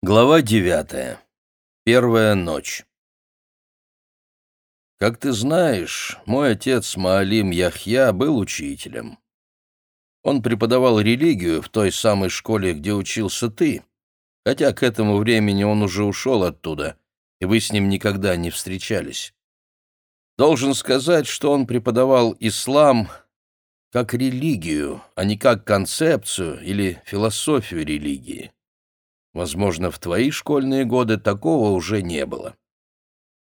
Глава девятая. Первая ночь. Как ты знаешь, мой отец Маалим Яхья был учителем. Он преподавал религию в той самой школе, где учился ты, хотя к этому времени он уже ушел оттуда, и вы с ним никогда не встречались. Должен сказать, что он преподавал ислам как религию, а не как концепцию или философию религии. Возможно, в твои школьные годы такого уже не было.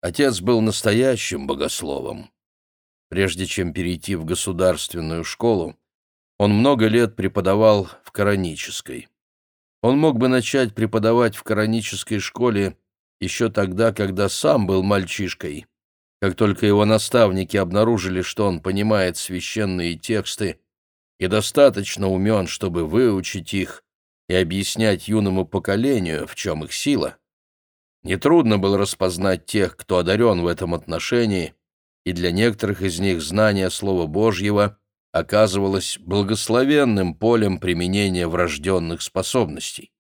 Отец был настоящим богословом. Прежде чем перейти в государственную школу, он много лет преподавал в коранической. Он мог бы начать преподавать в коранической школе еще тогда, когда сам был мальчишкой. Как только его наставники обнаружили, что он понимает священные тексты и достаточно умен, чтобы выучить их, и объяснять юному поколению, в чем их сила. Нетрудно было распознать тех, кто одарен в этом отношении, и для некоторых из них знание Слова Божьего оказывалось благословенным полем применения врожденных способностей.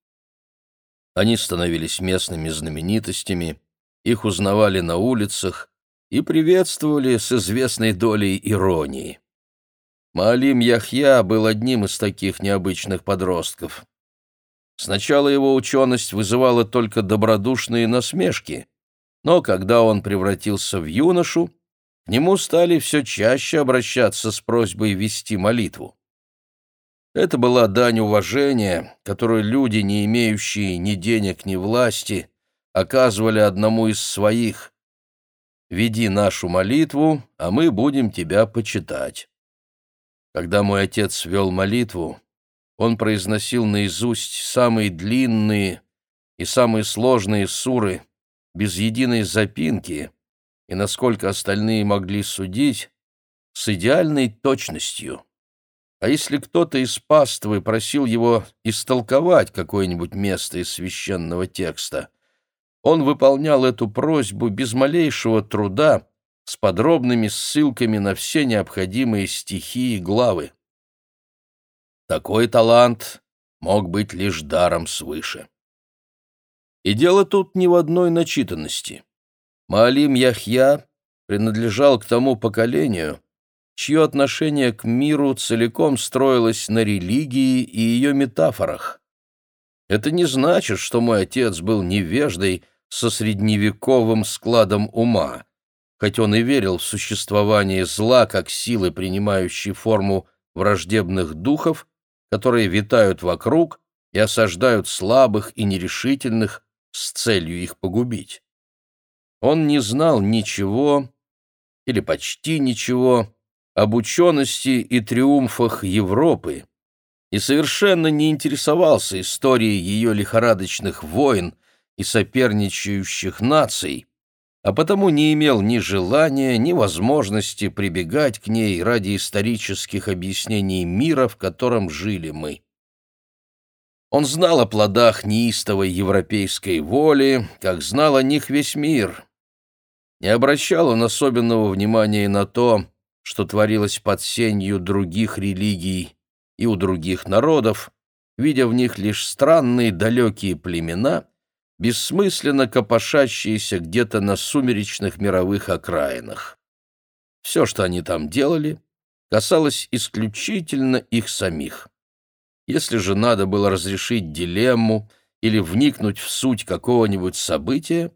Они становились местными знаменитостями, их узнавали на улицах и приветствовали с известной долей иронии. Маалим Яхья был одним из таких необычных подростков. Сначала его ученость вызывала только добродушные насмешки, но когда он превратился в юношу, к нему стали все чаще обращаться с просьбой вести молитву. Это была дань уважения, которую люди, не имеющие ни денег, ни власти, оказывали одному из своих. «Веди нашу молитву, а мы будем тебя почитать». Когда мой отец вел молитву, он произносил наизусть самые длинные и самые сложные суры, без единой запинки, и, насколько остальные могли судить, с идеальной точностью. А если кто-то из паствы просил его истолковать какое-нибудь место из священного текста, он выполнял эту просьбу без малейшего труда, с подробными ссылками на все необходимые стихи и главы. Такой талант мог быть лишь даром свыше. И дело тут не в одной начитанности. Маалим Яхья принадлежал к тому поколению, чье отношение к миру целиком строилось на религии и ее метафорах. Это не значит, что мой отец был невеждой со средневековым складом ума, хоть он и верил в существование зла как силы, принимающей форму враждебных духов которые витают вокруг и осаждают слабых и нерешительных с целью их погубить. Он не знал ничего, или почти ничего, об учености и триумфах Европы и совершенно не интересовался историей ее лихорадочных войн и соперничающих наций, а потому не имел ни желания, ни возможности прибегать к ней ради исторических объяснений мира, в котором жили мы. Он знал о плодах неистовой европейской воли, как знал о них весь мир. Не обращал он особенного внимания на то, что творилось под сенью других религий и у других народов, видя в них лишь странные далекие племена — бессмысленно копошащиеся где-то на сумеречных мировых окраинах. Все, что они там делали, касалось исключительно их самих. Если же надо было разрешить дилемму или вникнуть в суть какого-нибудь события,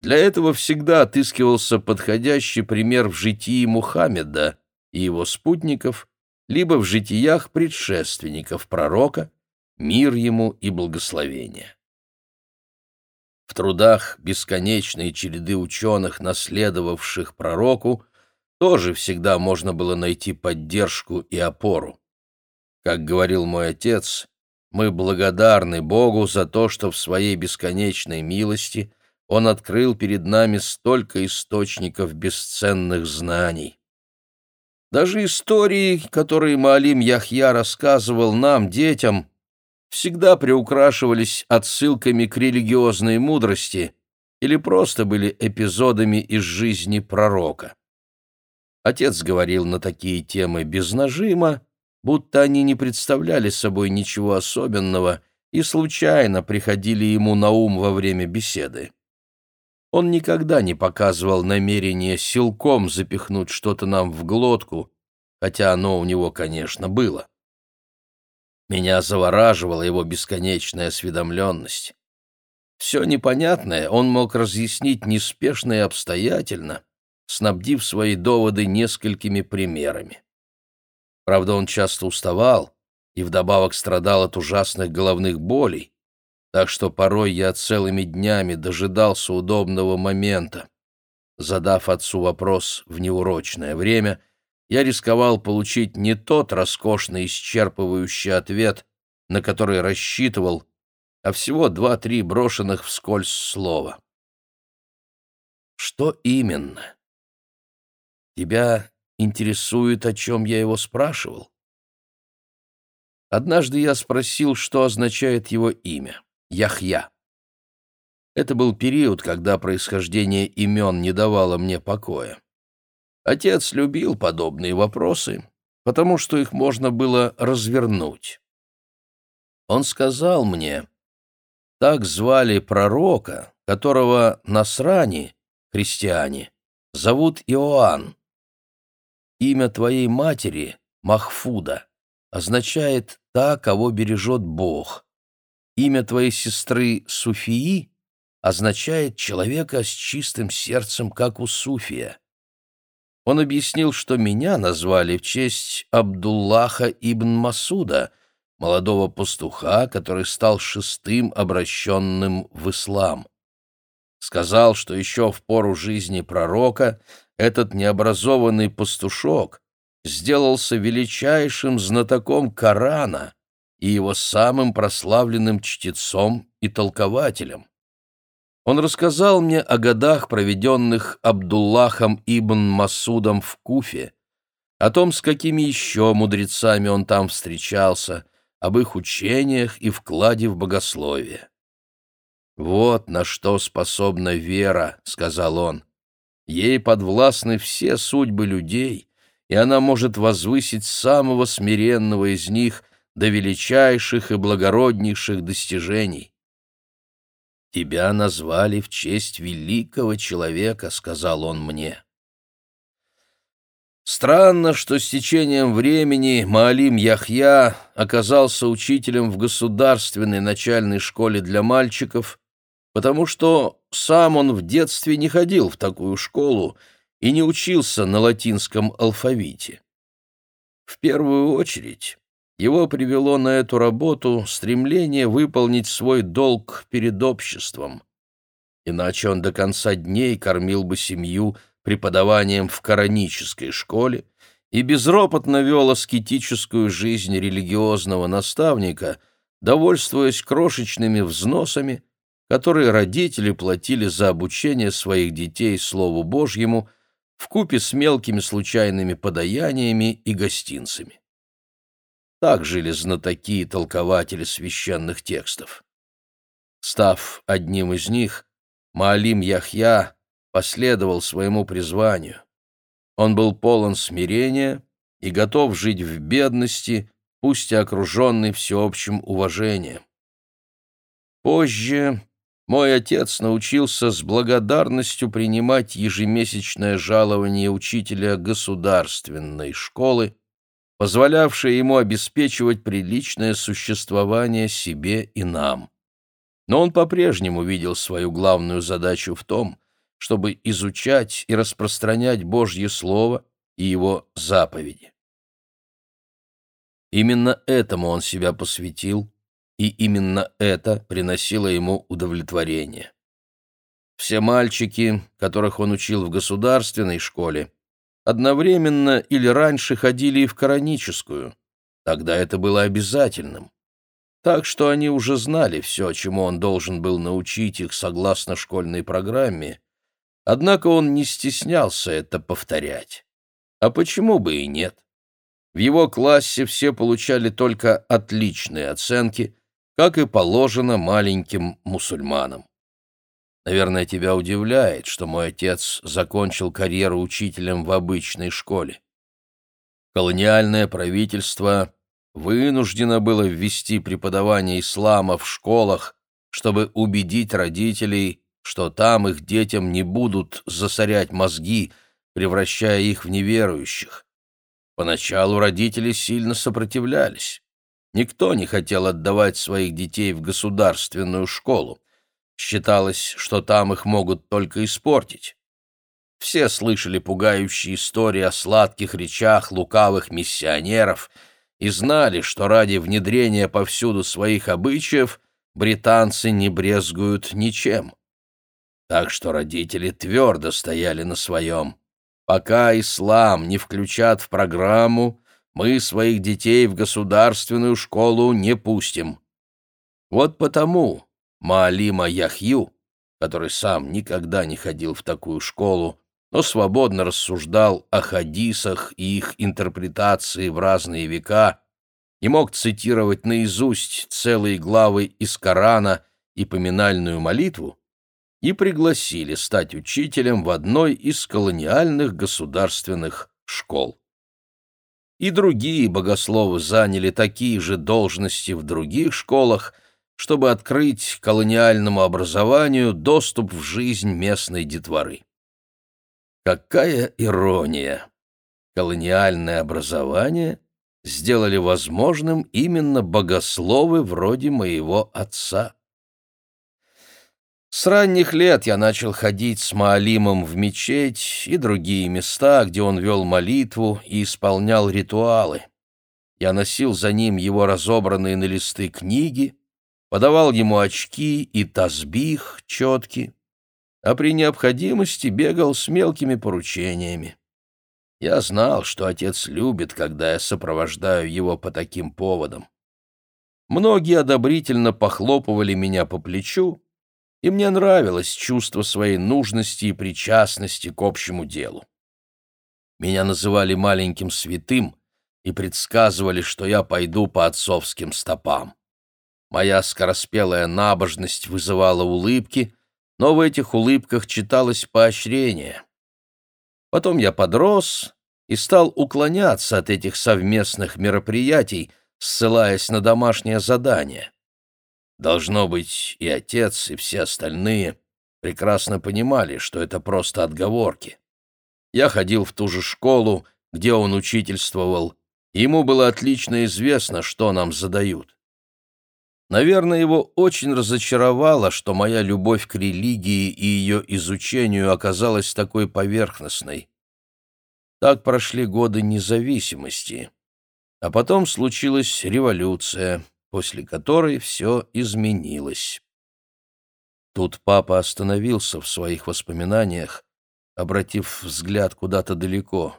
для этого всегда отыскивался подходящий пример в житии Мухаммеда и его спутников, либо в житиях предшественников пророка, мир ему и благословение. В трудах бесконечной череды ученых, наследовавших пророку, тоже всегда можно было найти поддержку и опору. Как говорил мой отец, мы благодарны Богу за то, что в своей бесконечной милости Он открыл перед нами столько источников бесценных знаний. Даже истории, которые Маалим Яхья рассказывал нам, детям, всегда приукрашивались отсылками к религиозной мудрости или просто были эпизодами из жизни пророка. Отец говорил на такие темы без нажима, будто они не представляли собой ничего особенного и случайно приходили ему на ум во время беседы. Он никогда не показывал намерения силком запихнуть что-то нам в глотку, хотя оно у него, конечно, было. Меня завораживала его бесконечная осведомленность. Все непонятное он мог разъяснить неспешно и обстоятельно, снабдив свои доводы несколькими примерами. Правда, он часто уставал и вдобавок страдал от ужасных головных болей, так что порой я целыми днями дожидался удобного момента. Задав отцу вопрос в неурочное время, я рисковал получить не тот роскошный исчерпывающий ответ, на который рассчитывал, а всего два-три брошенных вскользь слова. «Что именно? Тебя интересует, о чем я его спрашивал?» Однажды я спросил, что означает его имя. Яхья. Это был период, когда происхождение имен не давало мне покоя. Отец любил подобные вопросы, потому что их можно было развернуть. Он сказал мне, так звали пророка, которого насрани, христиане, зовут Иоанн. Имя твоей матери, Махфуда, означает «та, кого бережет Бог», Имя твоей сестры Суфии означает «человека с чистым сердцем, как у Суфия». Он объяснил, что меня назвали в честь Абдуллаха ибн Масуда, молодого пастуха, который стал шестым обращенным в ислам. Сказал, что еще в пору жизни пророка этот необразованный пастушок сделался величайшим знатоком Корана и его самым прославленным чтецом и толкователем. Он рассказал мне о годах, проведенных Абдуллахом ибн Масудом в Куфе, о том, с какими еще мудрецами он там встречался, об их учениях и вкладе в богословие. «Вот на что способна вера», — сказал он. «Ей подвластны все судьбы людей, и она может возвысить самого смиренного из них до величайших и благороднейших достижений. «Тебя назвали в честь великого человека», — сказал он мне. Странно, что с течением времени Маалим Яхья оказался учителем в государственной начальной школе для мальчиков, потому что сам он в детстве не ходил в такую школу и не учился на латинском алфавите. В первую очередь его привело на эту работу стремление выполнить свой долг перед обществом. Иначе он до конца дней кормил бы семью преподаванием в коранической школе и безропотно вел аскетическую жизнь религиозного наставника, довольствуясь крошечными взносами, которые родители платили за обучение своих детей Слову Божьему вкупе с мелкими случайными подаяниями и гостинцами. Так жили знатоки и толкователи священных текстов. Став одним из них, Маалим Яхья последовал своему призванию. Он был полон смирения и готов жить в бедности, пусть и окруженный всеобщим уважением. Позже мой отец научился с благодарностью принимать ежемесячное жалование учителя государственной школы, позволявшее ему обеспечивать приличное существование себе и нам. Но он по-прежнему видел свою главную задачу в том, чтобы изучать и распространять Божье Слово и его заповеди. Именно этому он себя посвятил, и именно это приносило ему удовлетворение. Все мальчики, которых он учил в государственной школе, одновременно или раньше ходили и в кораническую. Тогда это было обязательным. Так что они уже знали все, чему он должен был научить их согласно школьной программе, однако он не стеснялся это повторять. А почему бы и нет? В его классе все получали только отличные оценки, как и положено маленьким мусульманам. Наверное, тебя удивляет, что мой отец закончил карьеру учителем в обычной школе. Колониальное правительство вынуждено было ввести преподавание ислама в школах, чтобы убедить родителей, что там их детям не будут засорять мозги, превращая их в неверующих. Поначалу родители сильно сопротивлялись. Никто не хотел отдавать своих детей в государственную школу. Считалось, что там их могут только испортить. Все слышали пугающие истории о сладких речах лукавых миссионеров и знали, что ради внедрения повсюду своих обычаев британцы не брезгуют ничем. Так что родители твердо стояли на своем. Пока ислам не включат в программу, мы своих детей в государственную школу не пустим. Вот потому Маалима Яхью, который сам никогда не ходил в такую школу, но свободно рассуждал о хадисах и их интерпретации в разные века и мог цитировать наизусть целые главы из Корана и поминальную молитву, и пригласили стать учителем в одной из колониальных государственных школ. И другие богословы заняли такие же должности в других школах, чтобы открыть колониальному образованию доступ в жизнь местной детворы. Какая ирония! Колониальное образование сделали возможным именно богословы вроде моего отца. С ранних лет я начал ходить с Маалимом в мечеть и другие места, где он вел молитву и исполнял ритуалы. Я носил за ним его разобранные на листы книги, подавал ему очки и тазбих, четки, а при необходимости бегал с мелкими поручениями. Я знал, что отец любит, когда я сопровождаю его по таким поводам. Многие одобрительно похлопывали меня по плечу, и мне нравилось чувство своей нужности и причастности к общему делу. Меня называли маленьким святым и предсказывали, что я пойду по отцовским стопам. Моя скороспелая набожность вызывала улыбки, но в этих улыбках читалось поощрение. Потом я подрос и стал уклоняться от этих совместных мероприятий, ссылаясь на домашнее задание. Должно быть, и отец, и все остальные прекрасно понимали, что это просто отговорки. Я ходил в ту же школу, где он учительствовал, и ему было отлично известно, что нам задают. Наверное, его очень разочаровало, что моя любовь к религии и ее изучению оказалась такой поверхностной. Так прошли годы независимости, а потом случилась революция, после которой все изменилось. Тут папа остановился в своих воспоминаниях, обратив взгляд куда-то далеко.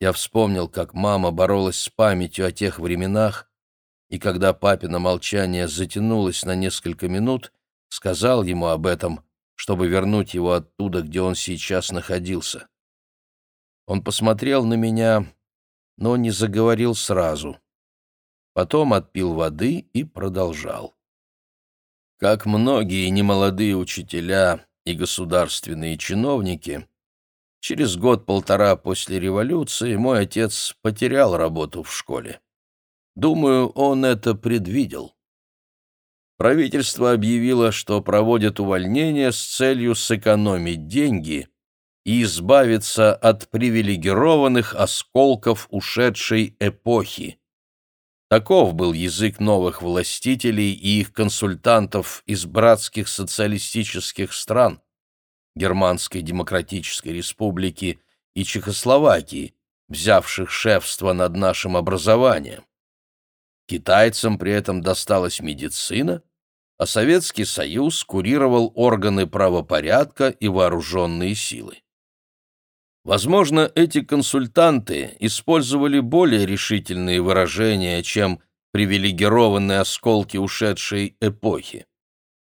Я вспомнил, как мама боролась с памятью о тех временах, и когда папино молчание затянулось на несколько минут, сказал ему об этом, чтобы вернуть его оттуда, где он сейчас находился. Он посмотрел на меня, но не заговорил сразу потом отпил воды и продолжал. Как многие немолодые учителя и государственные чиновники, через год-полтора после революции мой отец потерял работу в школе. Думаю, он это предвидел. Правительство объявило, что проводит увольнение с целью сэкономить деньги и избавиться от привилегированных осколков ушедшей эпохи, Таков был язык новых властителей и их консультантов из братских социалистических стран, Германской Демократической Республики и Чехословакии, взявших шефство над нашим образованием. Китайцам при этом досталась медицина, а Советский Союз курировал органы правопорядка и вооруженные силы. Возможно, эти консультанты использовали более решительные выражения, чем привилегированные осколки ушедшей эпохи.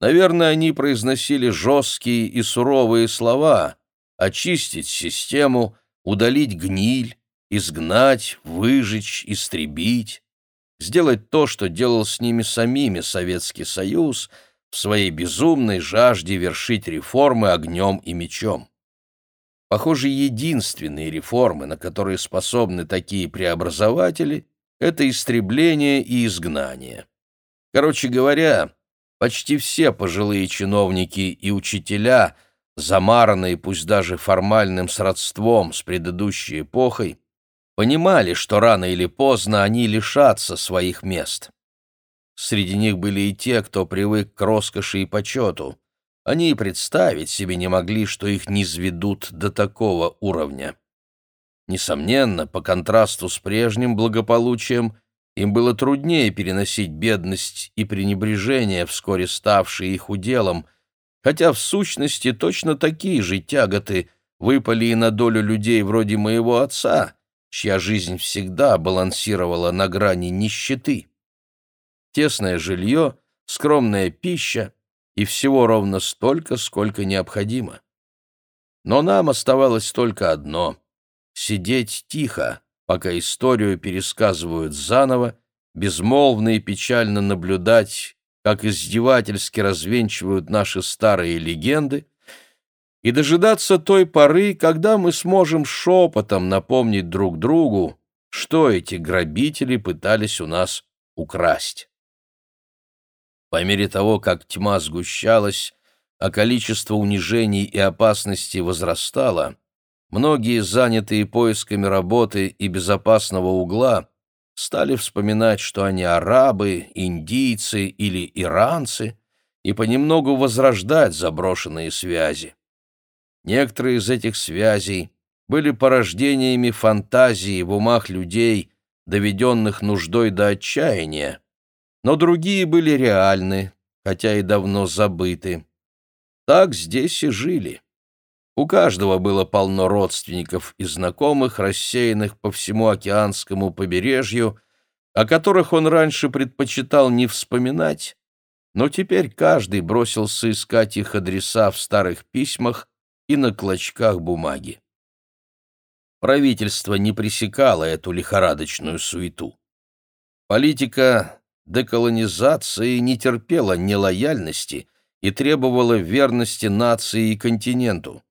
Наверное, они произносили жесткие и суровые слова «очистить систему», «удалить гниль», «изгнать», «выжечь», «истребить», сделать то, что делал с ними самими Советский Союз в своей безумной жажде вершить реформы огнем и мечом. Похоже, единственные реформы, на которые способны такие преобразователи, это истребление и изгнание. Короче говоря, почти все пожилые чиновники и учителя, замаранные пусть даже формальным сродством с предыдущей эпохой, понимали, что рано или поздно они лишатся своих мест. Среди них были и те, кто привык к роскоши и почету. Они и представить себе не могли, что их низведут до такого уровня. Несомненно, по контрасту с прежним благополучием, им было труднее переносить бедность и пренебрежение, вскоре ставшие их уделом, хотя в сущности точно такие же тяготы выпали и на долю людей вроде моего отца, чья жизнь всегда балансировала на грани нищеты. Тесное жилье, скромная пища и всего ровно столько, сколько необходимо. Но нам оставалось только одно — сидеть тихо, пока историю пересказывают заново, безмолвно и печально наблюдать, как издевательски развенчивают наши старые легенды, и дожидаться той поры, когда мы сможем шепотом напомнить друг другу, что эти грабители пытались у нас украсть. По мере того, как тьма сгущалась, а количество унижений и опасностей возрастало, многие, занятые поисками работы и безопасного угла, стали вспоминать, что они арабы, индийцы или иранцы, и понемногу возрождать заброшенные связи. Некоторые из этих связей были порождениями фантазии в умах людей, доведенных нуждой до отчаяния, но другие были реальны, хотя и давно забыты. Так здесь и жили. У каждого было полно родственников и знакомых, рассеянных по всему океанскому побережью, о которых он раньше предпочитал не вспоминать, но теперь каждый бросился искать их адреса в старых письмах и на клочках бумаги. Правительство не пресекало эту лихорадочную суету. Политика деколонизации не терпела нелояльности и требовала верности нации и континенту.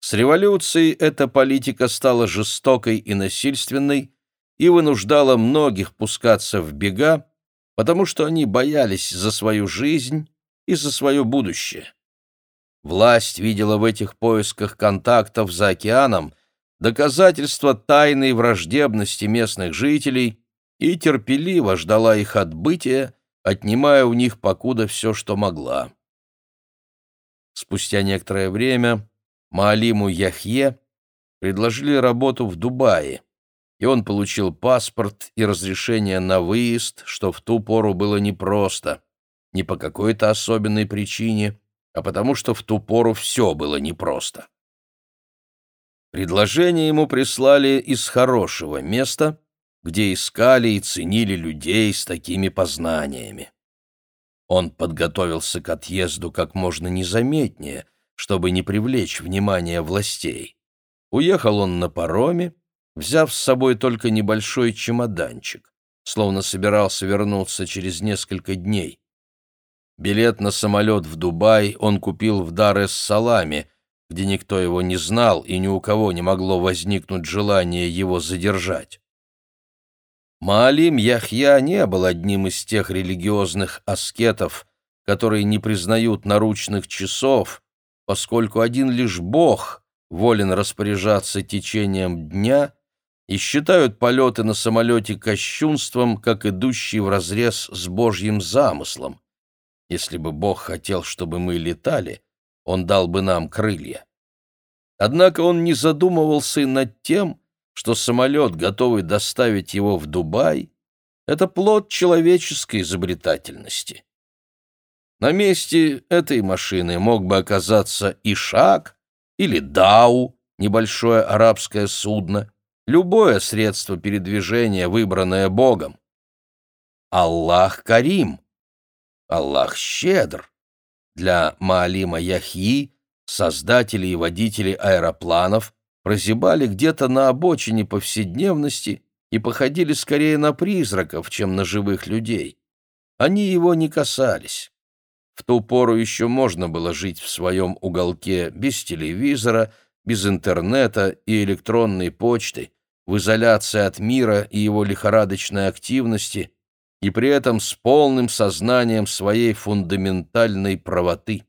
С революцией эта политика стала жестокой и насильственной и вынуждала многих пускаться в бега, потому что они боялись за свою жизнь и за свое будущее. Власть видела в этих поисках контактов за океаном доказательство тайной враждебности местных жителей и терпеливо ждала их отбытия, отнимая у них покуда все, что могла. Спустя некоторое время Маалиму Яхье предложили работу в Дубае, и он получил паспорт и разрешение на выезд, что в ту пору было непросто, не по какой-то особенной причине, а потому что в ту пору все было непросто. Предложение ему прислали из хорошего места, где искали и ценили людей с такими познаниями. Он подготовился к отъезду как можно незаметнее, чтобы не привлечь внимание властей. Уехал он на пароме, взяв с собой только небольшой чемоданчик, словно собирался вернуться через несколько дней. Билет на самолет в Дубай он купил в Дар-эс-Саламе, где никто его не знал и ни у кого не могло возникнуть желание его задержать. Маалим Яхья не был одним из тех религиозных аскетов, которые не признают наручных часов, поскольку один лишь Бог волен распоряжаться течением дня и считают полеты на самолете кощунством, как идущий вразрез с Божьим замыслом. Если бы Бог хотел, чтобы мы летали, Он дал бы нам крылья. Однако он не задумывался над тем, что самолет, готовый доставить его в Дубай, это плод человеческой изобретательности. На месте этой машины мог бы оказаться Ишак или Дау, небольшое арабское судно, любое средство передвижения, выбранное Богом. Аллах Карим, Аллах щедр. Для Маалима Яхьи, создателей и водителей аэропланов, прозябали где-то на обочине повседневности и походили скорее на призраков, чем на живых людей. Они его не касались. В ту пору еще можно было жить в своем уголке без телевизора, без интернета и электронной почты, в изоляции от мира и его лихорадочной активности, и при этом с полным сознанием своей фундаментальной правоты.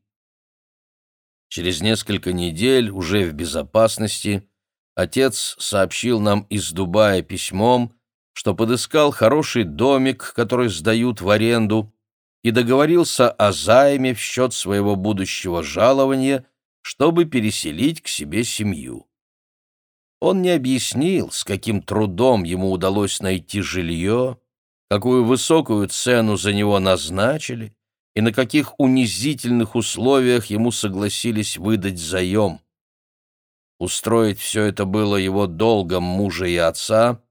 Через несколько недель, уже в безопасности, отец сообщил нам из Дубая письмом, что подыскал хороший домик, который сдают в аренду, и договорился о займе в счет своего будущего жалования, чтобы переселить к себе семью. Он не объяснил, с каким трудом ему удалось найти жилье, какую высокую цену за него назначили и на каких унизительных условиях ему согласились выдать заем. Устроить все это было его долгом мужа и отца,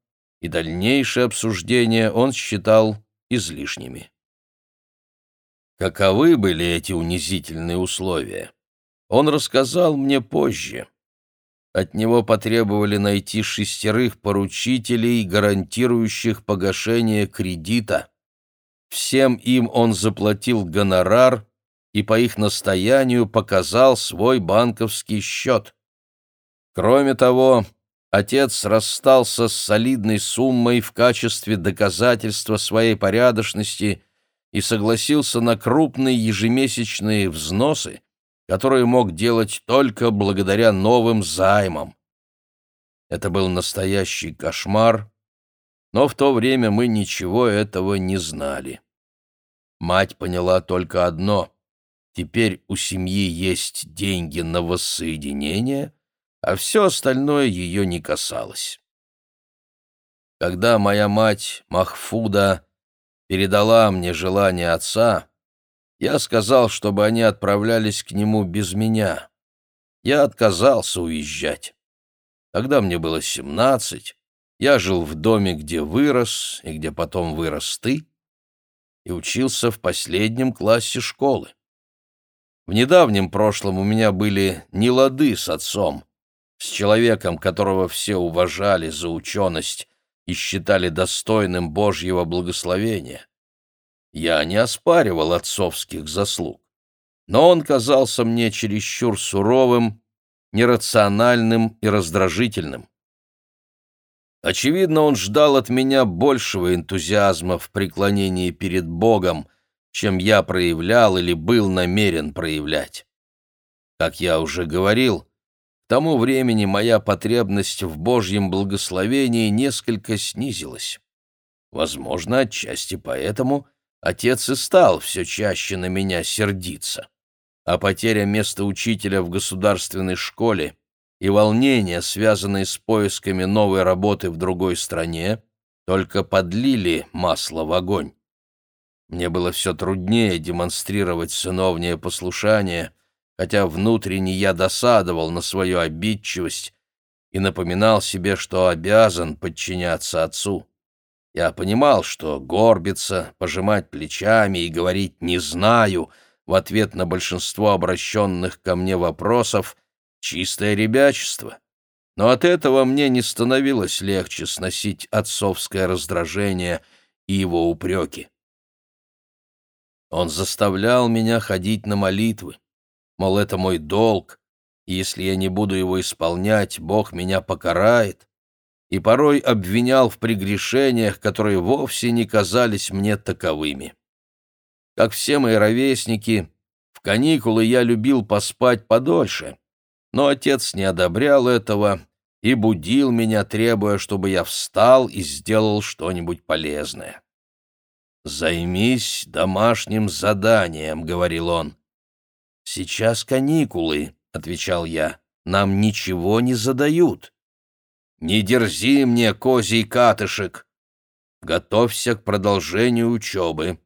и дальнейшее обсуждение он считал излишними. Каковы были эти унизительные условия? Он рассказал мне позже. От него потребовали найти шестерых поручителей, гарантирующих погашение кредита. Всем им он заплатил гонорар и по их настоянию показал свой банковский счет. Кроме того, отец расстался с солидной суммой в качестве доказательства своей порядочности и согласился на крупные ежемесячные взносы, которые мог делать только благодаря новым займам. Это был настоящий кошмар, но в то время мы ничего этого не знали. Мать поняла только одно — теперь у семьи есть деньги на воссоединение, а все остальное ее не касалось. Когда моя мать Махфуда передала мне желание отца, я сказал, чтобы они отправлялись к нему без меня. Я отказался уезжать. Когда мне было семнадцать, я жил в доме, где вырос и где потом вырос ты, и учился в последнем классе школы. В недавнем прошлом у меня были нелады с отцом, с человеком, которого все уважали за ученость и считали достойным Божьего благословения. Я не оспаривал отцовских заслуг, но он казался мне чересчур суровым, нерациональным и раздражительным. Очевидно, он ждал от меня большего энтузиазма в преклонении перед Богом, чем я проявлял или был намерен проявлять. Как я уже говорил, к тому времени моя потребность в Божьем благословении несколько снизилась. Возможно, отчасти поэтому отец и стал все чаще на меня сердиться. А потеря места учителя в государственной школе и волнения, связанные с поисками новой работы в другой стране, только подлили масло в огонь. Мне было все труднее демонстрировать сыновнее послушание, хотя внутренне я досадовал на свою обидчивость и напоминал себе, что обязан подчиняться отцу. Я понимал, что горбиться, пожимать плечами и говорить «не знаю» в ответ на большинство обращенных ко мне вопросов Чистое ребячество. Но от этого мне не становилось легче сносить отцовское раздражение и его упреки. Он заставлял меня ходить на молитвы, мол, это мой долг, и если я не буду его исполнять, Бог меня покарает, и порой обвинял в прегрешениях, которые вовсе не казались мне таковыми. Как все мои ровесники, в каникулы я любил поспать подольше, но отец не одобрял этого и будил меня, требуя, чтобы я встал и сделал что-нибудь полезное. «Займись домашним заданием», — говорил он. «Сейчас каникулы», — отвечал я, — «нам ничего не задают». «Не дерзи мне, козий катышек! Готовься к продолжению учебы.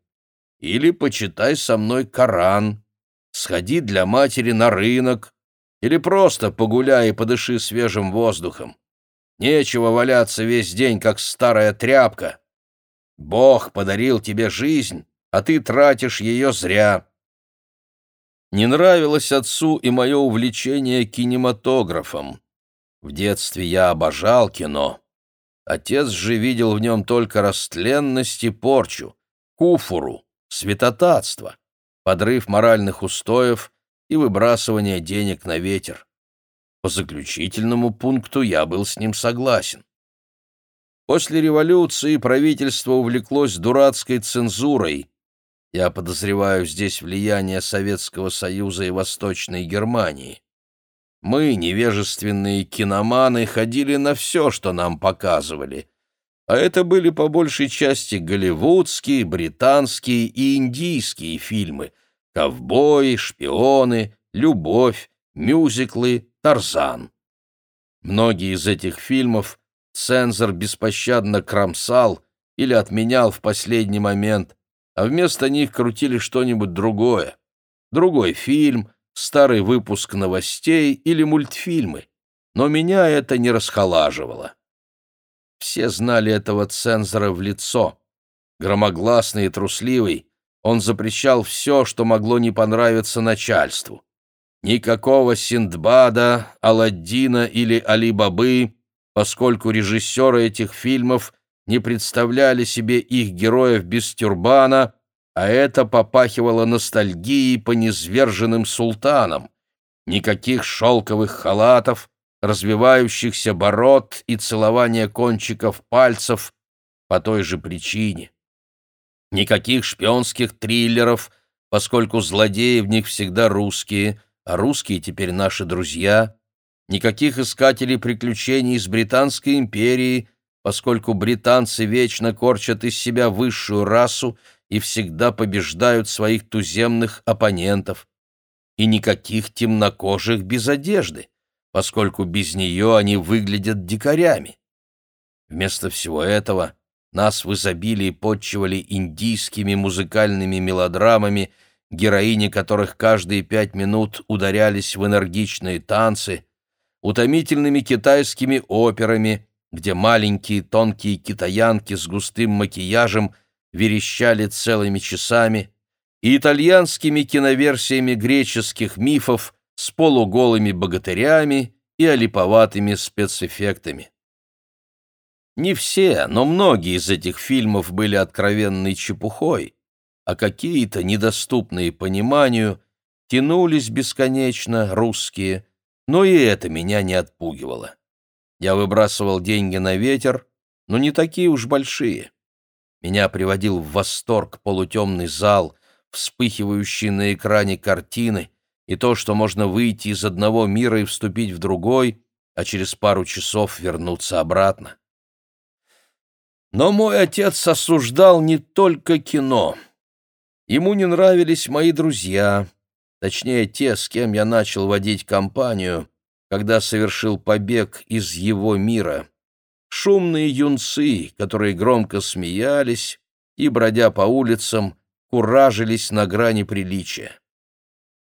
Или почитай со мной Коран, сходи для матери на рынок, или просто погуляй и подыши свежим воздухом. Нечего валяться весь день, как старая тряпка. Бог подарил тебе жизнь, а ты тратишь ее зря. Не нравилось отцу и мое увлечение кинематографом. В детстве я обожал кино. Отец же видел в нем только растленность и порчу, куфуру, святотатство, подрыв моральных устоев и выбрасывание денег на ветер. По заключительному пункту я был с ним согласен. После революции правительство увлеклось дурацкой цензурой. Я подозреваю здесь влияние Советского Союза и Восточной Германии. Мы, невежественные киноманы, ходили на все, что нам показывали. А это были по большей части голливудские, британские и индийские фильмы. Ковбои, шпионы, любовь, мюзиклы, Тарзан. Многие из этих фильмов цензор беспощадно кромсал или отменял в последний момент, а вместо них крутили что-нибудь другое. Другой фильм, старый выпуск новостей или мультфильмы. Но меня это не расхолаживало. Все знали этого цензора в лицо. Громогласный и трусливый, он запрещал все, что могло не понравиться начальству. Никакого Синдбада, Аладдина или Али-Бабы, поскольку режиссеры этих фильмов не представляли себе их героев без тюрбана, а это попахивало ностальгией по низверженным султанам. Никаких шелковых халатов, развивающихся бород и целования кончиков пальцев по той же причине. Никаких шпионских триллеров, поскольку злодеи в них всегда русские, а русские теперь наши друзья. Никаких искателей приключений из Британской империи, поскольку британцы вечно корчат из себя высшую расу и всегда побеждают своих туземных оппонентов. И никаких темнокожих без одежды, поскольку без нее они выглядят дикарями. Вместо всего этого нас в изобилии подчивали индийскими музыкальными мелодрамами, героини которых каждые пять минут ударялись в энергичные танцы, утомительными китайскими операми, где маленькие тонкие китаянки с густым макияжем верещали целыми часами, и итальянскими киноверсиями греческих мифов с полуголыми богатырями и олиповатыми спецэффектами. Не все, но многие из этих фильмов были откровенной чепухой, а какие-то, недоступные пониманию, тянулись бесконечно, русские, но и это меня не отпугивало. Я выбрасывал деньги на ветер, но не такие уж большие. Меня приводил в восторг полутемный зал, вспыхивающие на экране картины, и то, что можно выйти из одного мира и вступить в другой, а через пару часов вернуться обратно. Но мой отец осуждал не только кино. Ему не нравились мои друзья, точнее, те, с кем я начал водить компанию, когда совершил побег из его мира. Шумные юнцы, которые громко смеялись и, бродя по улицам, куражились на грани приличия.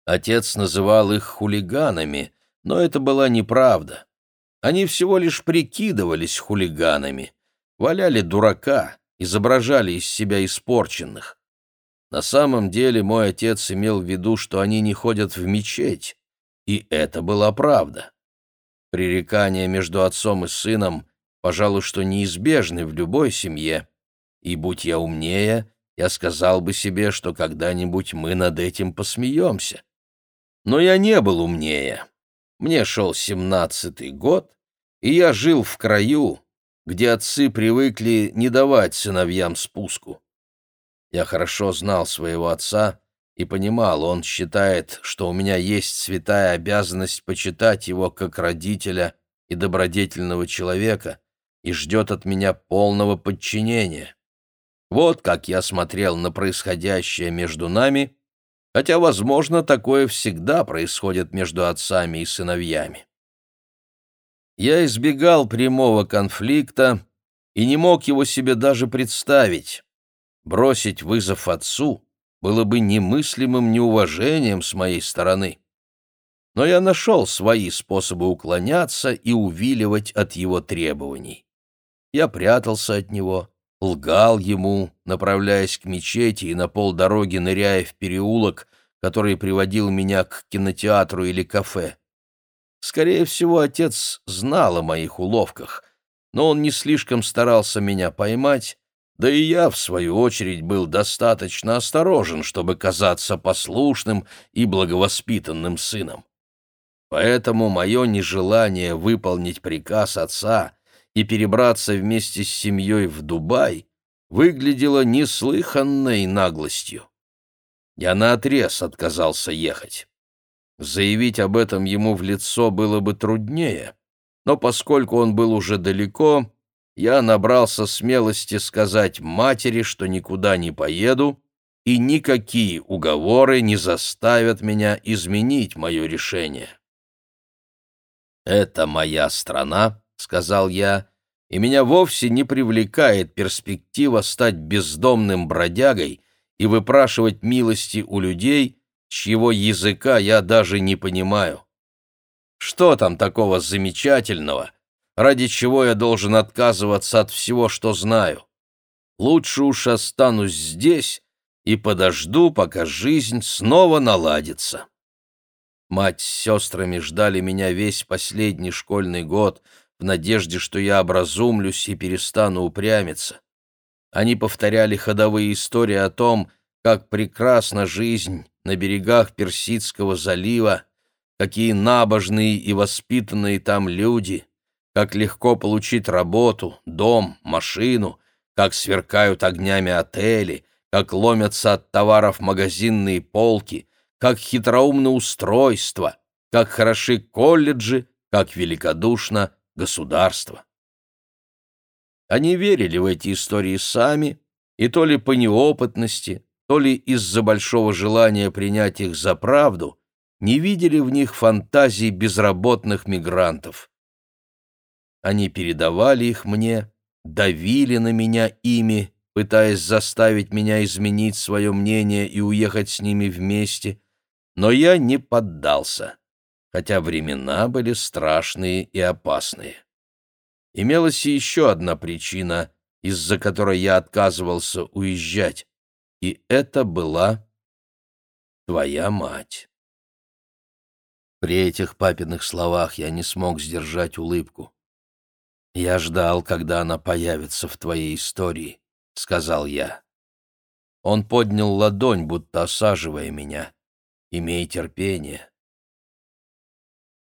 Отец называл их хулиганами, но это была неправда. Они всего лишь прикидывались хулиганами, валяли дурака, изображали из себя испорченных. На самом деле мой отец имел в виду, что они не ходят в мечеть, и это была правда. Пререкания между отцом и сыном, пожалуй, что неизбежны в любой семье, и, будь я умнее, я сказал бы себе, что когда-нибудь мы над этим посмеемся. Но я не был умнее. Мне шел семнадцатый год, и я жил в краю, где отцы привыкли не давать сыновьям спуску. Я хорошо знал своего отца и понимал, он считает, что у меня есть святая обязанность почитать его как родителя и добродетельного человека и ждет от меня полного подчинения. Вот как я смотрел на происходящее между нами, хотя, возможно, такое всегда происходит между отцами и сыновьями. Я избегал прямого конфликта и не мог его себе даже представить. Бросить вызов отцу было бы немыслимым неуважением с моей стороны. Но я нашел свои способы уклоняться и увиливать от его требований. Я прятался от него, лгал ему, направляясь к мечети и на полдороги ныряя в переулок, который приводил меня к кинотеатру или кафе. Скорее всего, отец знал о моих уловках, но он не слишком старался меня поймать да и я, в свою очередь, был достаточно осторожен, чтобы казаться послушным и благовоспитанным сыном. Поэтому мое нежелание выполнить приказ отца и перебраться вместе с семьей в Дубай выглядело неслыханной наглостью. Я наотрез отказался ехать. Заявить об этом ему в лицо было бы труднее, но поскольку он был уже далеко, я набрался смелости сказать матери, что никуда не поеду, и никакие уговоры не заставят меня изменить мое решение. «Это моя страна», — сказал я, — «и меня вовсе не привлекает перспектива стать бездомным бродягой и выпрашивать милости у людей, чьего языка я даже не понимаю. Что там такого замечательного, ради чего я должен отказываться от всего, что знаю? Лучше уж останусь здесь и подожду, пока жизнь снова наладится. Мать с сестрами ждали меня весь последний школьный год в надежде, что я образумлюсь и перестану упрямиться. Они повторяли ходовые истории о том, как прекрасна жизнь на берегах Персидского залива, какие набожные и воспитанные там люди, как легко получить работу, дом, машину, как сверкают огнями отели, как ломятся от товаров магазинные полки, как хитроумно устройство, как хороши колледжи, как великодушно государство. Они верили в эти истории сами, и то ли по неопытности, то ли из-за большого желания принять их за правду, не видели в них фантазий безработных мигрантов. Они передавали их мне, давили на меня ими, пытаясь заставить меня изменить свое мнение и уехать с ними вместе, но я не поддался, хотя времена были страшные и опасные. Имелась и еще одна причина, из-за которой я отказывался уезжать, и это была твоя мать. При этих папиных словах я не смог сдержать улыбку. «Я ждал, когда она появится в твоей истории», — сказал я. Он поднял ладонь, будто осаживая меня. «Имей терпение».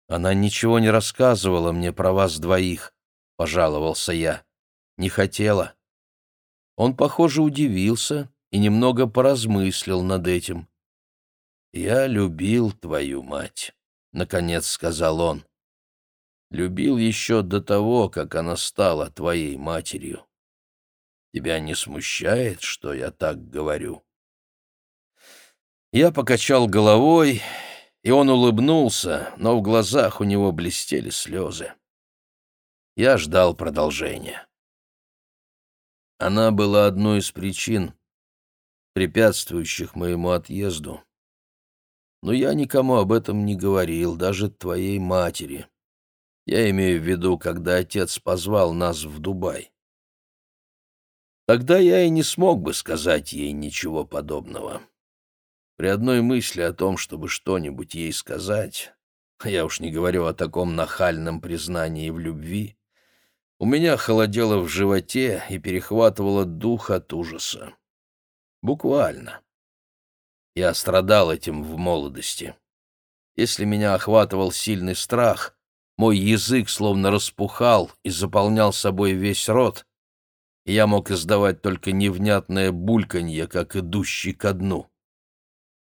Она ничего не рассказывала мне про вас двоих, пожаловался я. Не хотела. Он, похоже, удивился и немного поразмыслил над этим. «Я любил твою мать», — наконец сказал он. «Любил еще до того, как она стала твоей матерью. Тебя не смущает, что я так говорю?» Я покачал головой, и он улыбнулся, но в глазах у него блестели слезы. Я ждал продолжения. Она была одной из причин, препятствующих моему отъезду. Но я никому об этом не говорил, даже твоей матери. Я имею в виду, когда отец позвал нас в Дубай. Тогда я и не смог бы сказать ей ничего подобного. При одной мысли о том, чтобы что-нибудь ей сказать, я уж не говорю о таком нахальном признании в любви, у меня холодело в животе и перехватывало дух от ужаса. Буквально. Я страдал этим в молодости. Если меня охватывал сильный страх, мой язык словно распухал и заполнял собой весь рот, и я мог издавать только невнятное бульканье, как идущий ко дну.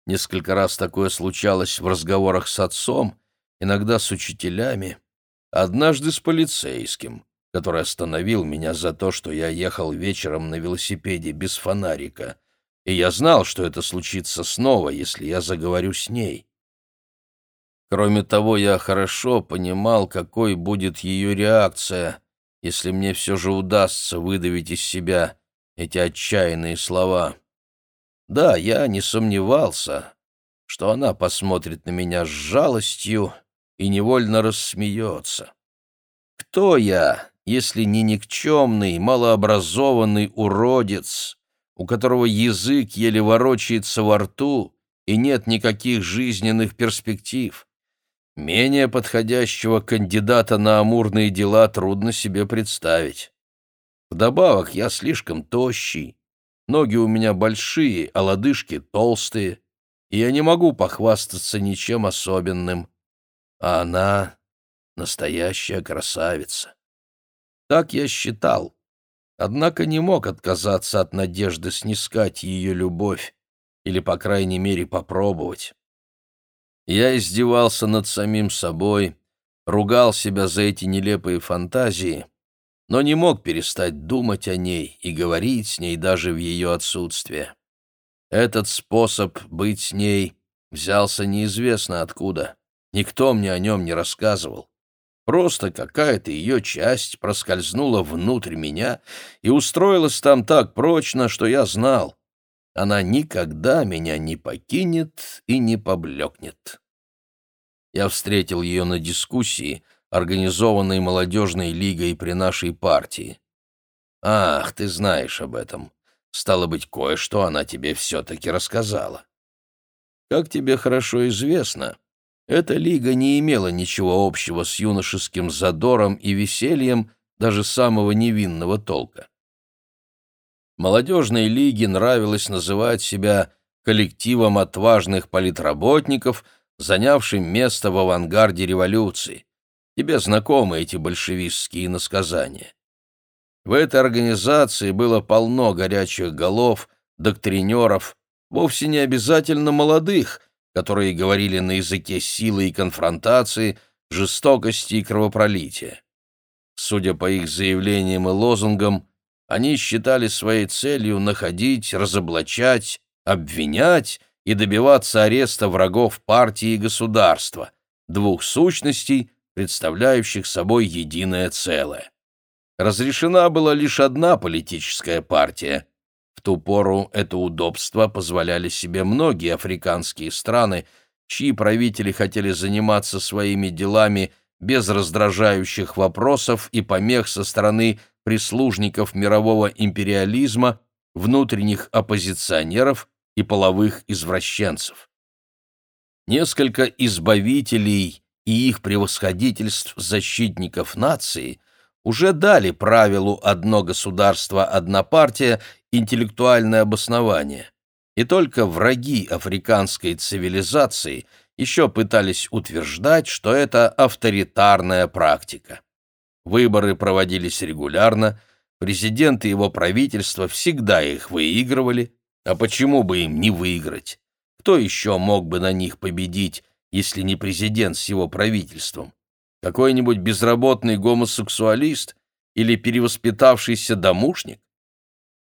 Несколько раз такое случалось в разговорах с отцом, иногда с учителями, однажды с полицейским, который остановил меня за то, что я ехал вечером на велосипеде без фонарика, и я знал, что это случится снова, если я заговорю с ней. Кроме того, я хорошо понимал, какой будет ее реакция, если мне все же удастся выдавить из себя эти отчаянные слова. Да, я не сомневался, что она посмотрит на меня с жалостью и невольно рассмеется. Кто я, если не никчемный, малообразованный уродец, у которого язык еле ворочается во рту и нет никаких жизненных перспектив? Менее подходящего кандидата на амурные дела трудно себе представить. Вдобавок я слишком тощий, ноги у меня большие, а лодыжки толстые, и я не могу похвастаться ничем особенным. А она — настоящая красавица. Так я считал. Однако не мог отказаться от надежды снискать ее любовь или, по крайней мере, попробовать. Я издевался над самим собой, ругал себя за эти нелепые фантазии, но не мог перестать думать о ней и говорить с ней даже в ее отсутствие. Этот способ быть с ней взялся неизвестно откуда. Никто мне о нем не рассказывал. Просто какая-то ее часть проскользнула внутрь меня и устроилась там так прочно, что я знал. Она никогда меня не покинет и не поблекнет. Я встретил ее на дискуссии, организованной молодежной лигой при нашей партии. «Ах, ты знаешь об этом. Стало быть, кое-что она тебе все-таки рассказала. Как тебе хорошо известно, эта лига не имела ничего общего с юношеским задором и весельем даже самого невинного толка. Молодежной лиге нравилось называть себя коллективом отважных политработников, занявшим место в авангарде революции. Тебе знакомы эти большевистские насказания. В этой организации было полно горячих голов, доктринеров, вовсе не обязательно молодых, которые говорили на языке силы и конфронтации, жестокости и кровопролития. Судя по их заявлениям и лозунгам, они считали своей целью находить, разоблачать, обвинять и добиваться ареста врагов партии и государства, двух сущностей, представляющих собой единое целое. Разрешена была лишь одна политическая партия, в ту пору это удобство позволяли себе многие африканские страны, чьи правители хотели заниматься своими делами без раздражающих вопросов и помех со стороны прислужников мирового империализма, внутренних оппозиционеров и половых извращенцев. Несколько избавителей и их превосходительств защитников нации уже дали правилу «одно государство, одна партия» интеллектуальное обоснование, и только враги африканской цивилизации еще пытались утверждать, что это авторитарная практика. Выборы проводились регулярно, президент и его правительство всегда их выигрывали, а почему бы им не выиграть? Кто еще мог бы на них победить, если не президент с его правительством? Какой-нибудь безработный гомосексуалист или перевоспитавшийся домушник?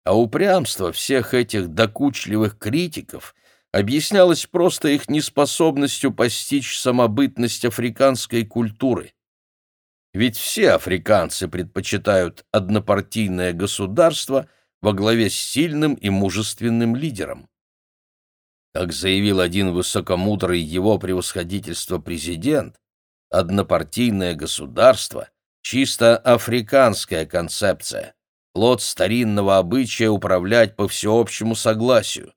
а упрямство всех этих докучливых критиков объяснялось просто их неспособностью постичь самобытность африканской культуры. Ведь все африканцы предпочитают однопартийное государство во главе с сильным и мужественным лидером. Как заявил один высокомудрый его превосходительство президент, однопартийное государство — чисто африканская концепция плод старинного обычая управлять по всеобщему согласию.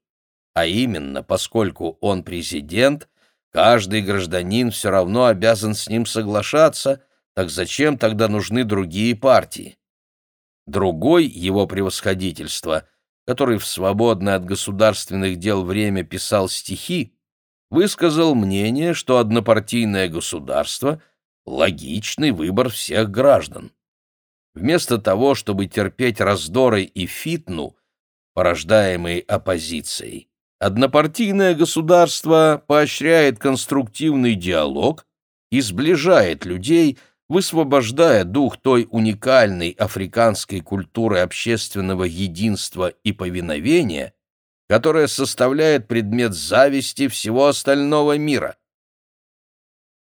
А именно, поскольку он президент, каждый гражданин все равно обязан с ним соглашаться, так зачем тогда нужны другие партии? Другой его превосходительство, который в свободное от государственных дел время писал стихи, высказал мнение, что однопартийное государство – логичный выбор всех граждан. Вместо того, чтобы терпеть раздоры и фитну, порождаемые оппозицией, однопартийное государство поощряет конструктивный диалог и сближает людей, высвобождая дух той уникальной африканской культуры общественного единства и повиновения, которая составляет предмет зависти всего остального мира.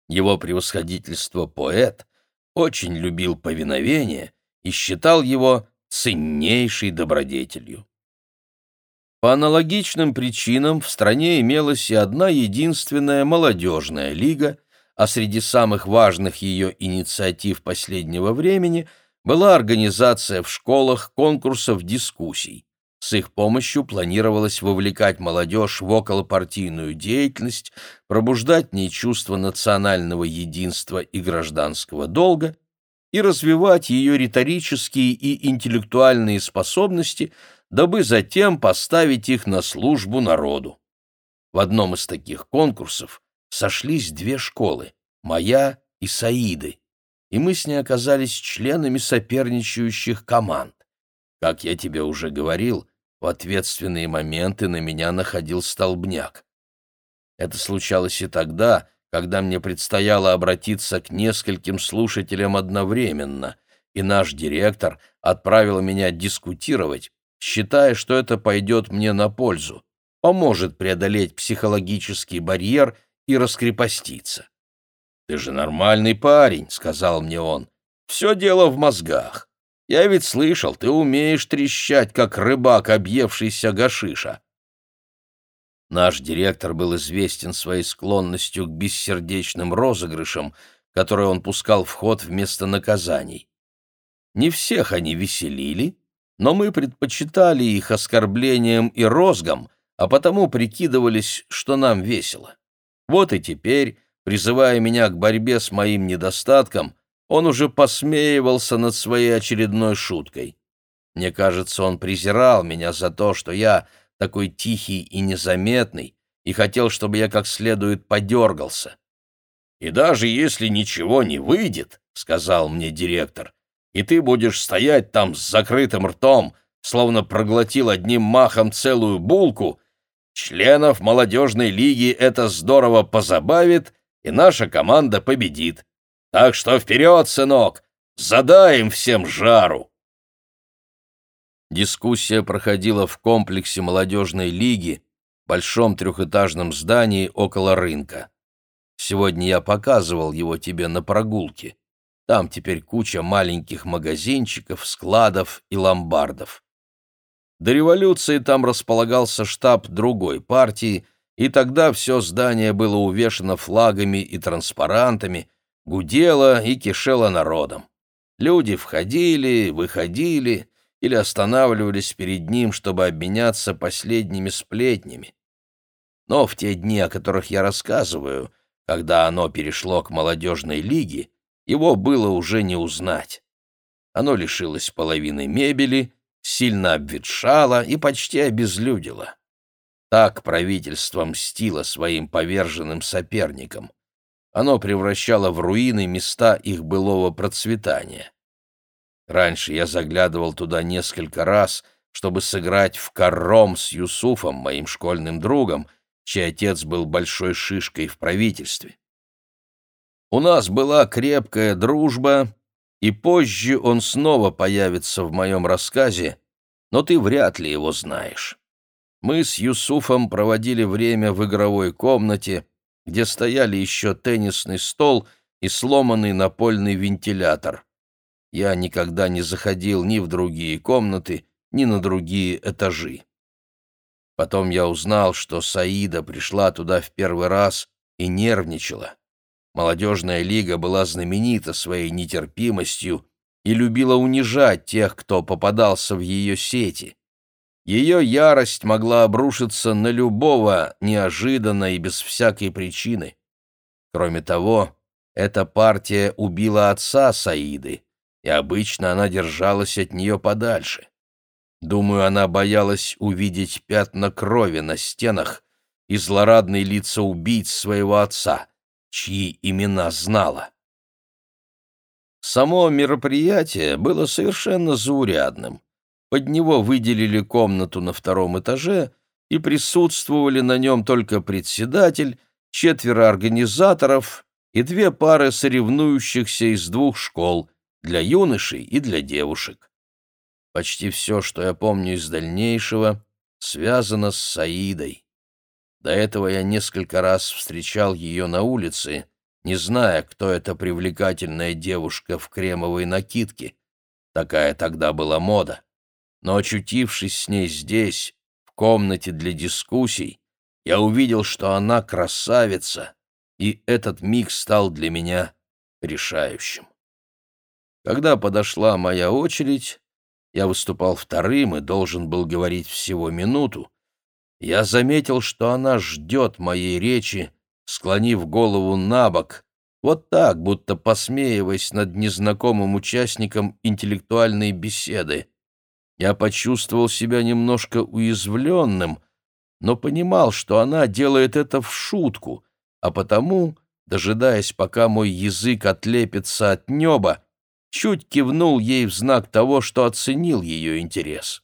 Его превосходительство поэт очень любил повиновение и считал его ценнейшей добродетелью. По аналогичным причинам в стране имелась и одна единственная молодежная лига, а среди самых важных ее инициатив последнего времени была организация в школах конкурсов дискуссий. С их помощью планировалось вовлекать молодежь в околопартийную деятельность, пробуждать в ней чувство национального единства и гражданского долга и развивать ее риторические и интеллектуальные способности, дабы затем поставить их на службу народу. В одном из таких конкурсов сошлись две школы — моя и Саиды, и мы с ней оказались членами соперничающих команд. Как я тебе уже говорил, в ответственные моменты на меня находил столбняк. Это случалось и тогда, когда мне предстояло обратиться к нескольким слушателям одновременно, и наш директор отправил меня дискутировать, считая, что это пойдет мне на пользу, поможет преодолеть психологический барьер и раскрепоститься. «Ты же нормальный парень», — сказал мне он. «Все дело в мозгах. Я ведь слышал, ты умеешь трещать, как рыбак, объевшийся гашиша». Наш директор был известен своей склонностью к бессердечным розыгрышам, которые он пускал в ход вместо наказаний. Не всех они веселили, но мы предпочитали их оскорблениям и розгам, а потому прикидывались, что нам весело. Вот и теперь Призывая меня к борьбе с моим недостатком, он уже посмеивался над своей очередной шуткой. Мне кажется, он презирал меня за то, что я такой тихий и незаметный, и хотел, чтобы я как следует подергался. «И даже если ничего не выйдет, — сказал мне директор, — и ты будешь стоять там с закрытым ртом, словно проглотил одним махом целую булку, членов молодежной лиги это здорово позабавит, и наша команда победит. Так что вперед, сынок, задаем всем жару!» Дискуссия проходила в комплексе молодежной лиги, большом трехэтажном здании около рынка. Сегодня я показывал его тебе на прогулке. Там теперь куча маленьких магазинчиков, складов и ломбардов. До революции там располагался штаб другой партии, и тогда все здание было увешано флагами и транспарантами, гудело и кишело народом. Люди входили, выходили или останавливались перед ним, чтобы обменяться последними сплетнями. Но в те дни, о которых я рассказываю, когда оно перешло к молодежной лиге, его было уже не узнать. Оно лишилось половины мебели, сильно обветшало и почти обезлюдило. Так правительство мстило своим поверженным соперникам. Оно превращало в руины места их былого процветания. Раньше я заглядывал туда несколько раз, чтобы сыграть в корром с Юсуфом, моим школьным другом, чей отец был большой шишкой в правительстве. У нас была крепкая дружба, и позже он снова появится в моем рассказе, но ты вряд ли его знаешь. Мы с Юсуфом проводили время в игровой комнате, где стояли еще теннисный стол и сломанный напольный вентилятор. Я никогда не заходил ни в другие комнаты, ни на другие этажи. Потом я узнал, что Саида пришла туда в первый раз и нервничала. Молодежная лига была знаменита своей нетерпимостью и любила унижать тех, кто попадался в ее сети. Ее ярость могла обрушиться на любого неожиданно и без всякой причины. Кроме того, эта партия убила отца Саиды, и обычно она держалась от нее подальше. Думаю, она боялась увидеть пятна крови на стенах и злорадные лица убийц своего отца, чьи имена знала. Само мероприятие было совершенно заурядным. Под него выделили комнату на втором этаже, и присутствовали на нем только председатель, четверо организаторов и две пары соревнующихся из двух школ для юношей и для девушек. Почти все, что я помню из дальнейшего, связано с Саидой. До этого я несколько раз встречал ее на улице, не зная, кто эта привлекательная девушка в кремовой накидке. Такая тогда была мода но, очутившись с ней здесь, в комнате для дискуссий, я увидел, что она красавица, и этот миг стал для меня решающим. Когда подошла моя очередь, я выступал вторым и должен был говорить всего минуту, я заметил, что она ждет моей речи, склонив голову на бок, вот так, будто посмеиваясь над незнакомым участником интеллектуальной беседы. Я почувствовал себя немножко уязвленным, но понимал, что она делает это в шутку, а потому дожидаясь, пока мой язык отлепится от неба, чуть кивнул ей в знак того, что оценил ее интерес.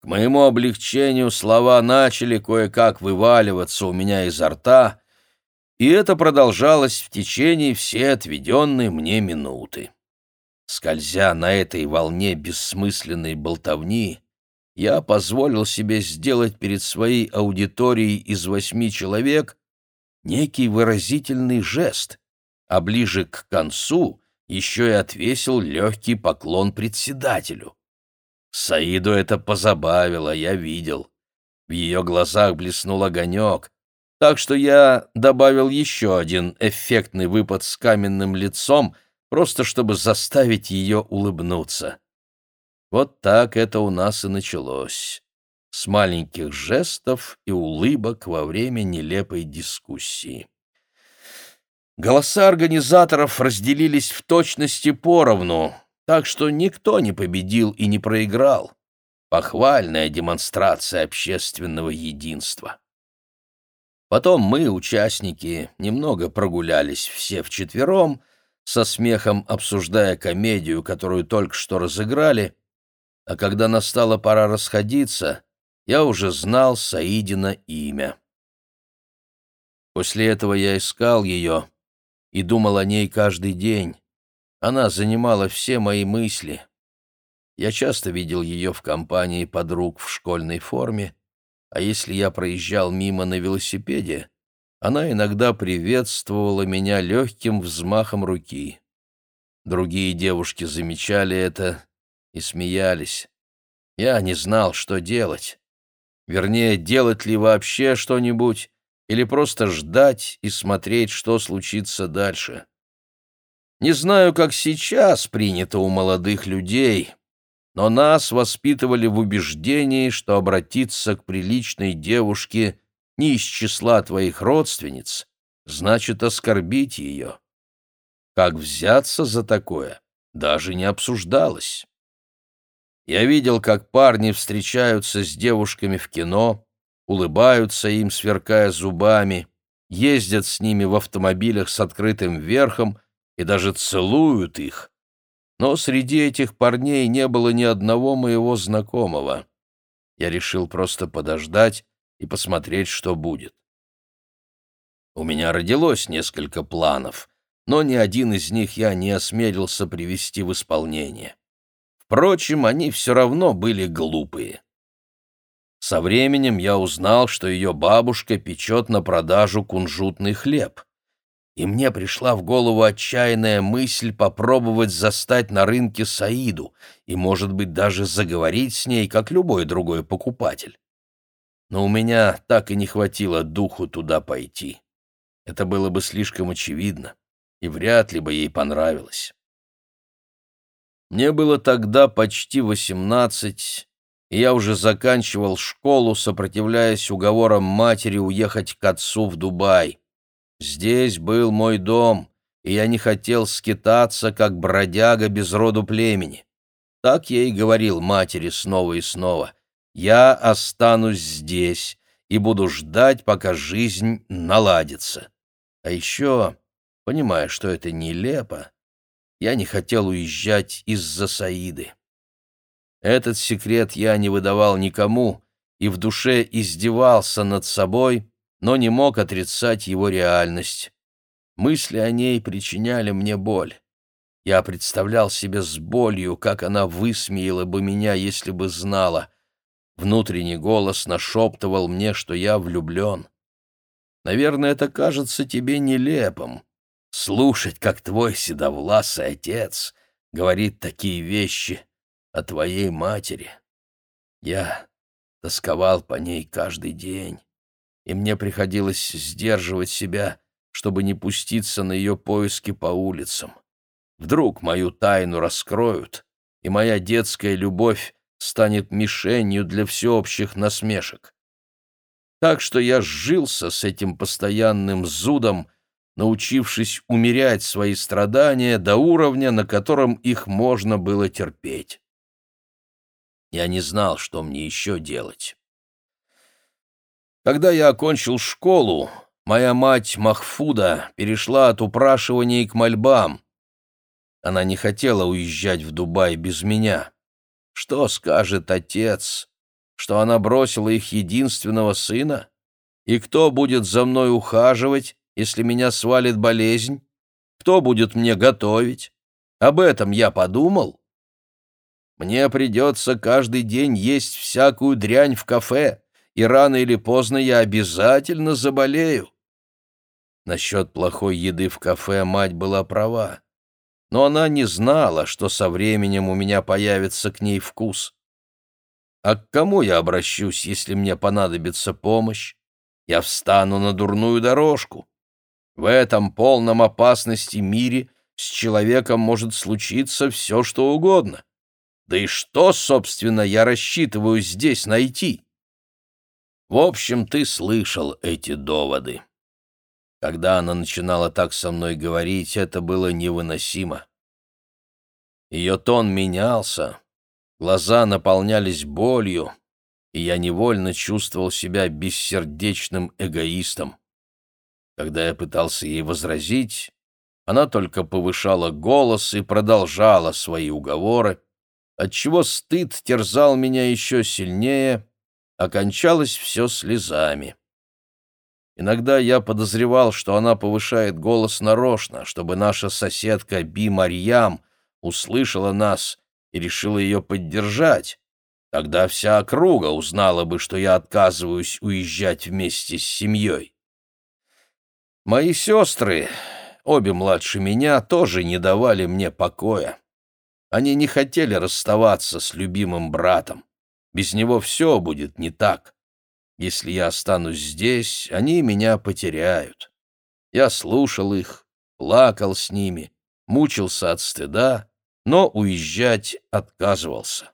К моему облегчению слова начали кое-как вываливаться у меня изо рта, и это продолжалось в течение всей отведенной мне минуты. Скользя на этой волне бессмысленной болтовни, я позволил себе сделать перед своей аудиторией из восьми человек некий выразительный жест, а ближе к концу еще и отвесил легкий поклон председателю. Саиду это позабавило, я видел. В ее глазах блеснул огонек, так что я добавил еще один эффектный выпад с каменным лицом, просто чтобы заставить ее улыбнуться. Вот так это у нас и началось. С маленьких жестов и улыбок во время нелепой дискуссии. Голоса организаторов разделились в точности поровну, так что никто не победил и не проиграл. Похвальная демонстрация общественного единства. Потом мы, участники, немного прогулялись все вчетвером, со смехом обсуждая комедию, которую только что разыграли, а когда настала пора расходиться, я уже знал Саидина имя. После этого я искал ее и думал о ней каждый день. Она занимала все мои мысли. Я часто видел ее в компании подруг в школьной форме, а если я проезжал мимо на велосипеде, она иногда приветствовала меня легким взмахом руки. Другие девушки замечали это и смеялись. Я не знал, что делать. Вернее, делать ли вообще что-нибудь, или просто ждать и смотреть, что случится дальше. Не знаю, как сейчас принято у молодых людей, но нас воспитывали в убеждении, что обратиться к приличной девушке не из числа твоих родственниц значит оскорбить ее. Как взяться за такое, даже не обсуждалось. Я видел, как парни встречаются с девушками в кино, улыбаются им, сверкая зубами, ездят с ними в автомобилях с открытым верхом и даже целуют их. Но среди этих парней не было ни одного моего знакомого. Я решил просто подождать и посмотреть, что будет. У меня родилось несколько планов, но ни один из них я не осмелился привести в исполнение. Впрочем, они все равно были глупые. Со временем я узнал, что ее бабушка печет на продажу кунжутный хлеб. И мне пришла в голову отчаянная мысль попробовать застать на рынке Саиду и, может быть, даже заговорить с ней, как любой другой покупатель. Но у меня так и не хватило духу туда пойти. Это было бы слишком очевидно, и вряд ли бы ей понравилось. Мне было тогда почти восемнадцать, и я уже заканчивал школу, сопротивляясь уговорам матери уехать к отцу в Дубай. Здесь был мой дом, и я не хотел скитаться, как бродяга без роду племени. Так я и говорил матери снова и снова. Я останусь здесь и буду ждать, пока жизнь наладится. А еще, понимая, что это нелепо, я не хотел уезжать из-за Саиды. Этот секрет я не выдавал никому и в душе издевался над собой, но не мог отрицать его реальность. Мысли о ней причиняли мне боль. Я представлял себе с болью, как она высмеяла бы меня, если бы знала. Внутренний голос нашептывал мне, что я влюблен. Наверное, это кажется тебе нелепым, слушать, как твой седовласый отец говорит такие вещи о твоей матери. Я тосковал по ней каждый день, и мне приходилось сдерживать себя, чтобы не пуститься на ее поиски по улицам. Вдруг мою тайну раскроют, и моя детская любовь станет мишенью для всеобщих насмешек. Так что я сжился с этим постоянным зудом, научившись умерять свои страдания до уровня, на котором их можно было терпеть. Я не знал, что мне еще делать. Когда я окончил школу, моя мать Махфуда перешла от упрашиваний к мольбам. Она не хотела уезжать в Дубай без меня. Что скажет отец? Что она бросила их единственного сына? И кто будет за мной ухаживать, если меня свалит болезнь? Кто будет мне готовить? Об этом я подумал. Мне придется каждый день есть всякую дрянь в кафе, и рано или поздно я обязательно заболею. Насчет плохой еды в кафе мать была права. Но она не знала, что со временем у меня появится к ней вкус. А к кому я обращусь, если мне понадобится помощь? Я встану на дурную дорожку. В этом полном опасности мире с человеком может случиться все, что угодно. Да и что, собственно, я рассчитываю здесь найти? В общем, ты слышал эти доводы. Когда она начинала так со мной говорить, это было невыносимо. Ее тон менялся, глаза наполнялись болью, и я невольно чувствовал себя бессердечным эгоистом. Когда я пытался ей возразить, она только повышала голос и продолжала свои уговоры, отчего стыд терзал меня еще сильнее, окончалось все слезами. Иногда я подозревал, что она повышает голос нарочно, чтобы наша соседка Би Марьям услышала нас и решила ее поддержать. Тогда вся округа узнала бы, что я отказываюсь уезжать вместе с семьей. Мои сестры, обе младше меня, тоже не давали мне покоя. Они не хотели расставаться с любимым братом. Без него все будет не так. Если я останусь здесь, они меня потеряют. Я слушал их, плакал с ними, мучился от стыда, но уезжать отказывался.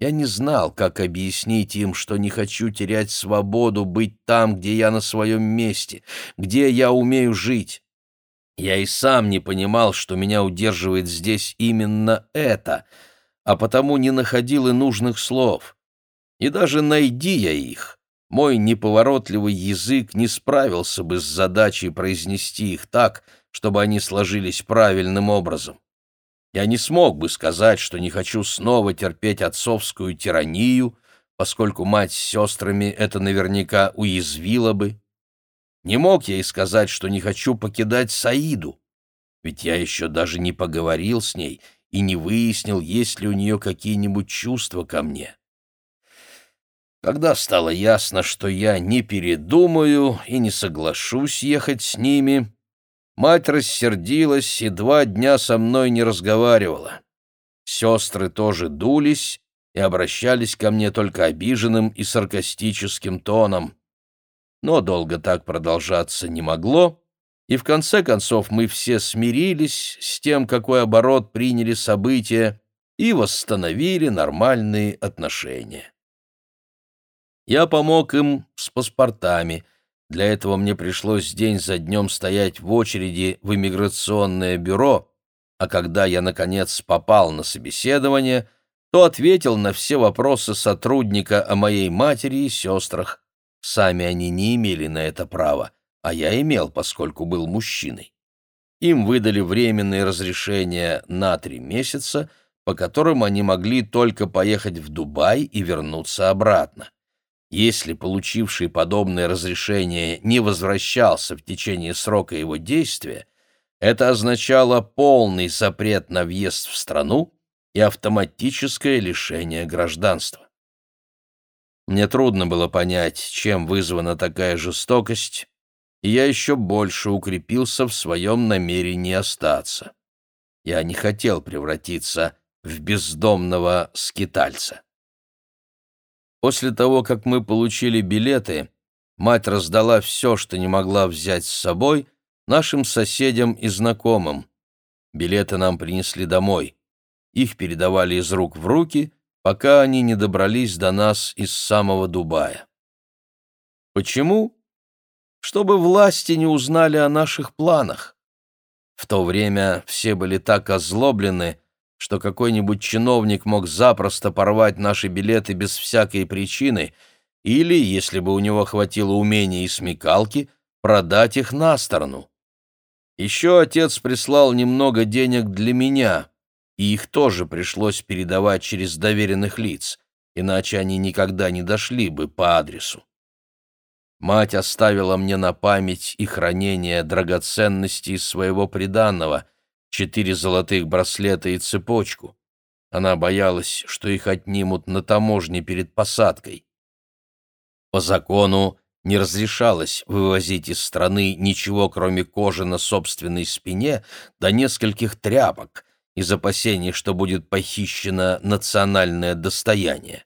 Я не знал, как объяснить им, что не хочу терять свободу быть там, где я на своем месте, где я умею жить. Я и сам не понимал, что меня удерживает здесь именно это, а потому не находил и нужных слов. И даже найди я их, мой неповоротливый язык не справился бы с задачей произнести их так, чтобы они сложились правильным образом. Я не смог бы сказать, что не хочу снова терпеть отцовскую тиранию, поскольку мать с сестрами это наверняка уязвила бы. Не мог я и сказать, что не хочу покидать Саиду, ведь я еще даже не поговорил с ней и не выяснил, есть ли у нее какие-нибудь чувства ко мне. Когда стало ясно, что я не передумаю и не соглашусь ехать с ними, мать рассердилась и два дня со мной не разговаривала. Сестры тоже дулись и обращались ко мне только обиженным и саркастическим тоном. Но долго так продолжаться не могло, и в конце концов мы все смирились с тем, какой оборот приняли события, и восстановили нормальные отношения. Я помог им с паспортами. Для этого мне пришлось день за днем стоять в очереди в иммиграционное бюро, а когда я, наконец, попал на собеседование, то ответил на все вопросы сотрудника о моей матери и сестрах. Сами они не имели на это права, а я имел, поскольку был мужчиной. Им выдали временное разрешение на три месяца, по которым они могли только поехать в Дубай и вернуться обратно. Если получивший подобное разрешение не возвращался в течение срока его действия, это означало полный запрет на въезд в страну и автоматическое лишение гражданства. Мне трудно было понять, чем вызвана такая жестокость, и я еще больше укрепился в своем намерении остаться. Я не хотел превратиться в бездомного скитальца. После того, как мы получили билеты, мать раздала все, что не могла взять с собой, нашим соседям и знакомым. Билеты нам принесли домой. Их передавали из рук в руки, пока они не добрались до нас из самого Дубая. Почему? Чтобы власти не узнали о наших планах. В то время все были так озлоблены, что какой-нибудь чиновник мог запросто порвать наши билеты без всякой причины, или, если бы у него хватило умения и смекалки, продать их на сторону. Еще отец прислал немного денег для меня, и их тоже пришлось передавать через доверенных лиц, иначе они никогда не дошли бы по адресу. Мать оставила мне на память и хранение драгоценностей своего приданного, четыре золотых браслета и цепочку. Она боялась, что их отнимут на таможне перед посадкой. По закону не разрешалось вывозить из страны ничего, кроме кожи на собственной спине, до нескольких тряпок, из опасений, что будет похищено национальное достояние.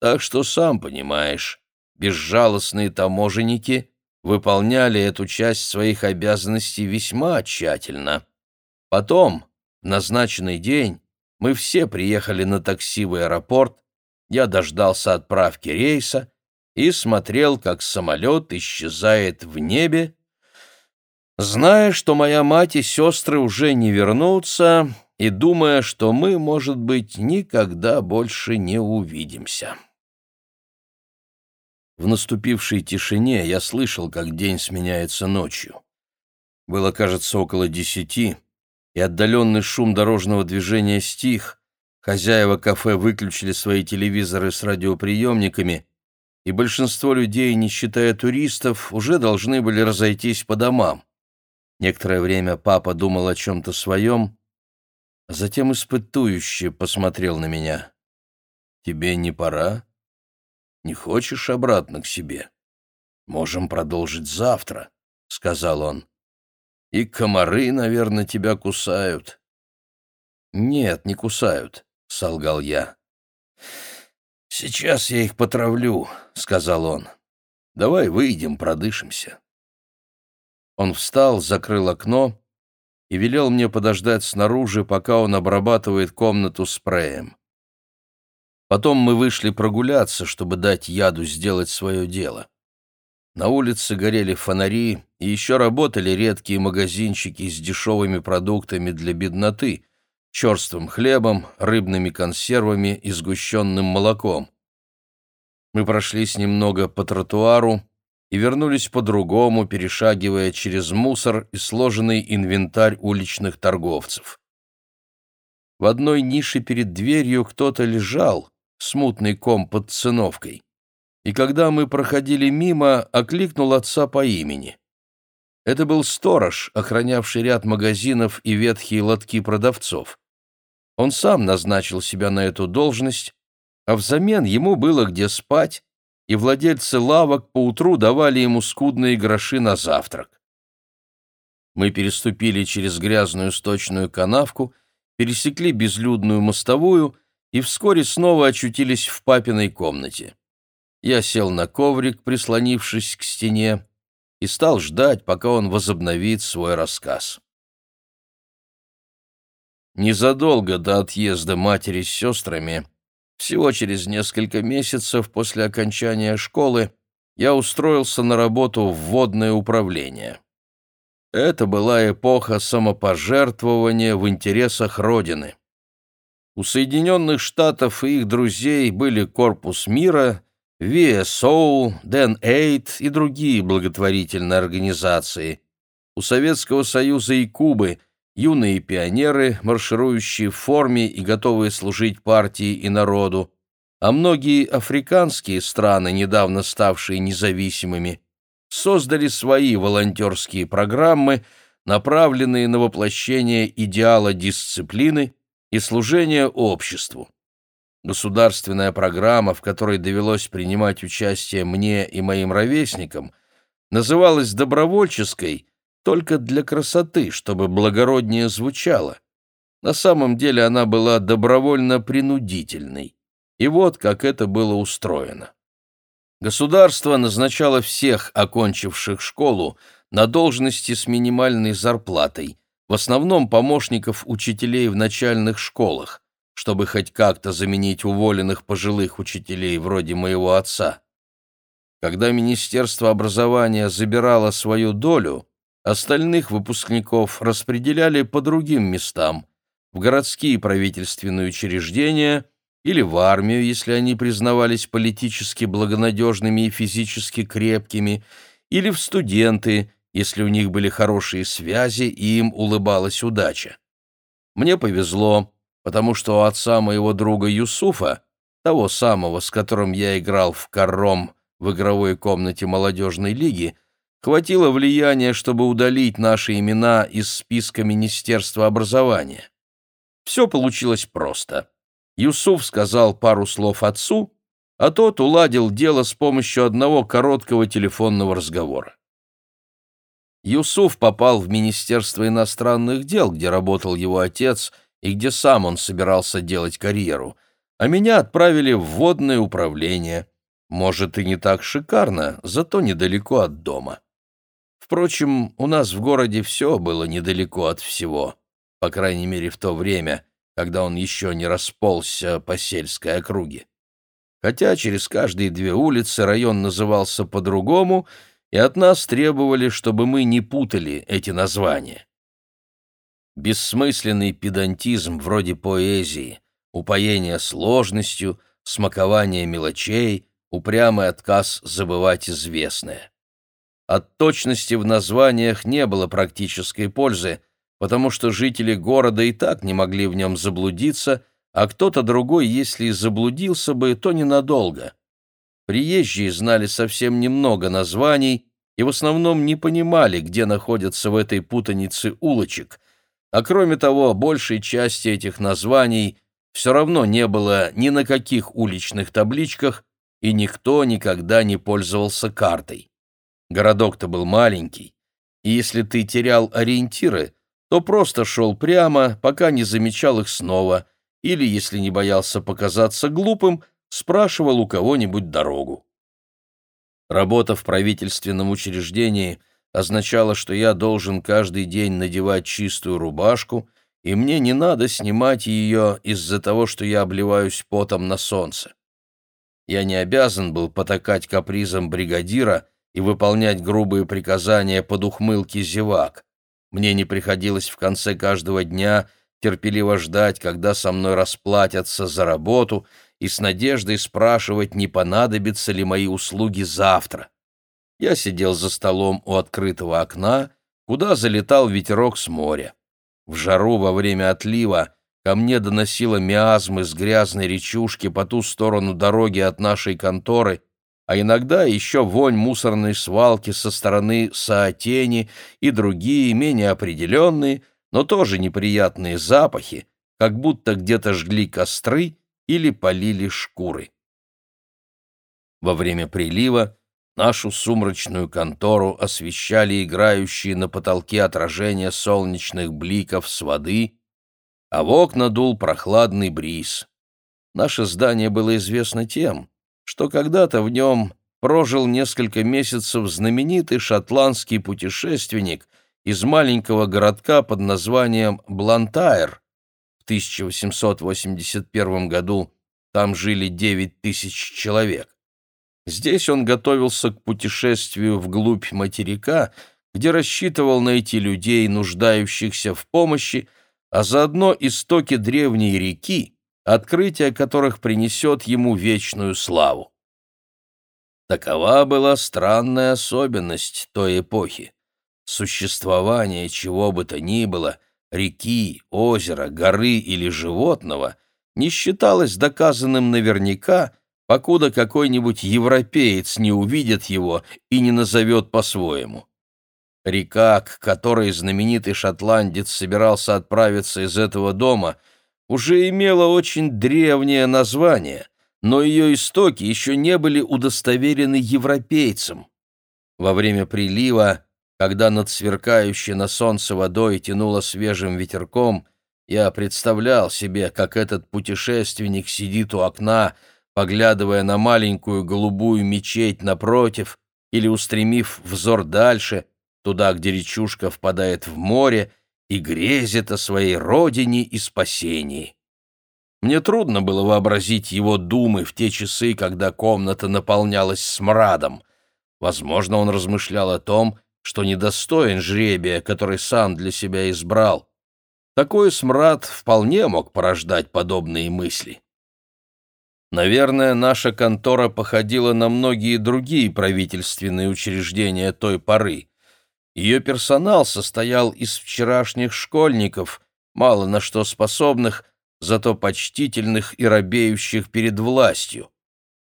Так что, сам понимаешь, безжалостные таможенники выполняли эту часть своих обязанностей весьма тщательно. Потом, в назначенный день, мы все приехали на такси в аэропорт, я дождался отправки рейса и смотрел, как самолет исчезает в небе, зная, что моя мать и сестры уже не вернутся, и думая, что мы, может быть, никогда больше не увидимся. В наступившей тишине я слышал, как день сменяется ночью. Было, кажется, около десяти, и отдаленный шум дорожного движения стих, хозяева кафе выключили свои телевизоры с радиоприемниками, и большинство людей, не считая туристов, уже должны были разойтись по домам. Некоторое время папа думал о чем-то своем, а затем испытующе посмотрел на меня. «Тебе не пора?» Не хочешь обратно к себе? Можем продолжить завтра, — сказал он. И комары, наверное, тебя кусают. Нет, не кусают, — солгал я. Сейчас я их потравлю, — сказал он. Давай выйдем, продышимся. Он встал, закрыл окно и велел мне подождать снаружи, пока он обрабатывает комнату спреем. Потом мы вышли прогуляться, чтобы дать яду сделать свое дело. На улице горели фонари, и еще работали редкие магазинчики с дешевыми продуктами для бедноты, черствым хлебом, рыбными консервами и сгущенным молоком. Мы прошлись немного по тротуару и вернулись по-другому, перешагивая через мусор и сложенный инвентарь уличных торговцев. В одной нише перед дверью кто-то лежал, смутный ком под циновкой. И когда мы проходили мимо, окликнул отца по имени. Это был сторож, охранявший ряд магазинов и ветхие лотки продавцов. Он сам назначил себя на эту должность, а взамен ему было где спать, и владельцы лавок поутру давали ему скудные гроши на завтрак. Мы переступили через грязную сточную канавку, пересекли безлюдную мостовую — и вскоре снова очутились в папиной комнате. Я сел на коврик, прислонившись к стене, и стал ждать, пока он возобновит свой рассказ. Незадолго до отъезда матери с сестрами, всего через несколько месяцев после окончания школы, я устроился на работу в водное управление. Это была эпоха самопожертвования в интересах Родины. У Соединенных Штатов и их друзей были Корпус мира, VSO, DEN-8 и другие благотворительные организации. У Советского Союза и Кубы юные пионеры, марширующие в форме и готовые служить партии и народу, а многие африканские страны, недавно ставшие независимыми, создали свои волонтерские программы, направленные на воплощение идеала дисциплины и служение обществу. Государственная программа, в которой довелось принимать участие мне и моим ровесникам, называлась добровольческой только для красоты, чтобы благороднее звучало. На самом деле она была добровольно-принудительной. И вот как это было устроено. Государство назначало всех окончивших школу на должности с минимальной зарплатой, в основном помощников учителей в начальных школах, чтобы хоть как-то заменить уволенных пожилых учителей вроде моего отца. Когда Министерство образования забирало свою долю, остальных выпускников распределяли по другим местам, в городские правительственные учреждения или в армию, если они признавались политически благонадежными и физически крепкими, или в студенты, если у них были хорошие связи и им улыбалась удача. Мне повезло, потому что у отца моего друга Юсуфа, того самого, с которым я играл в карром в игровой комнате молодежной лиги, хватило влияния, чтобы удалить наши имена из списка Министерства образования. Все получилось просто. Юсуф сказал пару слов отцу, а тот уладил дело с помощью одного короткого телефонного разговора. Юсуф попал в Министерство иностранных дел, где работал его отец и где сам он собирался делать карьеру, а меня отправили в водное управление. Может, и не так шикарно, зато недалеко от дома. Впрочем, у нас в городе все было недалеко от всего, по крайней мере в то время, когда он еще не расползся по сельской округе. Хотя через каждые две улицы район назывался по-другому, и от нас требовали, чтобы мы не путали эти названия. Бессмысленный педантизм вроде поэзии, упоение сложностью, смакование мелочей, упрямый отказ забывать известное. От точности в названиях не было практической пользы, потому что жители города и так не могли в нем заблудиться, а кто-то другой, если и заблудился бы, то ненадолго. Приезжие знали совсем немного названий и в основном не понимали, где находятся в этой путанице улочек, а кроме того, большей части этих названий все равно не было ни на каких уличных табличках, и никто никогда не пользовался картой. Городок-то был маленький, и если ты терял ориентиры, то просто шел прямо, пока не замечал их снова, или, если не боялся показаться глупым, спрашивал у кого-нибудь дорогу. Работа в правительственном учреждении означала, что я должен каждый день надевать чистую рубашку, и мне не надо снимать ее из-за того, что я обливаюсь потом на солнце. Я не обязан был потакать капризом бригадира и выполнять грубые приказания под ухмылки зевак. Мне не приходилось в конце каждого дня терпеливо ждать, когда со мной расплатятся за работу, и с надеждой спрашивать, не понадобятся ли мои услуги завтра. Я сидел за столом у открытого окна, куда залетал ветерок с моря. В жару во время отлива ко мне доносило миазмы с грязной речушки по ту сторону дороги от нашей конторы, а иногда еще вонь мусорной свалки со стороны Саатени и другие, менее определенные, но тоже неприятные запахи, как будто где-то жгли костры или полили шкуры. Во время прилива нашу сумрачную контору освещали играющие на потолке отражения солнечных бликов с воды, а в окна дул прохладный бриз. Наше здание было известно тем, что когда-то в нем прожил несколько месяцев знаменитый шотландский путешественник из маленького городка под названием Блантайр. В 1881 году там жили 9 тысяч человек. Здесь он готовился к путешествию вглубь материка, где рассчитывал найти людей, нуждающихся в помощи, а заодно истоки древней реки, открытие которых принесет ему вечную славу. Такова была странная особенность той эпохи. Существование чего бы то ни было, реки, озера, горы или животного, не считалось доказанным наверняка, покуда какой-нибудь европеец не увидит его и не назовет по-своему. Река, к которой знаменитый шотландец собирался отправиться из этого дома, уже имела очень древнее название, но ее истоки еще не были удостоверены европейцам. Во время прилива, когда над сверкающей на солнце водой тянуло свежим ветерком, я представлял себе, как этот путешественник сидит у окна, поглядывая на маленькую голубую мечеть напротив или устремив взор дальше — туда, где речушка впадает в море, и грезит о своей родине и спасении. Мне трудно было вообразить его думы в те часы, когда комната наполнялась смрадом. Возможно, он размышлял о том, что недостоин жребия, который сам для себя избрал. Такой смрад вполне мог порождать подобные мысли. Наверное, наша контора походила на многие другие правительственные учреждения той поры. Ее персонал состоял из вчерашних школьников, мало на что способных, зато почтительных и робеющих перед властью.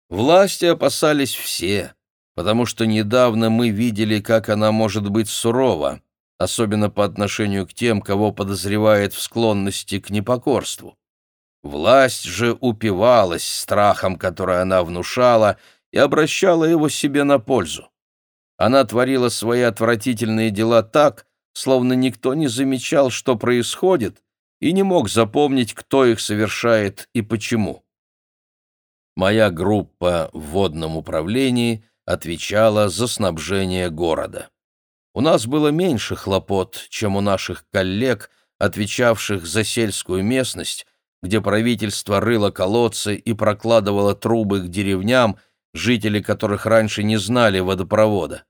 Власти опасались все, потому что недавно мы видели, как она может быть сурова, особенно по отношению к тем, кого подозревает в склонности к непокорству. Власть же упивалась страхом, который она внушала, и обращала его себе на пользу. Она творила свои отвратительные дела так, словно никто не замечал, что происходит, и не мог запомнить, кто их совершает и почему. Моя группа в водном управлении отвечала за снабжение города. У нас было меньше хлопот, чем у наших коллег, отвечавших за сельскую местность, где правительство рыло колодцы и прокладывало трубы к деревням, жители которых раньше не знали водопровода.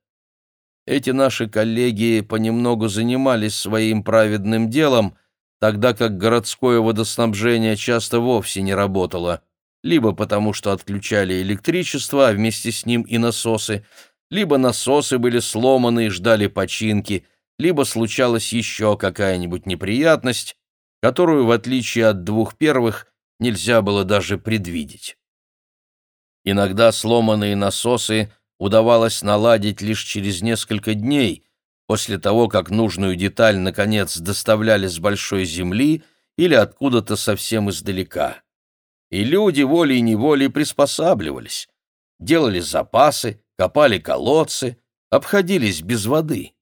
Эти наши коллеги понемногу занимались своим праведным делом, тогда как городское водоснабжение часто вовсе не работало, либо потому что отключали электричество, а вместе с ним и насосы, либо насосы были сломаны и ждали починки, либо случалась еще какая-нибудь неприятность, которую, в отличие от двух первых, нельзя было даже предвидеть. Иногда сломанные насосы удавалось наладить лишь через несколько дней, после того, как нужную деталь, наконец, доставляли с большой земли или откуда-то совсем издалека. И люди волей-неволей приспосабливались, делали запасы, копали колодцы, обходились без воды.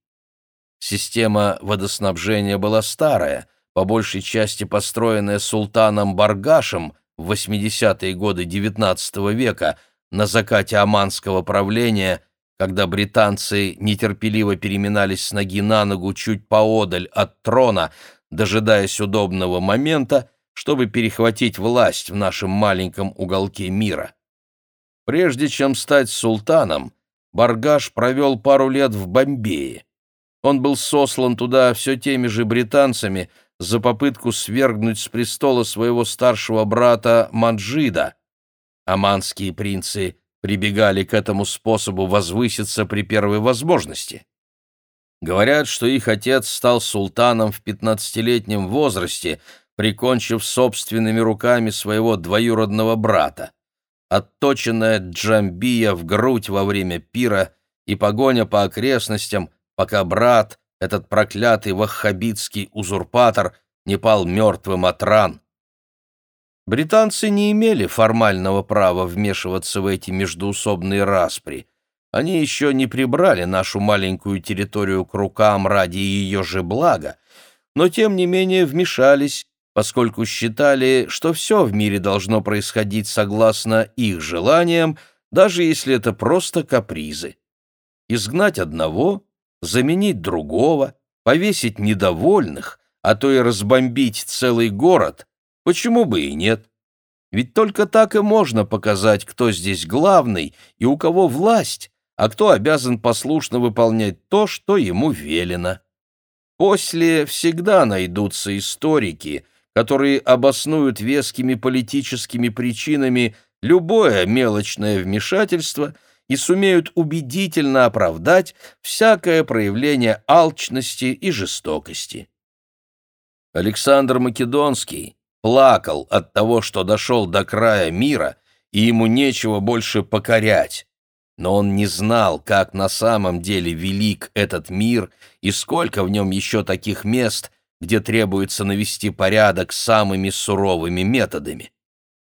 Система водоснабжения была старая — по большей части построенная султаном Баргашем в 80-е годы XIX века на закате Оманского правления, когда британцы нетерпеливо переминались с ноги на ногу чуть поодаль от трона, дожидаясь удобного момента, чтобы перехватить власть в нашем маленьком уголке мира. Прежде чем стать султаном, Баргаш провел пару лет в Бомбее. Он был сослан туда все теми же британцами, за попытку свергнуть с престола своего старшего брата Манджида. Аманские принцы прибегали к этому способу возвыситься при первой возможности. Говорят, что их отец стал султаном в пятнадцатилетнем возрасте, прикончив собственными руками своего двоюродного брата. Отточенная джамбия в грудь во время пира и погоня по окрестностям, пока брат, этот проклятый ваххабитский узурпатор не пал мертвым от ран. Британцы не имели формального права вмешиваться в эти междуусобные распри. Они еще не прибрали нашу маленькую территорию к рукам ради ее же блага, но тем не менее вмешались, поскольку считали, что все в мире должно происходить согласно их желаниям, даже если это просто капризы. Изгнать одного заменить другого, повесить недовольных, а то и разбомбить целый город, почему бы и нет? Ведь только так и можно показать, кто здесь главный и у кого власть, а кто обязан послушно выполнять то, что ему велено. После всегда найдутся историки, которые обоснуют вескими политическими причинами любое мелочное вмешательство – и сумеют убедительно оправдать всякое проявление алчности и жестокости. Александр Македонский плакал от того, что дошел до края мира, и ему нечего больше покорять. Но он не знал, как на самом деле велик этот мир и сколько в нем еще таких мест, где требуется навести порядок самыми суровыми методами.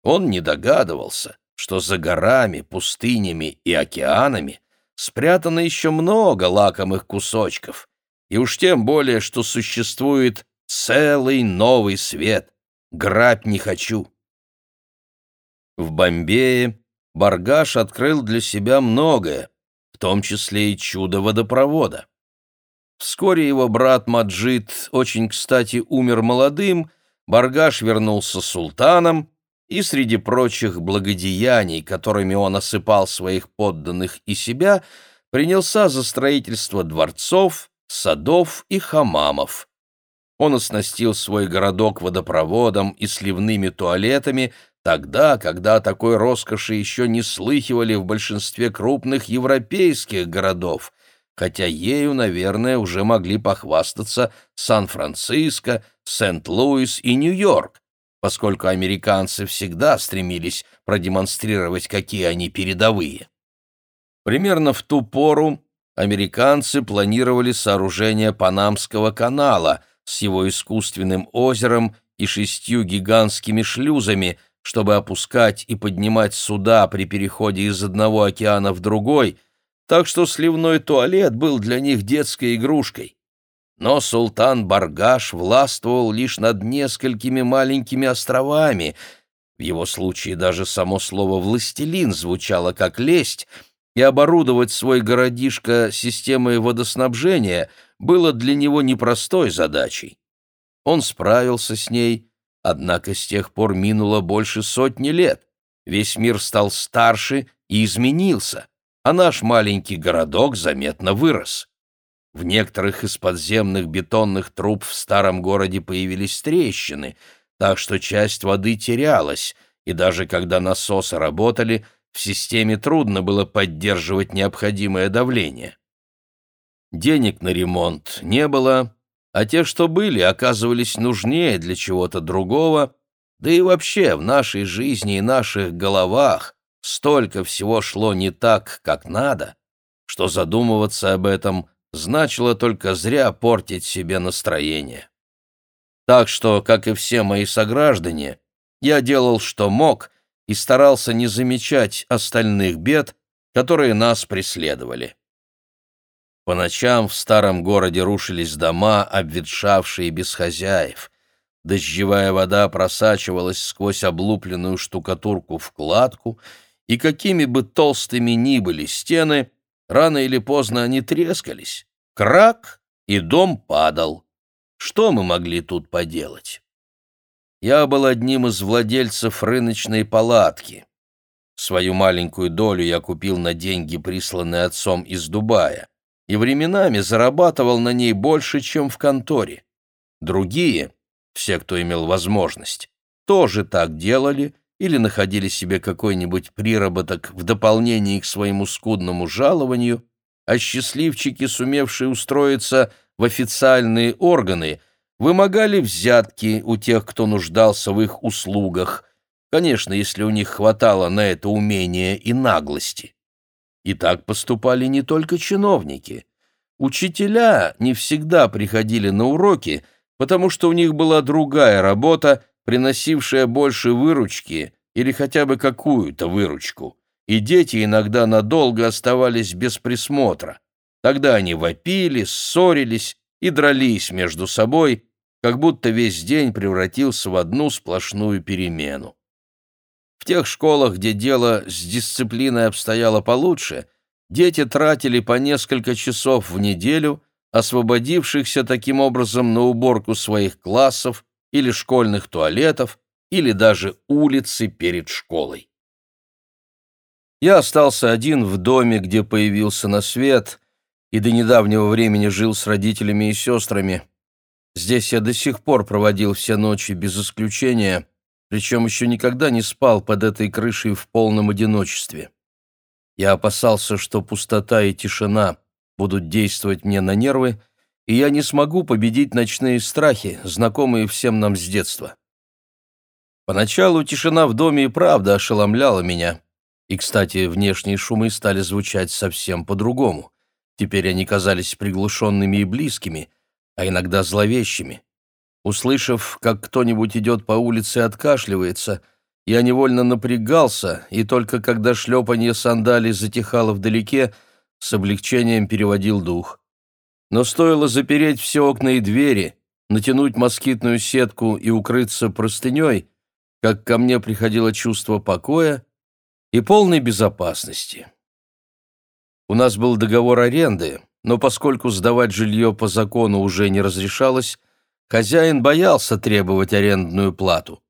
Он не догадывался, что за горами, пустынями и океанами спрятано еще много лакомых кусочков, и уж тем более, что существует целый новый свет. Грабь не хочу. В Бомбее Баргаш открыл для себя многое, в том числе и чудо водопровода. Вскоре его брат Маджид очень кстати умер молодым, Баргаш вернулся султаном, и среди прочих благодеяний, которыми он осыпал своих подданных и себя, принялся за строительство дворцов, садов и хамамов. он оснастил свой городок водопроводом и сливными туалетами, тогда, когда такой роскоши еще не слыхивали в большинстве крупных европейских городов, хотя ею, наверное, уже могли похвастаться Сан-Франциско, Сент-Луис и Нью-Йорк, поскольку американцы всегда стремились продемонстрировать, какие они передовые. Примерно в ту пору американцы планировали сооружение Панамского канала с его искусственным озером и шестью гигантскими шлюзами, чтобы опускать и поднимать суда при переходе из одного океана в другой, так что сливной туалет был для них детской игрушкой. Но султан Баргаш властвовал лишь над несколькими маленькими островами. В его случае даже само слово «властелин» звучало как лесть — и оборудовать свой городишко системой водоснабжения было для него непростой задачей. Он справился с ней, однако с тех пор минуло больше сотни лет. Весь мир стал старше и изменился, а наш маленький городок заметно вырос. В некоторых из подземных бетонных труб в старом городе появились трещины, так что часть воды терялась, и даже когда насосы работали – в системе трудно было поддерживать необходимое давление. Денег на ремонт не было, а те, что были, оказывались нужнее для чего-то другого, да и вообще в нашей жизни и наших головах столько всего шло не так, как надо, что задумываться об этом значило только зря портить себе настроение. Так что, как и все мои сограждане, я делал, что мог, и старался не замечать остальных бед, которые нас преследовали. По ночам в старом городе рушились дома, обветшавшие без хозяев. Дождевая вода просачивалась сквозь облупленную штукатурку в кладку, и какими бы толстыми ни были стены, рано или поздно они трескались. Крак, и дом падал. Что мы могли тут поделать? Я был одним из владельцев рыночной палатки. Свою маленькую долю я купил на деньги, присланные отцом из Дубая, и временами зарабатывал на ней больше, чем в конторе. Другие, все, кто имел возможность, тоже так делали или находили себе какой-нибудь приработок в дополнение к своему скудному жалованию, а счастливчики, сумевшие устроиться в официальные органы – вымогали взятки у тех, кто нуждался в их услугах, конечно, если у них хватало на это умения и наглости. И так поступали не только чиновники. Учителя не всегда приходили на уроки, потому что у них была другая работа, приносившая больше выручки или хотя бы какую-то выручку, и дети иногда надолго оставались без присмотра. Тогда они вопили, ссорились и дрались между собой, как будто весь день превратился в одну сплошную перемену. В тех школах, где дело с дисциплиной обстояло получше, дети тратили по несколько часов в неделю, освободившихся таким образом на уборку своих классов или школьных туалетов, или даже улицы перед школой. Я остался один в доме, где появился на свет, и до недавнего времени жил с родителями и сестрами. Здесь я до сих пор проводил все ночи без исключения, причем еще никогда не спал под этой крышей в полном одиночестве. Я опасался, что пустота и тишина будут действовать мне на нервы, и я не смогу победить ночные страхи, знакомые всем нам с детства. Поначалу тишина в доме и правда ошеломляла меня. И, кстати, внешние шумы стали звучать совсем по-другому. Теперь они казались приглушенными и близкими — а иногда зловещими. Услышав, как кто-нибудь идет по улице и откашливается, я невольно напрягался, и только когда шлепанье сандалий затихало вдалеке, с облегчением переводил дух. Но стоило запереть все окна и двери, натянуть москитную сетку и укрыться простыней, как ко мне приходило чувство покоя и полной безопасности. У нас был договор аренды, но поскольку сдавать жилье по закону уже не разрешалось, хозяин боялся требовать арендную плату.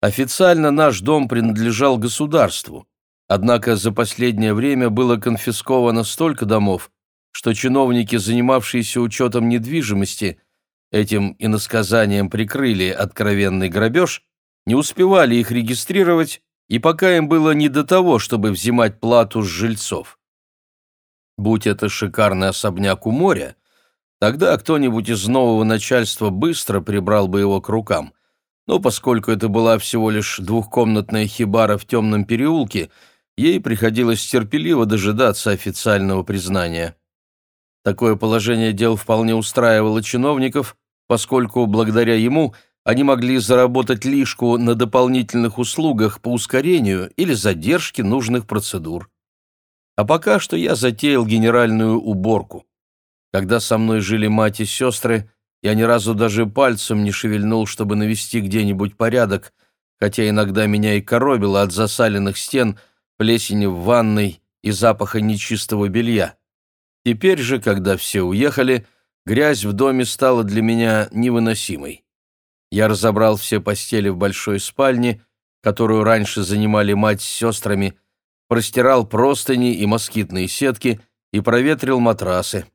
Официально наш дом принадлежал государству, однако за последнее время было конфисковано столько домов, что чиновники, занимавшиеся учетом недвижимости, этим иносказанием прикрыли откровенный грабеж, не успевали их регистрировать, и пока им было не до того, чтобы взимать плату с жильцов. Будь это шикарный особняк у моря, тогда кто-нибудь из нового начальства быстро прибрал бы его к рукам. Но поскольку это была всего лишь двухкомнатная хибара в темном переулке, ей приходилось терпеливо дожидаться официального признания. Такое положение дел вполне устраивало чиновников, поскольку благодаря ему они могли заработать лишку на дополнительных услугах по ускорению или задержке нужных процедур. А пока что я затеял генеральную уборку. Когда со мной жили мать и сестры, я ни разу даже пальцем не шевельнул, чтобы навести где-нибудь порядок, хотя иногда меня и коробило от засаленных стен, плесени в ванной и запаха нечистого белья. Теперь же, когда все уехали, грязь в доме стала для меня невыносимой. Я разобрал все постели в большой спальне, которую раньше занимали мать с сестрами, простирал простыни и москитные сетки и проветрил матрасы.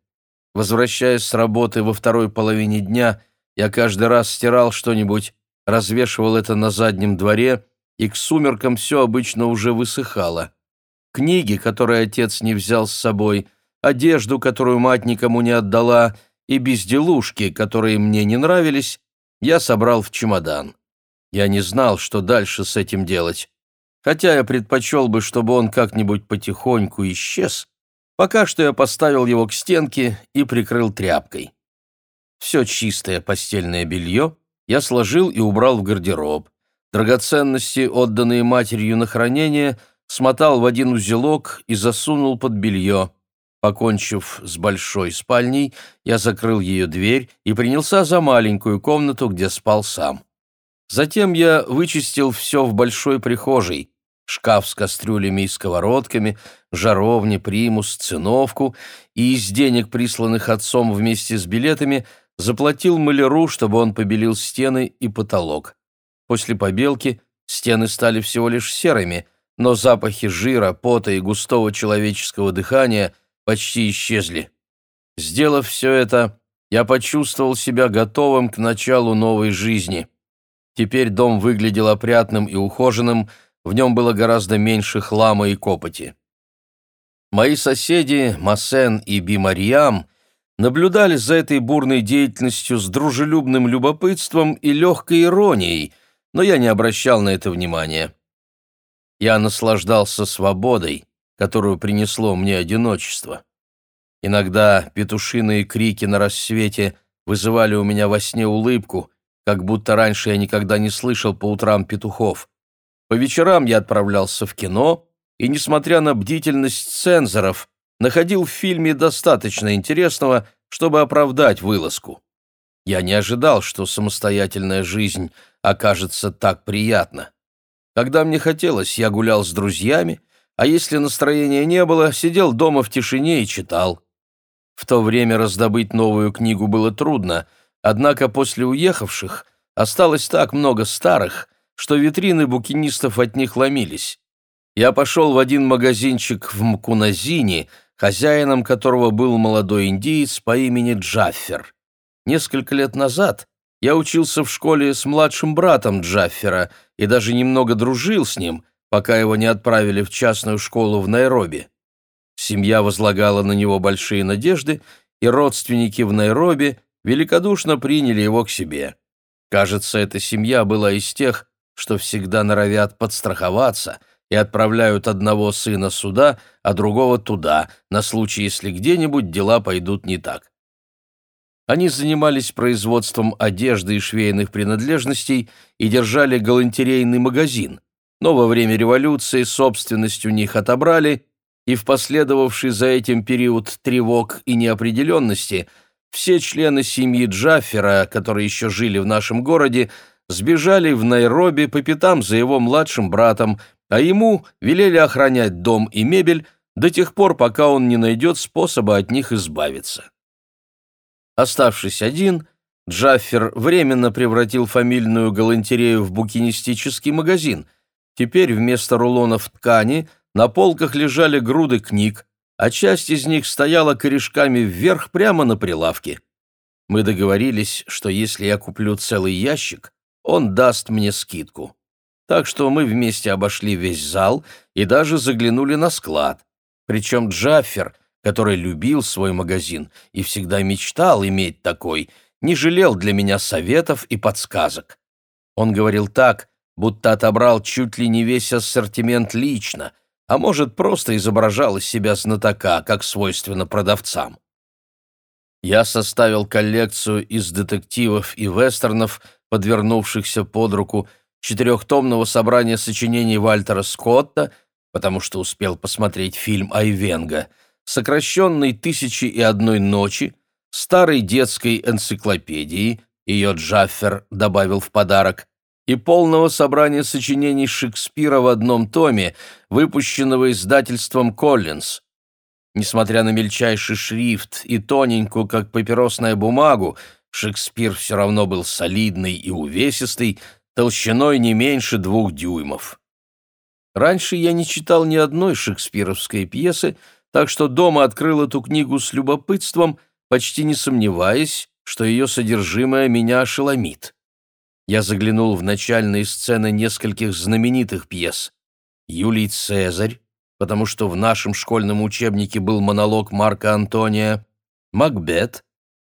Возвращаясь с работы во второй половине дня, я каждый раз стирал что-нибудь, развешивал это на заднем дворе, и к сумеркам все обычно уже высыхало. Книги, которые отец не взял с собой, одежду, которую мать никому не отдала, и безделушки, которые мне не нравились, я собрал в чемодан. Я не знал, что дальше с этим делать. Хотя я предпочел бы, чтобы он как-нибудь потихоньку исчез, Пока что я поставил его к стенке и прикрыл тряпкой. Все чистое постельное белье я сложил и убрал в гардероб. Драгоценности, отданные матерью на хранение, смотал в один узелок и засунул под белье. Покончив с большой спальней, я закрыл ее дверь и принялся за маленькую комнату, где спал сам. Затем я вычистил все в большой прихожей, шкаф с кастрюлями и сковородками, жаровни, примус, циновку, и из денег, присланных отцом вместе с билетами, заплатил маляру, чтобы он побелил стены и потолок. После побелки стены стали всего лишь серыми, но запахи жира, пота и густого человеческого дыхания почти исчезли. Сделав все это, я почувствовал себя готовым к началу новой жизни. Теперь дом выглядел опрятным и ухоженным, в нем было гораздо меньше хлама и копоти. Мои соседи, Массен и Бимариам, наблюдали за этой бурной деятельностью с дружелюбным любопытством и легкой иронией, но я не обращал на это внимания. Я наслаждался свободой, которую принесло мне одиночество. Иногда петушиные крики на рассвете вызывали у меня во сне улыбку, как будто раньше я никогда не слышал по утрам петухов. По вечерам я отправлялся в кино и, несмотря на бдительность цензоров, находил в фильме достаточно интересного, чтобы оправдать вылазку. Я не ожидал, что самостоятельная жизнь окажется так приятна. Когда мне хотелось, я гулял с друзьями, а если настроения не было, сидел дома в тишине и читал. В то время раздобыть новую книгу было трудно, однако после уехавших осталось так много старых, что витрины букинистов от них ломились. Я пошел в один магазинчик в Мкуназине, хозяином которого был молодой индиец по имени Джаффер. Несколько лет назад я учился в школе с младшим братом Джаффера и даже немного дружил с ним, пока его не отправили в частную школу в Найроби. Семья возлагала на него большие надежды, и родственники в Найроби великодушно приняли его к себе. Кажется, эта семья была из тех, что всегда норовят подстраховаться и отправляют одного сына сюда, а другого туда, на случай, если где-нибудь дела пойдут не так. Они занимались производством одежды и швейных принадлежностей и держали галантерейный магазин, но во время революции собственность у них отобрали, и в последовавший за этим период тревог и неопределенности все члены семьи Джаффера, которые еще жили в нашем городе, сбежали в Найроби по пятам за его младшим братом, а ему велели охранять дом и мебель до тех пор, пока он не найдет способа от них избавиться. Оставшись один, Джаффер временно превратил фамильную галантерею в букинистический магазин. Теперь вместо рулонов ткани на полках лежали груды книг, а часть из них стояла корешками вверх прямо на прилавке. Мы договорились, что если я куплю целый ящик, он даст мне скидку. Так что мы вместе обошли весь зал и даже заглянули на склад. Причем Джаффер, который любил свой магазин и всегда мечтал иметь такой, не жалел для меня советов и подсказок. Он говорил так, будто отобрал чуть ли не весь ассортимент лично, а может, просто изображал из себя знатока, как свойственно продавцам. Я составил коллекцию из детективов и вестернов, подвернувшихся под руку, четырехтомного собрания сочинений Вальтера Скотта, потому что успел посмотреть фильм Айвенга, сокращенной «Тысячи и одной ночи», старой детской энциклопедии, ее Джаффер добавил в подарок, и полного собрания сочинений Шекспира в одном томе, выпущенного издательством «Коллинз». Несмотря на мельчайший шрифт и тоненькую, как папиросная бумагу, Шекспир все равно был солидный и увесистый, толщиной не меньше двух дюймов. Раньше я не читал ни одной шекспировской пьесы, так что дома открыл эту книгу с любопытством, почти не сомневаясь, что ее содержимое меня ошеломит. Я заглянул в начальные сцены нескольких знаменитых пьес. «Юлий Цезарь», потому что в нашем школьном учебнике был монолог Марка Антония, «Макбет»,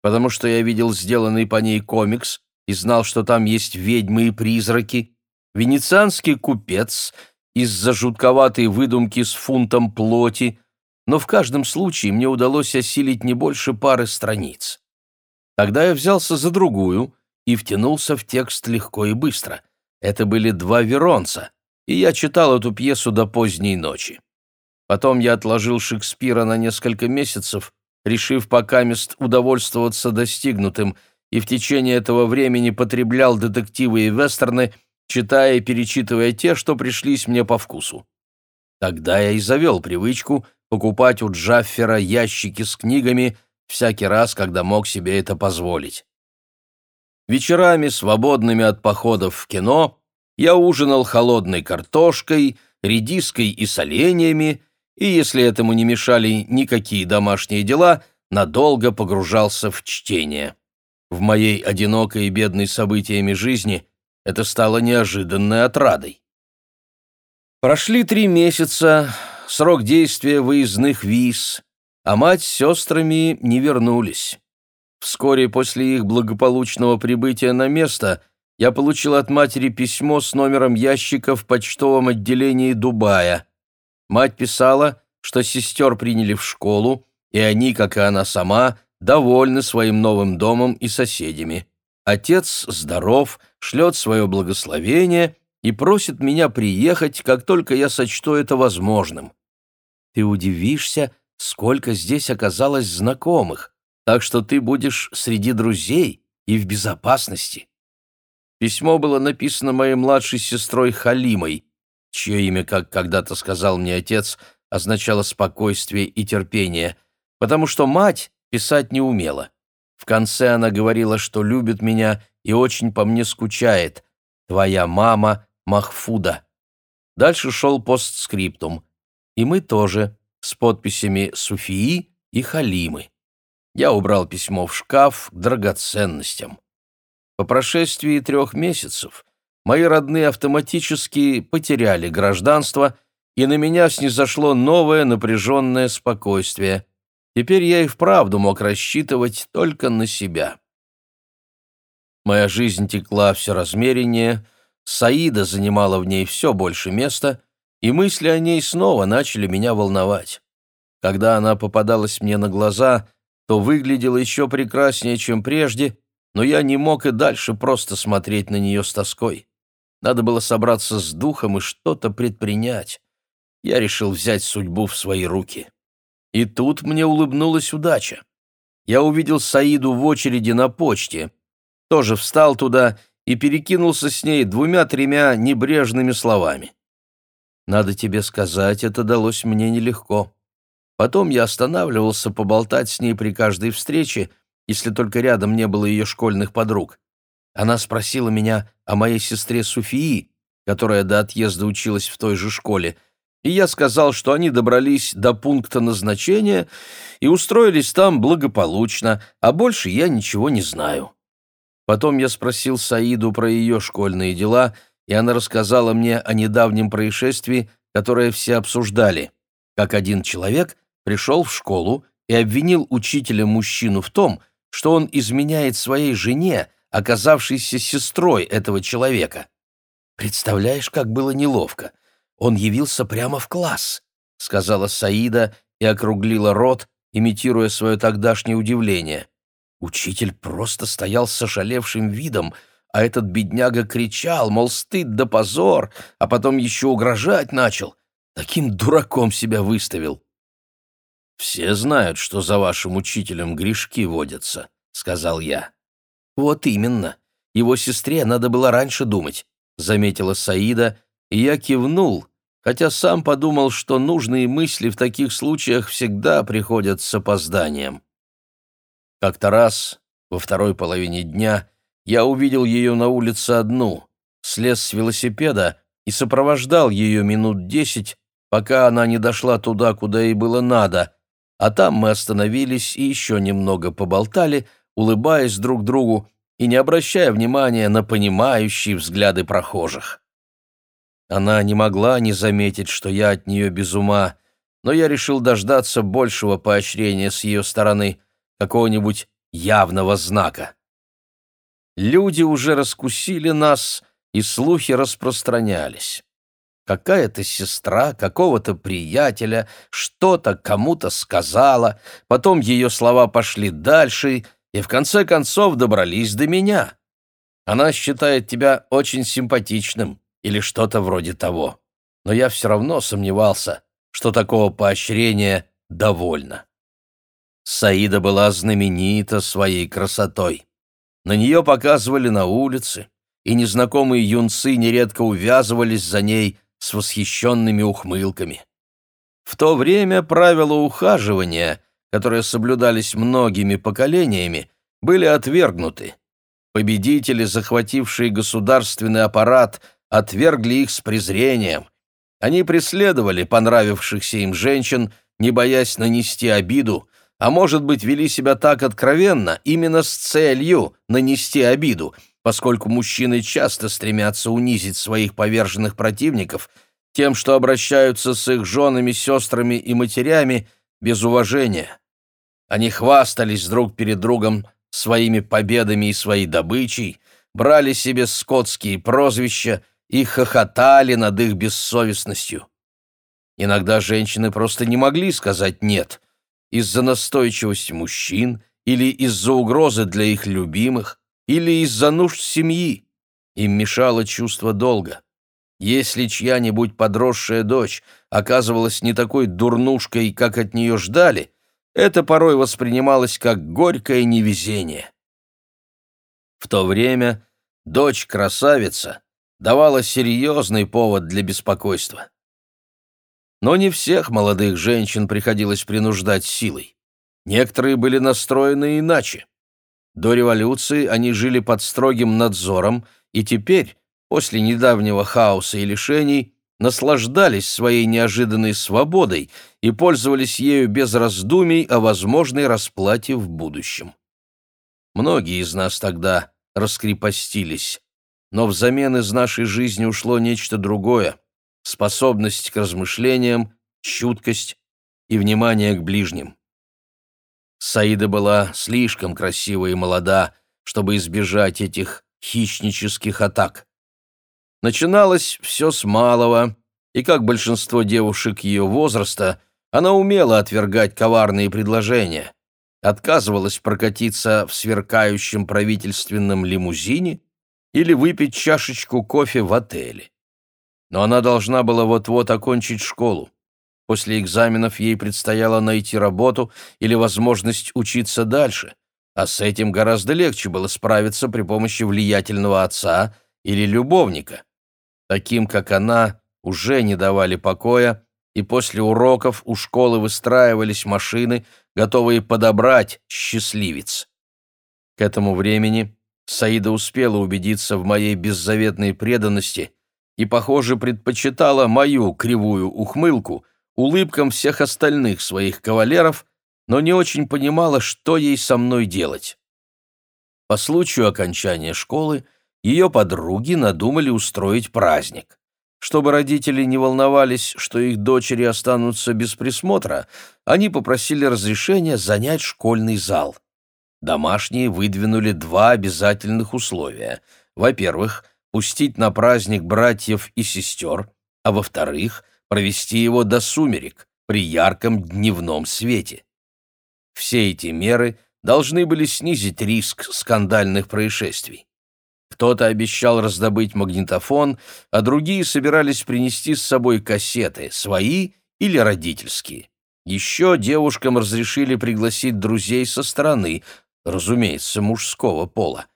потому что я видел сделанный по ней комикс и знал, что там есть ведьмы и призраки, «Венецианский купец» из-за жутковатой выдумки с фунтом плоти, но в каждом случае мне удалось осилить не больше пары страниц. Тогда я взялся за другую и втянулся в текст легко и быстро. Это были два веронца, и я читал эту пьесу до поздней ночи. Потом я отложил Шекспира на несколько месяцев, решив пока мест удовольствоваться достигнутым, и в течение этого времени потреблял детективы и вестерны, читая и перечитывая те, что пришлись мне по вкусу. Тогда я и завел привычку покупать у Джаффера ящики с книгами всякий раз, когда мог себе это позволить. Вечерами, свободными от походов в кино, я ужинал холодной картошкой, редиской и соленьями, и, если этому не мешали никакие домашние дела, надолго погружался в чтение. В моей одинокой и бедной событиями жизни это стало неожиданной отрадой. Прошли три месяца, срок действия выездных виз, а мать с сестрами не вернулись. Вскоре после их благополучного прибытия на место я получил от матери письмо с номером ящика в почтовом отделении Дубая. Мать писала, что сестер приняли в школу, и они, как и она сама, довольны своим новым домом и соседями. Отец здоров, шлет свое благословение и просит меня приехать, как только я сочту это возможным. Ты удивишься, сколько здесь оказалось знакомых, так что ты будешь среди друзей и в безопасности. Письмо было написано моей младшей сестрой Халимой, чье имя, как когда-то сказал мне отец, означало спокойствие и терпение, потому что мать писать не умела. В конце она говорила, что любит меня и очень по мне скучает. Твоя мама Махфуда. Дальше шел постскриптум. И мы тоже, с подписями Суфии и Халимы. Я убрал письмо в шкаф к драгоценностям. По прошествии трех месяцев мои родные автоматически потеряли гражданство, и на меня снизошло новое напряженное спокойствие. Теперь я и вправду мог рассчитывать только на себя. Моя жизнь текла все размереннее, Саида занимала в ней все больше места, и мысли о ней снова начали меня волновать. Когда она попадалась мне на глаза, то выглядела еще прекраснее, чем прежде, но я не мог и дальше просто смотреть на нее с тоской. Надо было собраться с духом и что-то предпринять. Я решил взять судьбу в свои руки. И тут мне улыбнулась удача. Я увидел Саиду в очереди на почте, тоже встал туда и перекинулся с ней двумя-тремя небрежными словами. Надо тебе сказать, это далось мне нелегко. Потом я останавливался поболтать с ней при каждой встрече, если только рядом не было ее школьных подруг. Она спросила меня о моей сестре Суфии, которая до отъезда училась в той же школе, и я сказал, что они добрались до пункта назначения и устроились там благополучно, а больше я ничего не знаю. Потом я спросил Саиду про ее школьные дела, и она рассказала мне о недавнем происшествии, которое все обсуждали, как один человек пришел в школу и обвинил учителя-мужчину в том, что он изменяет своей жене, оказавшейся сестрой этого человека. Представляешь, как было неловко. Он явился прямо в класс, сказала Саида и округлила рот, имитируя свое тогдашнее удивление. Учитель просто стоял с ошалевшим видом, а этот бедняга кричал, мол, стыд да позор, а потом еще угрожать начал. Таким дураком себя выставил. «Все знают, что за вашим учителем грешки водятся», — сказал я. «Вот именно. Его сестре надо было раньше думать», — заметила Саида, и я кивнул, хотя сам подумал, что нужные мысли в таких случаях всегда приходят с опозданием. Как-то раз, во второй половине дня, я увидел ее на улице одну, слез с велосипеда и сопровождал ее минут десять, пока она не дошла туда, куда ей было надо, а там мы остановились и еще немного поболтали, улыбаясь друг другу и не обращая внимания на понимающие взгляды прохожих. Она не могла не заметить, что я от нее без ума, но я решил дождаться большего поощрения с ее стороны, какого-нибудь явного знака. Люди уже раскусили нас, и слухи распространялись. Какая-то сестра какого-то приятеля что-то кому-то сказала, потом ее слова пошли дальше и в конце концов добрались до меня. Она считает тебя очень симпатичным или что-то вроде того. Но я все равно сомневался, что такого поощрения довольно. Саида была знаменита своей красотой. На нее показывали на улице, и незнакомые юнцы нередко увязывались за ней с восхищенными ухмылками. В то время правила ухаживания, которые соблюдались многими поколениями, были отвергнуты. Победители, захватившие государственный аппарат, отвергли их с презрением. Они преследовали понравившихся им женщин, не боясь нанести обиду, а может быть, вели себя так откровенно именно с целью нанести обиду, поскольку мужчины часто стремятся унизить своих поверженных противников тем, что обращаются с их женами, сестрами и матерями без уважения. Они хвастались друг перед другом своими победами и своей добычей, брали себе скотские прозвища и хохотали над их бессовестностью. Иногда женщины просто не могли сказать «нет», из-за настойчивости мужчин или из-за угрозы для их любимых, или из-за нужд семьи. Им мешало чувство долга. Если чья-нибудь подросшая дочь оказывалась не такой дурнушкой, как от нее ждали, это порой воспринималось как горькое невезение. В то время дочь-красавица давала серьезный повод для беспокойства. Но не всех молодых женщин приходилось принуждать силой. Некоторые были настроены иначе. До революции они жили под строгим надзором, и теперь, после недавнего хаоса и лишений, наслаждались своей неожиданной свободой и пользовались ею без раздумий о возможной расплате в будущем. Многие из нас тогда раскрепостились, но взамен из нашей жизни ушло нечто другое способность к размышлениям, чуткость и внимание к ближним. Саида была слишком красива и молода, чтобы избежать этих хищнических атак. Начиналось все с малого, и, как большинство девушек ее возраста, она умела отвергать коварные предложения, отказывалась прокатиться в сверкающем правительственном лимузине или выпить чашечку кофе в отеле но она должна была вот-вот окончить школу. После экзаменов ей предстояло найти работу или возможность учиться дальше, а с этим гораздо легче было справиться при помощи влиятельного отца или любовника. Таким, как она, уже не давали покоя, и после уроков у школы выстраивались машины, готовые подобрать счастливец. К этому времени Саида успела убедиться в моей беззаветной преданности и, похоже, предпочитала мою кривую ухмылку улыбкам всех остальных своих кавалеров, но не очень понимала, что ей со мной делать. По случаю окончания школы ее подруги надумали устроить праздник. Чтобы родители не волновались, что их дочери останутся без присмотра, они попросили разрешения занять школьный зал. Домашние выдвинули два обязательных условия. Во-первых, пустить на праздник братьев и сестер, а во-вторых, провести его до сумерек, при ярком дневном свете. Все эти меры должны были снизить риск скандальных происшествий. Кто-то обещал раздобыть магнитофон, а другие собирались принести с собой кассеты, свои или родительские. Еще девушкам разрешили пригласить друзей со стороны, разумеется, мужского пола.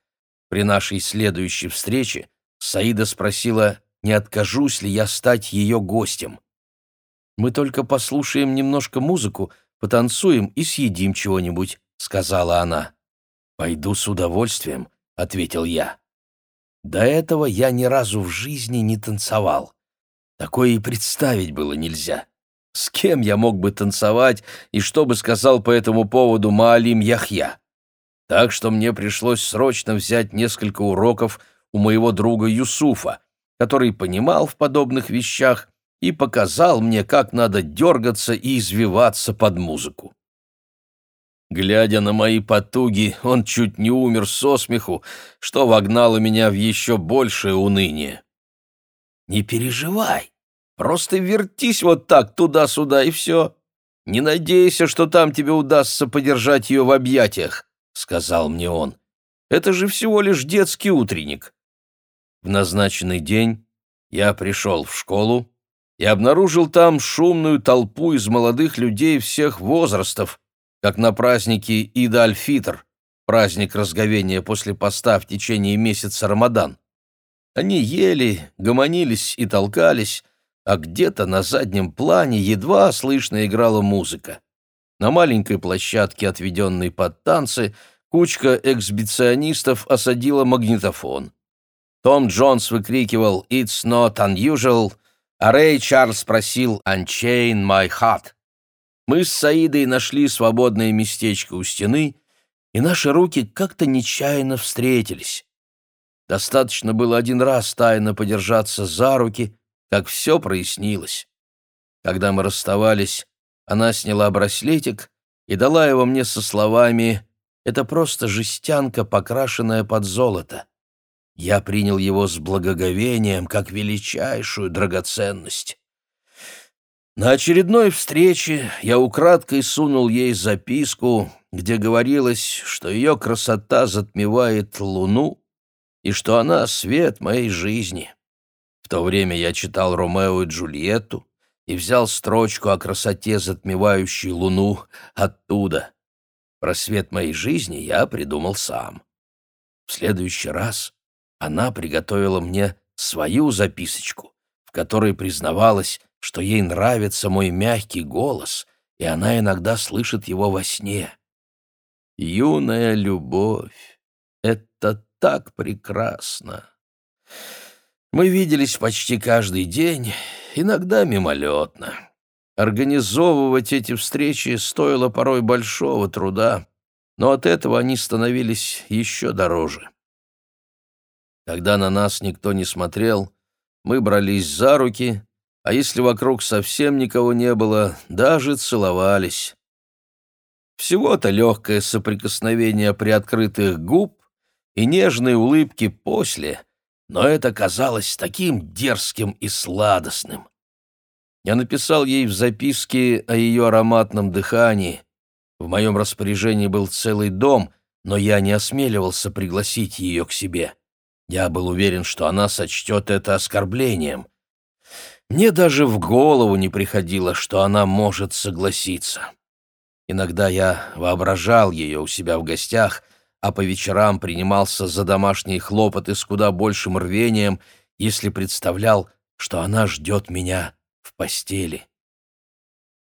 При нашей следующей встрече Саида спросила, не откажусь ли я стать ее гостем. «Мы только послушаем немножко музыку, потанцуем и съедим чего-нибудь», — сказала она. «Пойду с удовольствием», — ответил я. До этого я ни разу в жизни не танцевал. Такое и представить было нельзя. С кем я мог бы танцевать и что бы сказал по этому поводу Маалим Яхья? Так что мне пришлось срочно взять несколько уроков у моего друга Юсуфа, который понимал в подобных вещах и показал мне, как надо дергаться и извиваться под музыку. Глядя на мои потуги, он чуть не умер со смеху, что вогнало меня в еще большее уныние. «Не переживай, просто вертись вот так туда-сюда и все. Не надейся, что там тебе удастся подержать ее в объятиях», — сказал мне он. «Это же всего лишь детский утренник». В назначенный день я пришел в школу и обнаружил там шумную толпу из молодых людей всех возрастов, как на празднике Ида-аль-Фитр, праздник разговения после поста в течение месяца Рамадан. Они ели, гомонились и толкались, а где-то на заднем плане едва слышно играла музыка. На маленькой площадке, отведенной под танцы, кучка эксбиционистов осадила магнитофон. Том Джонс выкрикивал «It's not unusual», а Рэй Чарльз спросил «Unchain my heart». Мы с Саидой нашли свободное местечко у стены, и наши руки как-то нечаянно встретились. Достаточно было один раз тайно подержаться за руки, как все прояснилось. Когда мы расставались, она сняла браслетик и дала его мне со словами «Это просто жестянка, покрашенная под золото». Я принял его с благоговением, как величайшую драгоценность. На очередной встрече я украдкой сунул ей записку, где говорилось, что ее красота затмевает луну и что она — свет моей жизни. В то время я читал Ромео и Джульетту и взял строчку о красоте, затмевающей луну, оттуда. Про свет моей жизни я придумал сам. В следующий раз она приготовила мне свою записочку, в которой признавалась, что ей нравится мой мягкий голос, и она иногда слышит его во сне. Юная любовь — это так прекрасно. Мы виделись почти каждый день, иногда мимолетно. Организовывать эти встречи стоило порой большого труда, но от этого они становились еще дороже. Когда на нас никто не смотрел, мы брались за руки а если вокруг совсем никого не было, даже целовались. Всего-то легкое соприкосновение приоткрытых губ и нежные улыбки после, но это казалось таким дерзким и сладостным. Я написал ей в записке о ее ароматном дыхании. В моем распоряжении был целый дом, но я не осмеливался пригласить ее к себе. Я был уверен, что она сочтет это оскорблением — мне даже в голову не приходило, что она может согласиться. Иногда я воображал ее у себя в гостях, а по вечерам принимался за домашние хлопоты с куда большим рвением, если представлял, что она ждет меня в постели.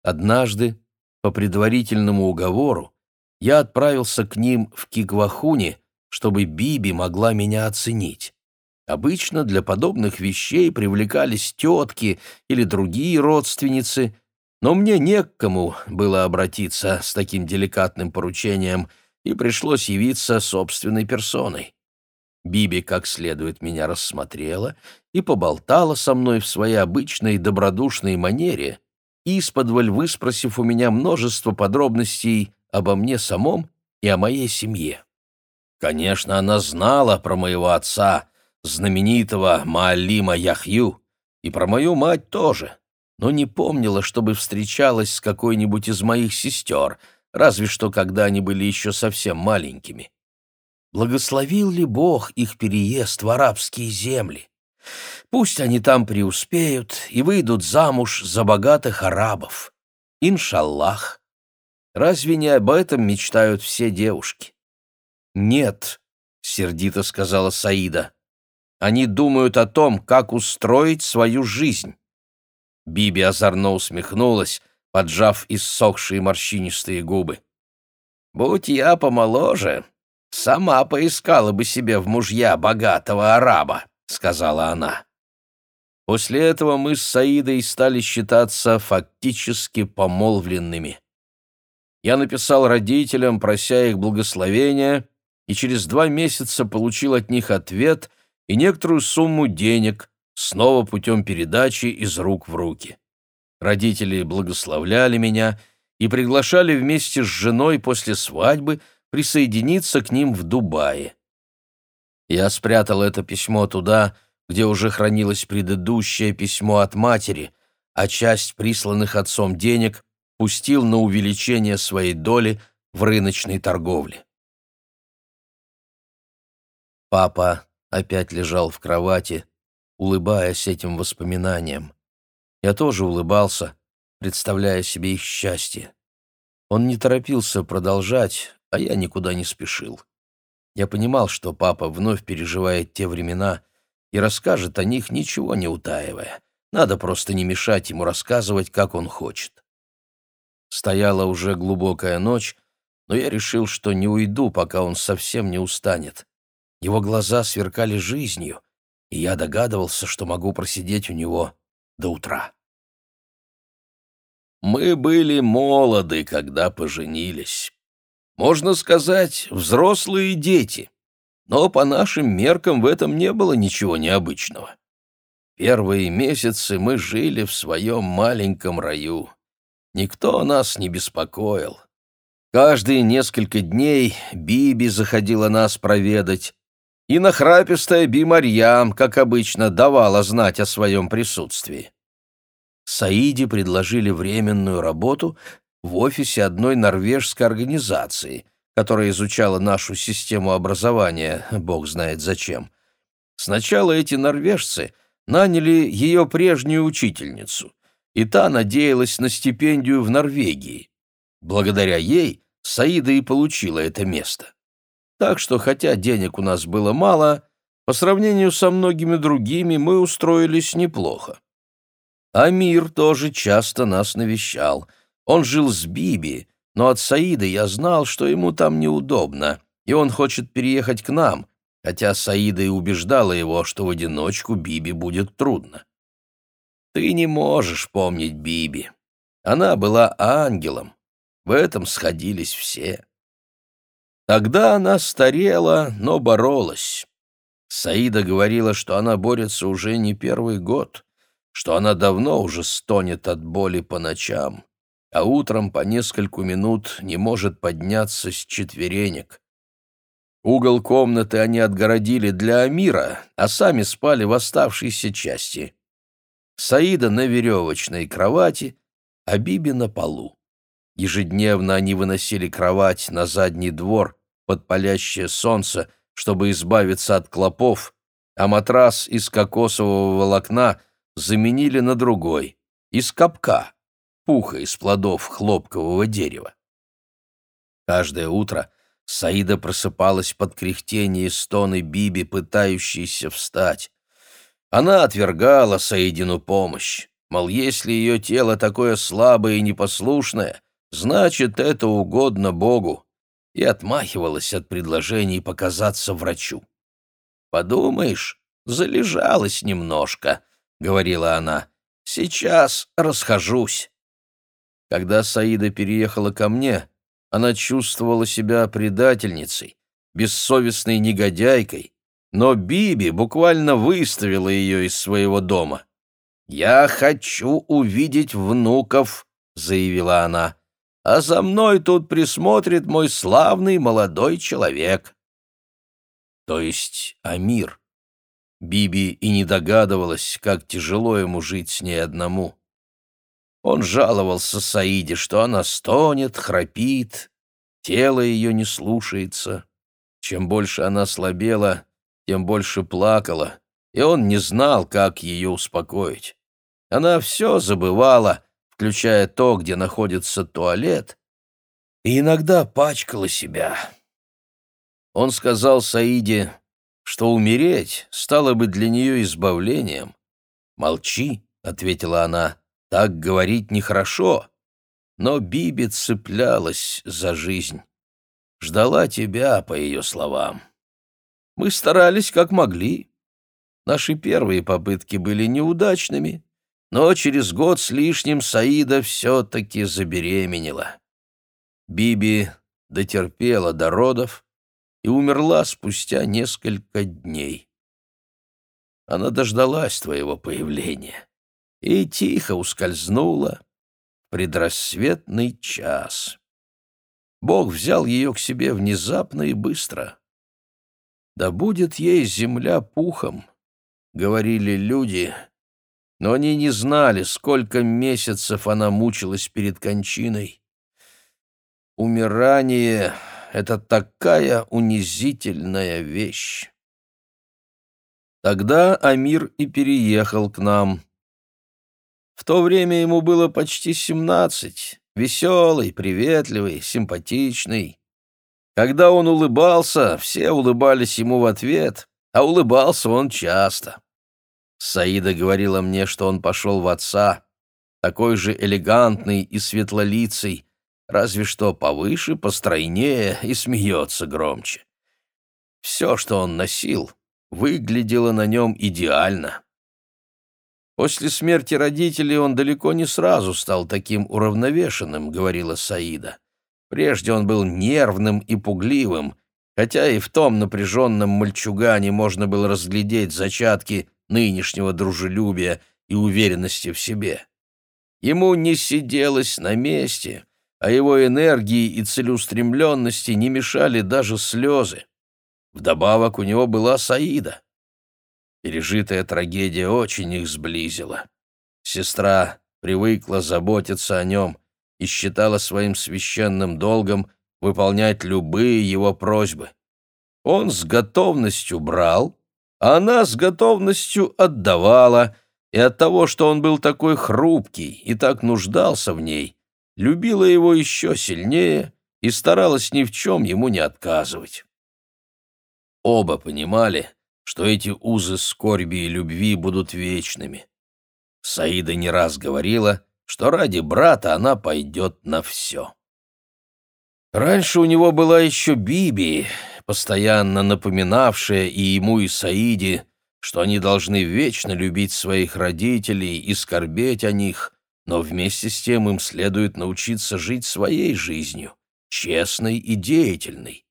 Однажды, по предварительному уговору, я отправился к ним в Киквахуне, чтобы Биби могла меня оценить. Обычно для подобных вещей привлекались тетки или другие родственницы, но мне не к кому было обратиться с таким деликатным поручением, и пришлось явиться собственной персоной. Биби как следует меня рассмотрела и поболтала со мной в своей обычной добродушной манере, исподволь выспросив у меня множество подробностей обо мне самом и о моей семье. Конечно, она знала про моего отца, знаменитого Маалима Яхью, и про мою мать тоже, но не помнила, чтобы встречалась с какой-нибудь из моих сестер, разве что когда они были еще совсем маленькими. Благословил ли Бог их переезд в арабские земли? Пусть они там преуспеют и выйдут замуж за богатых арабов. Иншаллах. Разве не об этом мечтают все девушки? «Нет», — сердито сказала Саида. «Они думают о том, как устроить свою жизнь». Биби озорно усмехнулась, поджав иссохшие морщинистые губы. «Будь я помоложе, сама поискала бы себе в мужья богатого араба», — сказала она. После этого мы с Саидой стали считаться фактически помолвленными. Я написал родителям, прося их благословения, и через два месяца получил от них ответ и некоторую сумму денег, снова путем передачи из рук в руки. Родители благословляли меня и приглашали вместе с женой после свадьбы присоединиться к ним в Дубае. Я спрятал это письмо туда, где уже хранилось предыдущее письмо от матери, а часть присланных отцом денег пустил на увеличение своей доли в рыночной торговле. Папа опять лежал в кровати, улыбаясь этим воспоминаниям. Я тоже улыбался, представляя себе их счастье. Он не торопился продолжать, а я никуда не спешил. Я понимал, что папа вновь переживает те времена и расскажет о них, ничего не утаивая. Надо просто не мешать ему рассказывать, как он хочет. Стояла уже глубокая ночь, но я решил, что не уйду, пока он совсем не устанет. Его глаза сверкали жизнью, и я догадывался, что могу просидеть у него до утра. Мы были молоды, когда поженились. Можно сказать, взрослые дети. Но по нашим меркам в этом не было ничего необычного. Первые месяцы мы жили в своем маленьком раю. Никто нас не беспокоил. Каждые несколько дней Биби заходила нас проведать, и нахрапистая Би Марьям, как обычно, давала знать о своем присутствии. Саиде предложили временную работу в офисе одной норвежской организации, которая изучала нашу систему образования, бог знает зачем. Сначала эти норвежцы наняли ее прежнюю учительницу, и та надеялась на стипендию в Норвегии. Благодаря ей Саида и получила это место. Так что, хотя денег у нас было мало, по сравнению со многими другими мы устроились неплохо. Амир тоже часто нас навещал. Он жил с Биби, но от Саида я знал, что ему там неудобно, и он хочет переехать к нам, хотя Саида и убеждала его, что в одиночку Биби будет трудно. Ты не можешь помнить Биби. Она была ангелом. В этом сходились все. Тогда она старела, но боролась. Саида говорила, что она борется уже не первый год, что она давно уже стонет от боли по ночам, а утром по нескольку минут не может подняться с четверенек. Угол комнаты они отгородили для Амира, а сами спали в оставшейся части. Саида на веревочной кровати, а Биби на полу. Ежедневно они выносили кровать на задний двор под палящее солнце, чтобы избавиться от клопов, а матрас из кокосового волокна заменили на другой, из капка, пуха из плодов хлопкового дерева. Каждое утро Саида просыпалась под кряхтение и стоны Биби, пытающейся встать. Она отвергала Саидину помощь, мол, если ее тело такое слабое и непослушное, значит, это угодно Богу, и отмахивалась от предложений показаться врачу. Подумаешь, залежалась немножко», — говорила она. «Сейчас расхожусь». Когда Саида переехала ко мне, она чувствовала себя предательницей, бессовестной негодяйкой, но Биби буквально выставила ее из своего дома. «Я хочу увидеть внуков», — заявила она, «а за мной тут присмотрит мой славный молодой человек». То есть Амир. Биби и не догадывалась, как тяжело ему жить с ней одному. Он жаловался Саиде, что она стонет, храпит, тело ее не слушается. Чем больше она слабела, тем больше плакала, и он не знал, как ее успокоить. Она все забывала, включая то, где находится туалет, и иногда пачкала себя. Он сказал Саиде, что умереть стало бы для нее избавлением. «Молчи», — ответила она, — «так говорить нехорошо». Но Биби цеплялась за жизнь ждала тебя, по ее словам. Мы старались как могли. Наши первые попытки были неудачными, но через год с лишним Саида все-таки забеременела. Биби дотерпела до родов и умерла спустя несколько дней. Она дождалась твоего появления и тихо ускользнула в предрассветный час. Бог взял ее к себе внезапно и быстро. «Да будет ей земля пухом», — говорили люди, но они не знали, сколько месяцев она мучилась перед кончиной. Умирание — это такая унизительная вещь. Тогда Амир и переехал к нам. В то время ему было почти семнадцать, Веселый, приветливый, симпатичный. Когда он улыбался, все улыбались ему в ответ, а улыбался он часто. Саида говорила мне, что он пошел в отца, такой же элегантный и светлолицый, разве что повыше, постройнее и смеется громче. Все, что он носил, выглядело на нем идеально. После смерти родителей он далеко не сразу стал таким уравновешенным, говорила Саида. Прежде он был нервным и пугливым, хотя и в том напряженном мальчугане можно было разглядеть зачатки нынешнего дружелюбия и уверенности в себе. Ему не сиделось на месте, а его энергии и целеустремленности не мешали даже слезы. Вдобавок у него была Саида. Пережитая трагедия очень их сблизила. Сестра привыкла заботиться о нем и считала своим священным долгом выполнять любые его просьбы. Он с готовностью брал, она с готовностью отдавала, и от того, что он был такой хрупкий и так нуждался в ней, любила его еще сильнее и старалась ни в чем ему не отказывать. Оба понимали, что эти узы скорби и любви будут вечными. Саида не раз говорила, что ради брата она пойдет на все. Раньше у него была еще Биби, постоянно напоминавшая и ему, и Саиде, что они должны вечно любить своих родителей и скорбеть о них, но вместе с тем им следует научиться жить своей жизнью, честной и деятельной.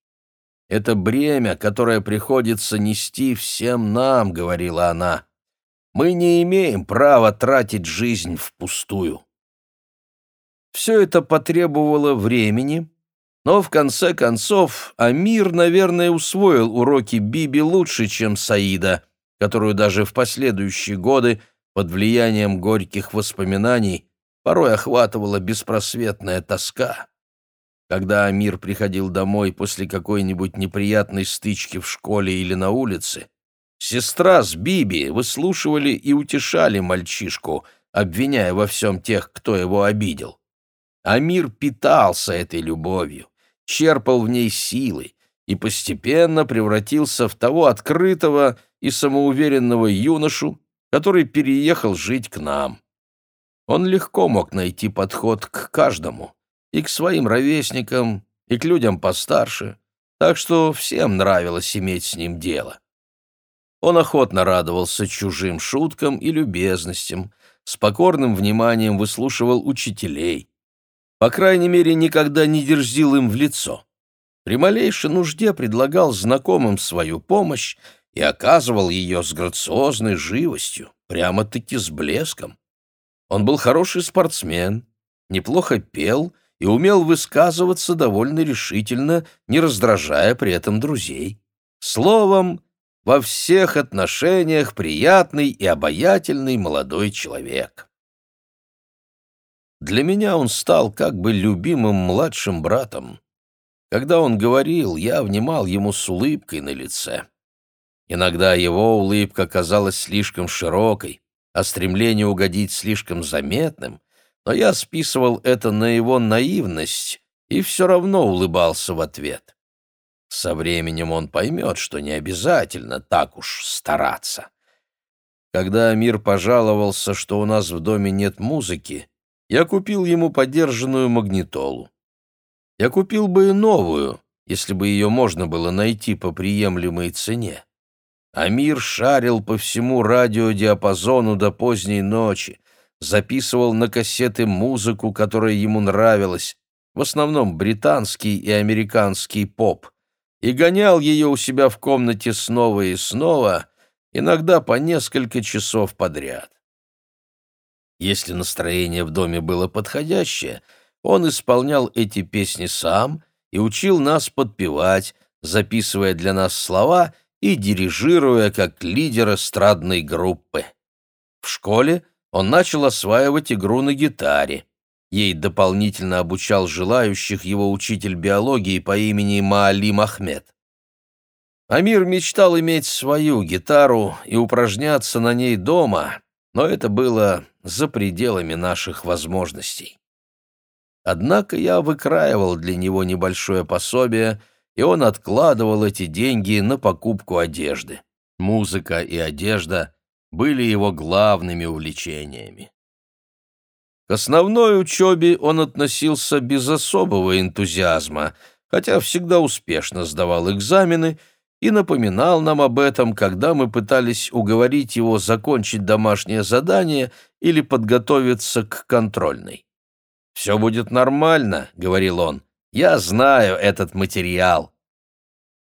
Это бремя, которое приходится нести всем нам, — говорила она. Мы не имеем права тратить жизнь впустую. Все это потребовало времени, но в конце концов Амир, наверное, усвоил уроки Биби лучше, чем Саида, которую даже в последующие годы под влиянием горьких воспоминаний порой охватывала беспросветная тоска. Когда Амир приходил домой после какой-нибудь неприятной стычки в школе или на улице, сестра с Биби выслушивали и утешали мальчишку, обвиняя во всем тех, кто его обидел. Амир питался этой любовью, черпал в ней силы и постепенно превратился в того открытого и самоуверенного юношу, который переехал жить к нам. Он легко мог найти подход к каждому, и к своим ровесникам, и к людям постарше, так что всем нравилось иметь с ним дело. Он охотно радовался чужим шуткам и любезностям, с покорным вниманием выслушивал учителей. По крайней мере, никогда не дерзил им в лицо. При малейшей нужде предлагал знакомым свою помощь и оказывал ее с грациозной живостью, прямо-таки с блеском. Он был хороший спортсмен, неплохо пел и умел высказываться довольно решительно, не раздражая при этом друзей. Словом, во всех отношениях приятный и обаятельный молодой человек. Для меня он стал как бы любимым младшим братом. Когда он говорил, я внимал ему с улыбкой на лице. Иногда его улыбка казалась слишком широкой, а стремление угодить слишком заметным, но я списывал это на его наивность и все равно улыбался в ответ. Со временем он поймет, что не обязательно так уж стараться. Когда Амир пожаловался, что у нас в доме нет музыки, я купил ему подержанную магнитолу. Я купил бы и новую, если бы ее можно было найти по приемлемой цене. Амир шарил по всему радиодиапазону до поздней ночи, записывал на кассеты музыку, которая ему нравилась, в основном британский и американский поп, и гонял ее у себя в комнате снова и снова, иногда по несколько часов подряд. Если настроение в доме было подходящее, он исполнял эти песни сам и учил нас подпевать, записывая для нас слова — и дирижируя как лидер эстрадной группы. В школе он начал осваивать игру на гитаре. Ей дополнительно обучал желающих его учитель биологии по имени Маалим Ахмед. Амир мечтал иметь свою гитару и упражняться на ней дома, но это было за пределами наших возможностей. Однако я выкраивал для него небольшое пособие — и он откладывал эти деньги на покупку одежды. Музыка и одежда были его главными увлечениями. К основной учебе он относился без особого энтузиазма, хотя всегда успешно сдавал экзамены и напоминал нам об этом, когда мы пытались уговорить его закончить домашнее задание или подготовиться к контрольной. «Все будет нормально», — говорил он, я знаю этот материал.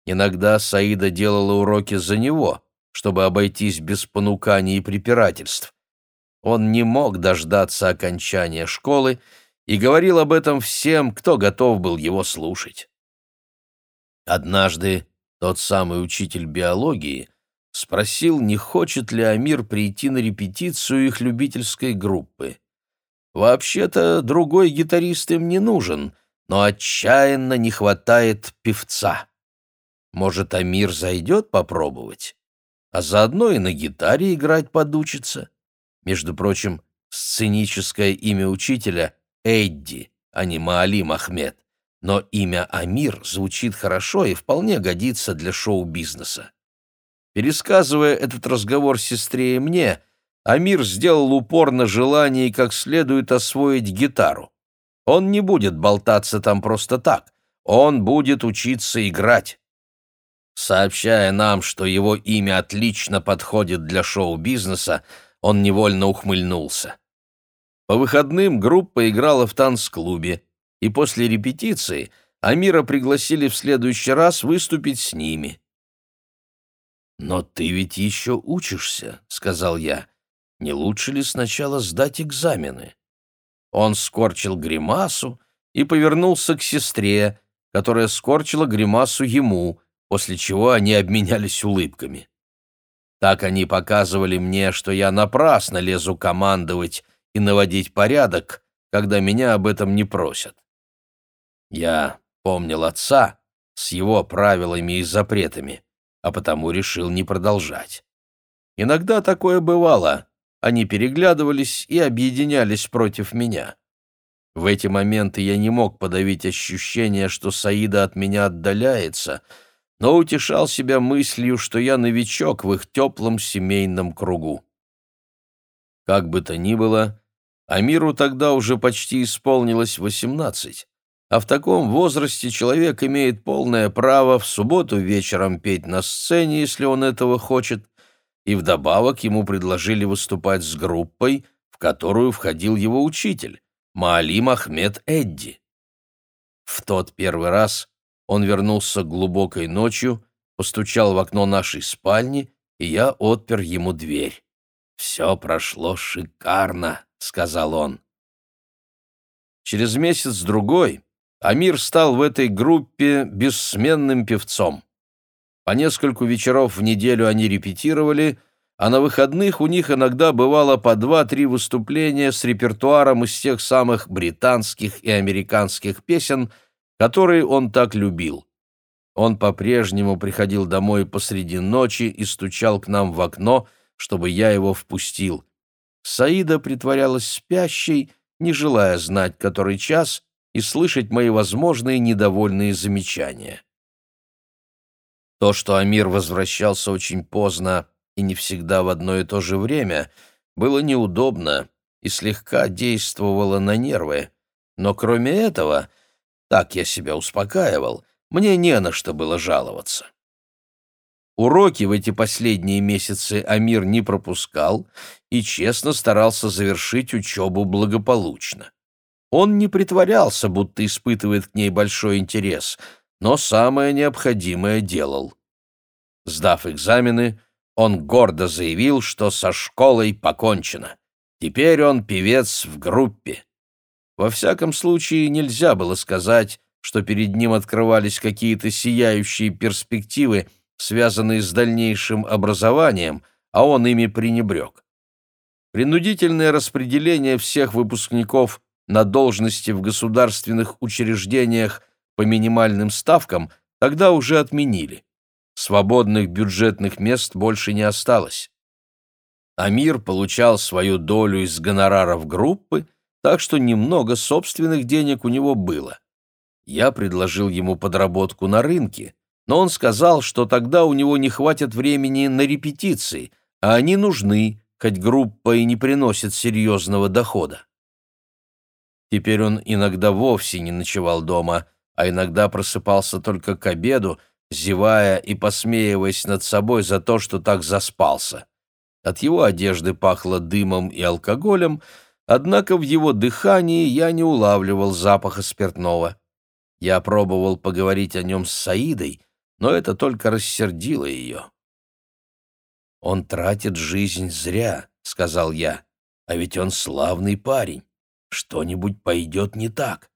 Иногда Саида делала уроки за него, чтобы обойтись без понуканий и препирательств. Он не мог дождаться окончания школы и говорил об этом всем, кто готов был его слушать. Однажды тот самый учитель биологии спросил, не хочет ли Амир прийти на репетицию их любительской группы. Вообще-то другой гитарист им не нужен — но отчаянно не хватает певца. Может, Амир зайдет попробовать? А заодно и на гитаре играть подучится. Между прочим, сценическое имя учителя — Эдди, а не Маалим Ахмед. Но имя Амир звучит хорошо и вполне годится для шоу-бизнеса. Пересказывая этот разговор сестре и мне, Амир сделал упор на желании как следует освоить гитару. Он не будет болтаться там просто так. Он будет учиться играть. Сообщая нам, что его имя отлично подходит для шоу-бизнеса, он невольно ухмыльнулся. По выходным группа играла в танцклубе, и после репетиции Амира пригласили в следующий раз выступить с ними. «Но ты ведь еще учишься», — сказал я. «Не лучше ли сначала сдать экзамены?» Он скорчил гримасу и повернулся к сестре, которая скорчила гримасу ему, после чего они обменялись улыбками. Так они показывали мне, что я напрасно лезу командовать и наводить порядок, когда меня об этом не просят. Я помнил отца с его правилами и запретами, а потому решил не продолжать. Иногда такое бывало, они переглядывались и объединялись против меня. В эти моменты я не мог подавить ощущение, что Саида от меня отдаляется, но утешал себя мыслью, что я новичок в их теплом семейном кругу. Как бы то ни было, Амиру тогда уже почти исполнилось восемнадцать, а в таком возрасте человек имеет полное право в субботу вечером петь на сцене, если он этого хочет, и вдобавок ему предложили выступать с группой, в которую входил его учитель, Маалим Ахмед Эдди. В тот первый раз он вернулся глубокой ночью, постучал в окно нашей спальни, и я отпер ему дверь. «Все прошло шикарно», — сказал он. Через месяц-другой Амир стал в этой группе бессменным певцом. По нескольку вечеров в неделю они репетировали, а на выходных у них иногда бывало по два-три выступления с репертуаром из тех самых британских и американских песен, которые он так любил. Он по-прежнему приходил домой посреди ночи и стучал к нам в окно, чтобы я его впустил. Саида притворялась спящей, не желая знать, который час, и слышать мои возможные недовольные замечания. То, что Амир возвращался очень поздно и не всегда в одно и то же время, было неудобно и слегка действовало на нервы. Но кроме этого, так я себя успокаивал, мне не на что было жаловаться. Уроки в эти последние месяцы Амир не пропускал и честно старался завершить учебу благополучно. Он не притворялся, будто испытывает к ней большой интерес, но самое необходимое делал. Сдав экзамены, он гордо заявил, что со школой покончено. Теперь он певец в группе. Во всяком случае, нельзя было сказать, что перед ним открывались какие-то сияющие перспективы, связанные с дальнейшим образованием, а он ими пренебрег. Принудительное распределение всех выпускников на должности в государственных учреждениях по минимальным ставкам тогда уже отменили. Свободных бюджетных мест больше не осталось. Амир получал свою долю из гонораров группы, так что немного собственных денег у него было. Я предложил ему подработку на рынке, но он сказал, что тогда у него не хватит времени на репетиции, а они нужны, хоть группа и не приносит серьезного дохода. Теперь он иногда вовсе не ночевал дома, а иногда просыпался только к обеду, зевая и посмеиваясь над собой за то, что так заспался. От его одежды пахло дымом и алкоголем, однако в его дыхании я не улавливал запаха спиртного. Я пробовал поговорить о нем с Саидой, но это только рассердило ее. «Он тратит жизнь зря», — сказал я, — «а ведь он славный парень. Что-нибудь пойдет не так».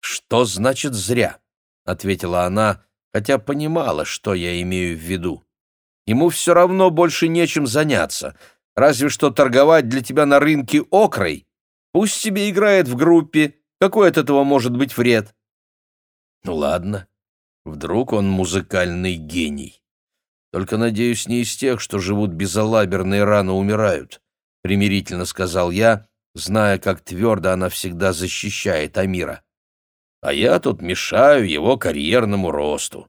«Что значит зря?» — ответила она, хотя понимала, что я имею в виду. «Ему все равно больше нечем заняться, разве что торговать для тебя на рынке окрой. Пусть себе играет в группе, какой от этого может быть вред?» «Ну ладно, Вдруг он музыкальный гений. Только, надеюсь, не из тех, что живут безалаберно и рано умирают, — примирительно сказал я, зная, как твердо она всегда защищает Амира. А я тут мешаю его карьерному росту.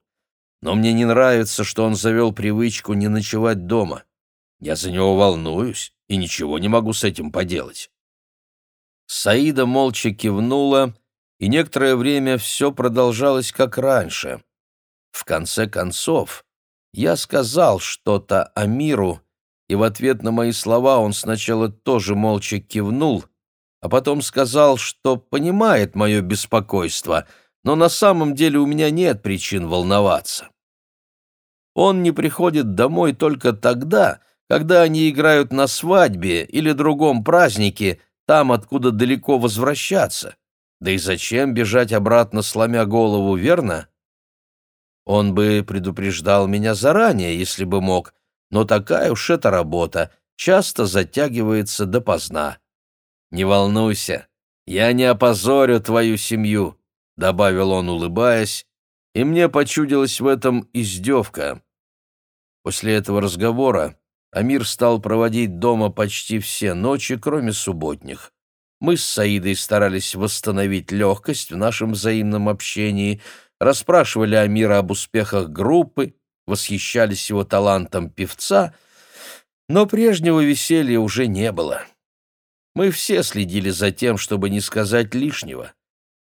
Но мне не нравится, что он завел привычку не ночевать дома. Я за него волнуюсь и ничего не могу с этим поделать. Саида молча кивнула, и некоторое время все продолжалось как раньше. В конце концов, я сказал что-то Амиру, и в ответ на мои слова он сначала тоже молча кивнул, а потом сказал, что понимает мое беспокойство, но на самом деле у меня нет причин волноваться. Он не приходит домой только тогда, когда они играют на свадьбе или другом празднике, там, откуда далеко возвращаться. Да и зачем бежать обратно, сломя голову, верно? Он бы предупреждал меня заранее, если бы мог, но такая уж эта работа, часто затягивается допоздна. Не волнуйся, я не опозорю твою семью, — добавил он, улыбаясь, и мне почудилась в этом издевка. После этого разговора Амир стал проводить дома почти все ночи, кроме субботних. Мы с Саидой старались восстановить легкость в нашем взаимном общении, расспрашивали Амира об успехах группы, восхищались его талантом певца, но прежнего веселья уже не было. Мы все следили за тем, чтобы не сказать лишнего.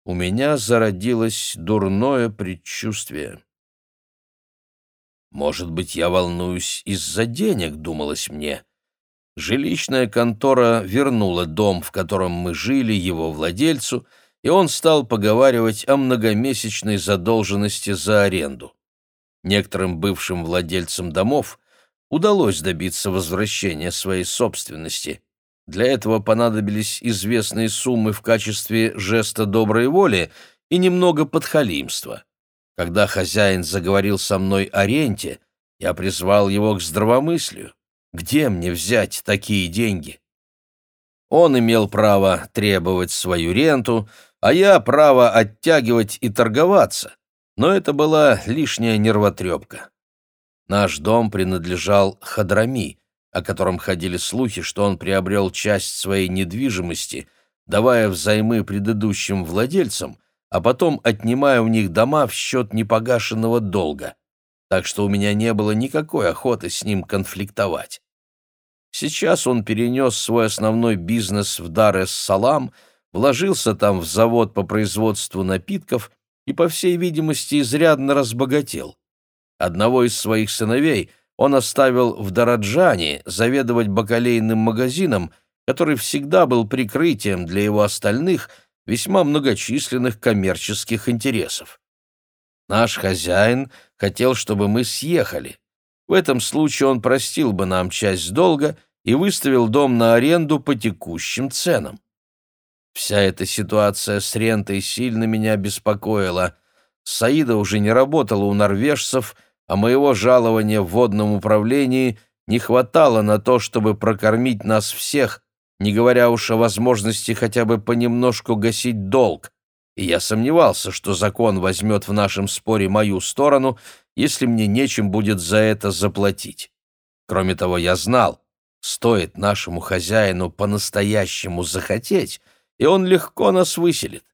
У меня зародилось дурное предчувствие. Может быть, я волнуюсь из-за денег, думалось мне. Жилищная контора вернула дом, в котором мы жили, его владельцу, и он стал поговаривать о многомесячной задолженности за аренду. Некоторым бывшим владельцам домов удалось добиться возвращения своей собственности. Для этого понадобились известные суммы в качестве жеста доброй воли и немного подхалимства. Когда хозяин заговорил со мной о ренте, я призвал его к здравомыслию. Где мне взять такие деньги? Он имел право требовать свою ренту, а я право оттягивать и торговаться, но это была лишняя нервотрепка. Наш дом принадлежал Хадрами, о котором ходили слухи, что он приобрел часть своей недвижимости, давая взаймы предыдущим владельцам, а потом отнимая у них дома в счет непогашенного долга. Так что у меня не было никакой охоты с ним конфликтовать. Сейчас он перенес свой основной бизнес в Дар-эс-Салам, вложился там в завод по производству напитков и, по всей видимости, изрядно разбогател. Одного из своих сыновей он оставил в Дараджане заведовать бакалейным магазином, который всегда был прикрытием для его остальных, весьма многочисленных коммерческих интересов. Наш хозяин хотел, чтобы мы съехали. В этом случае он простил бы нам часть долга и выставил дом на аренду по текущим ценам. Вся эта ситуация с рентой сильно меня беспокоила. Саида уже не работала у норвежцев, а моего жалования в водном управлении не хватало на то, чтобы прокормить нас всех, не говоря уж о возможности хотя бы понемножку гасить долг. И я сомневался, что закон возьмет в нашем споре мою сторону, если мне нечем будет за это заплатить. Кроме того, я знал, стоит нашему хозяину по-настоящему захотеть, и он легко нас выселит.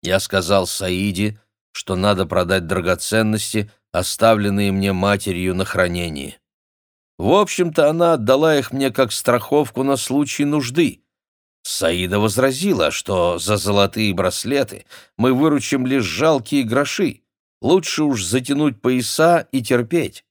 Я сказал Саиде, что надо продать драгоценности, оставленные мне матерью на хранение. В общем-то, она отдала их мне как страховку на случай нужды. Саида возразила, что за золотые браслеты мы выручим лишь жалкие гроши. Лучше уж затянуть пояса и терпеть.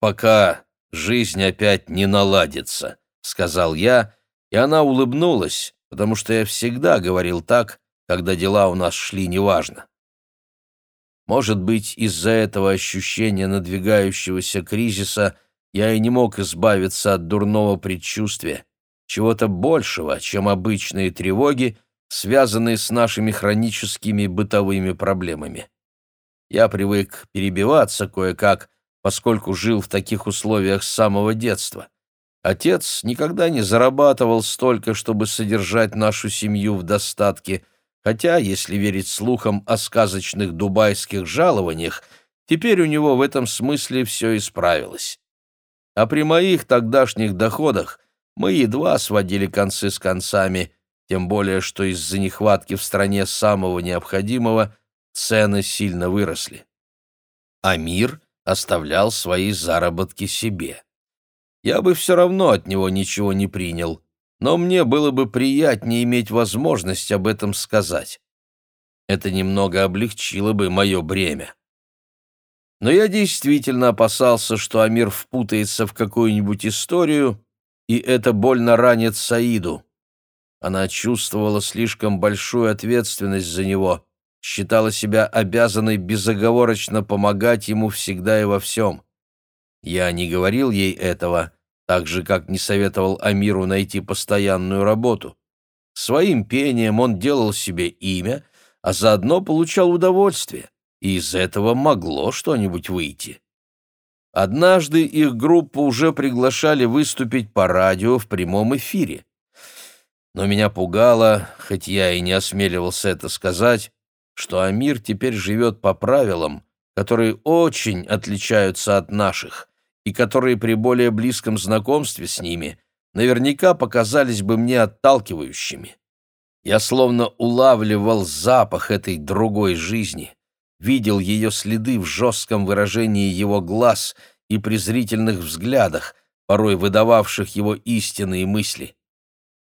«Пока жизнь опять не наладится», — сказал я, и она улыбнулась, потому что я всегда говорил так, когда дела у нас шли неважно. Может быть, из-за этого ощущения надвигающегося кризиса я и не мог избавиться от дурного предчувствия, чего-то большего, чем обычные тревоги, связанные с нашими хроническими бытовыми проблемами. Я привык перебиваться кое-как, поскольку жил в таких условиях с самого детства. Отец никогда не зарабатывал столько, чтобы содержать нашу семью в достатке, хотя, если верить слухам о сказочных дубайских жалованиях, теперь у него в этом смысле все исправилось. А при моих тогдашних доходах мы едва сводили концы с концами, тем более что из-за нехватки в стране самого необходимого цены сильно выросли. Амир оставлял свои заработки себе я бы все равно от него ничего не принял, но мне было бы приятнее иметь возможность об этом сказать. Это немного облегчило бы мое бремя. Но я действительно опасался, что Амир впутается в какую-нибудь историю, и это больно ранит Саиду. Она чувствовала слишком большую ответственность за него, считала себя обязанной безоговорочно помогать ему всегда и во всем. Я не говорил ей этого, так же, как не советовал Амиру найти постоянную работу. Своим пением он делал себе имя, а заодно получал удовольствие, и из этого могло что-нибудь выйти. Однажды их группу уже приглашали выступить по радио в прямом эфире. Но меня пугало, хоть я и не осмеливался это сказать, что Амир теперь живет по правилам, которые очень отличаются от наших — и которые при более близком знакомстве с ними наверняка показались бы мне отталкивающими. Я словно улавливал запах этой другой жизни, видел ее следы в жестком выражении его глаз и презрительных взглядах, порой выдававших его истинные мысли.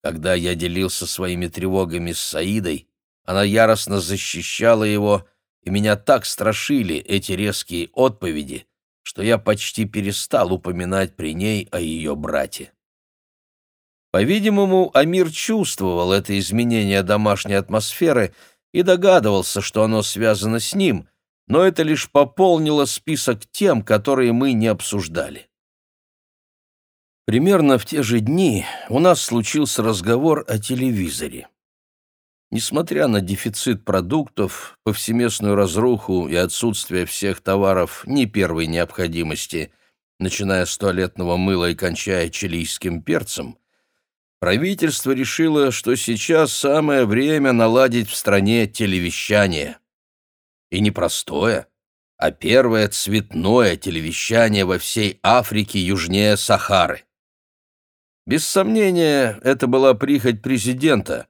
Когда я делился своими тревогами с Саидой, она яростно защищала его, и меня так страшили эти резкие отповеди, что я почти перестал упоминать при ней о ее брате. По-видимому, Амир чувствовал это изменение домашней атмосферы и догадывался, что оно связано с ним, но это лишь пополнило список тем, которые мы не обсуждали. Примерно в те же дни у нас случился разговор о телевизоре. Несмотря на дефицит продуктов, повсеместную разруху и отсутствие всех товаров не первой необходимости, начиная с туалетного мыла и кончая чилийским перцем, правительство решило, что сейчас самое время наладить в стране телевещание. И не простое, а первое цветное телевещание во всей Африке южнее Сахары. Без сомнения, это была прихоть президента —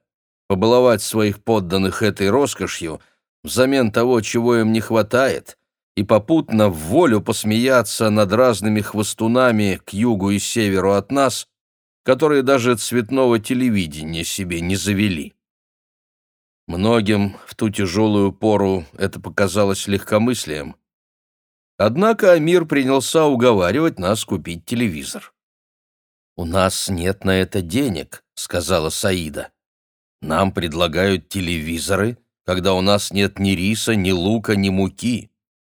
побаловать своих подданных этой роскошью взамен того, чего им не хватает, и попутно в волю посмеяться над разными хвостунами к югу и северу от нас, которые даже цветного телевидения себе не завели. Многим в ту тяжелую пору это показалось легкомыслием. Однако Амир принялся уговаривать нас купить телевизор. «У нас нет на это денег», — сказала Саида. «Нам предлагают телевизоры, когда у нас нет ни риса, ни лука, ни муки,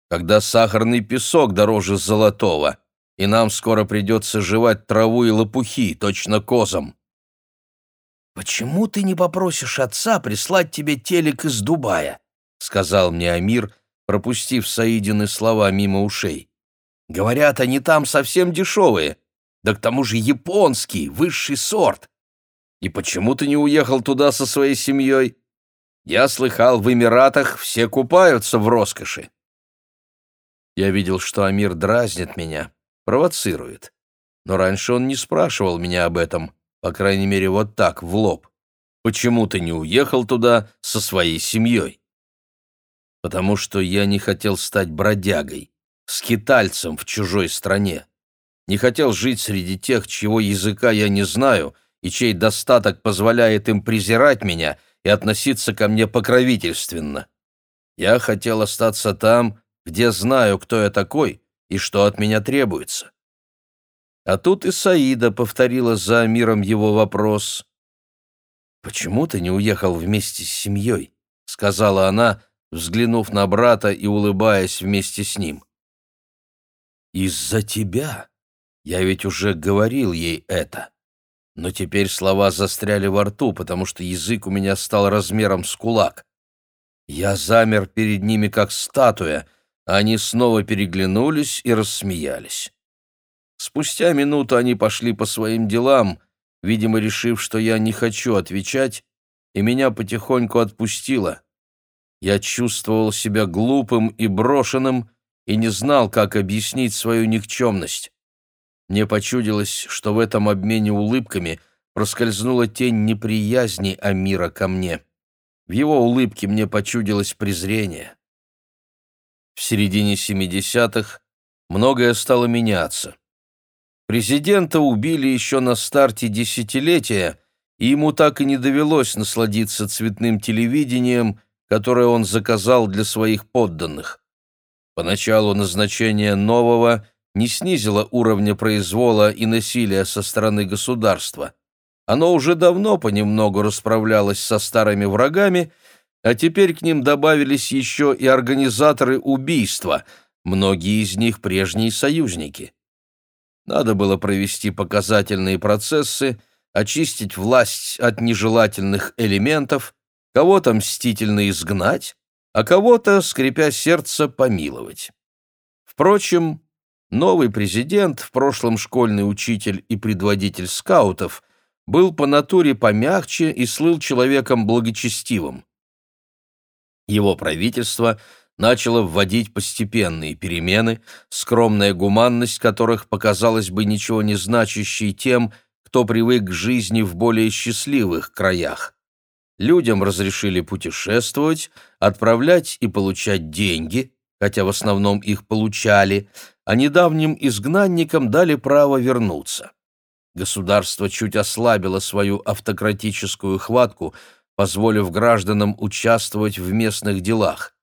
когда сахарный песок дороже золотого, и нам скоро придется жевать траву и лопухи, точно козам». «Почему ты не попросишь отца прислать тебе телек из Дубая?» — сказал мне Амир, пропустив Саидины слова мимо ушей. «Говорят, они там совсем дешевые, да к тому же японский, высший сорт. И почему ты не уехал туда со своей семьей? Я слыхал, в Эмиратах все купаются в роскоши. Я видел, что Амир дразнит меня, провоцирует. Но раньше он не спрашивал меня об этом, по крайней мере, вот так, в лоб. Почему ты не уехал туда со своей семьей? Потому что я не хотел стать бродягой, скитальцем в чужой стране не хотел жить среди тех, чьего языка я не знаю и чей достаток позволяет им презирать меня и относиться ко мне покровительственно. Я хотел остаться там, где знаю, кто я такой и что от меня требуется. А тут и Саида повторила за миром его вопрос. «Почему ты не уехал вместе с семьей?» — сказала она, взглянув на брата и улыбаясь вместе с ним. «Из-за тебя», я ведь уже говорил ей это. Но теперь слова застряли во рту, потому что язык у меня стал размером с кулак. Я замер перед ними, как статуя, а они снова переглянулись и рассмеялись. Спустя минуту они пошли по своим делам, видимо, решив, что я не хочу отвечать, и меня потихоньку отпустило. Я чувствовал себя глупым и брошенным и не знал, как объяснить свою никчемность. Мне почудилось, что в этом обмене улыбками проскользнула тень неприязни Амира ко мне. В его улыбке мне почудилось презрение. В середине 70-х многое стало меняться. Президента убили еще на старте десятилетия, и ему так и не довелось насладиться цветным телевидением, которое он заказал для своих подданных. Поначалу назначение нового не снизило уровня произвола и насилия со стороны государства. Оно уже давно понемногу расправлялось со старыми врагами, а теперь к ним добавились еще и организаторы убийства, многие из них прежние союзники. Надо было провести показательные процессы, очистить власть от нежелательных элементов, кого-то мстительно изгнать, а кого-то, скрипя сердце, помиловать. Впрочем, Новый президент, в прошлом школьный учитель и предводитель скаутов, был по натуре помягче и слыл человеком благочестивым. Его правительство начало вводить постепенные перемены, скромная гуманность которых показалась бы ничего не значащей тем, кто привык к жизни в более счастливых краях. Людям разрешили путешествовать, отправлять и получать деньги, хотя в основном их получали, а недавним изгнанникам дали право вернуться. Государство чуть ослабило свою автократическую хватку, позволив гражданам участвовать в местных делах.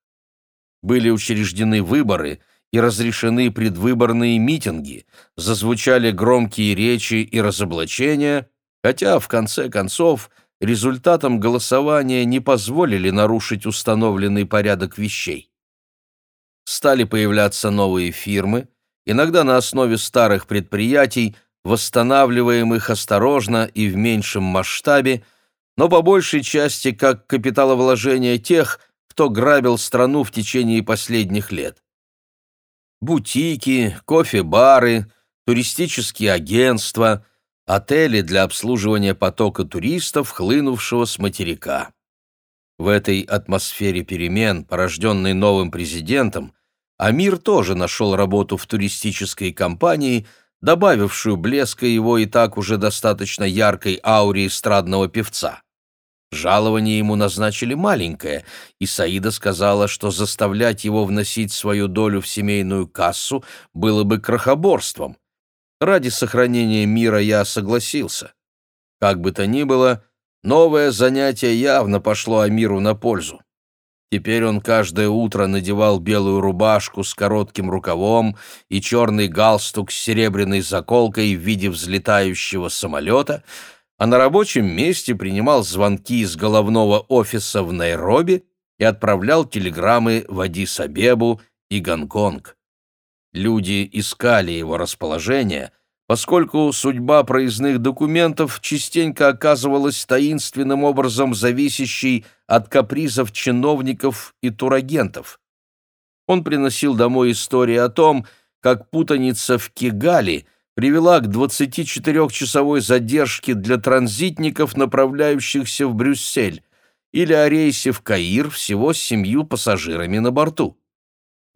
Были учреждены выборы, и разрешены предвыборные митинги, зазвучали громкие речи и разоблачения, хотя, в конце концов, результатом голосования не позволили нарушить установленный порядок вещей. Стали появляться новые фирмы, иногда на основе старых предприятий, восстанавливаемых осторожно и в меньшем масштабе, но по большей части как капиталовложение тех, кто грабил страну в течение последних лет. Бутики, кофе-бары, туристические агентства, отели для обслуживания потока туристов, хлынувшего с материка. В этой атмосфере перемен, порожденной новым президентом, Амир тоже нашел работу в туристической компании, добавившую блеска его и так уже достаточно яркой ауре эстрадного певца. Жалование ему назначили маленькое, и Саида сказала, что заставлять его вносить свою долю в семейную кассу было бы крохоборством. Ради сохранения мира я согласился. Как бы то ни было, новое занятие явно пошло Амиру на пользу. Теперь он каждое утро надевал белую рубашку с коротким рукавом и черный галстук с серебряной заколкой в виде взлетающего самолета, а на рабочем месте принимал звонки из головного офиса в Найроби и отправлял телеграммы в Адис-Абебу и Гонконг. Люди искали его расположение, поскольку судьба проездных документов частенько оказывалась таинственным образом зависящей от капризов чиновников и турагентов. Он приносил домой истории о том, как путаница в Кигали привела к 24-часовой задержке для транзитников, направляющихся в Брюссель, или о рейсе в Каир всего с семью пассажирами на борту.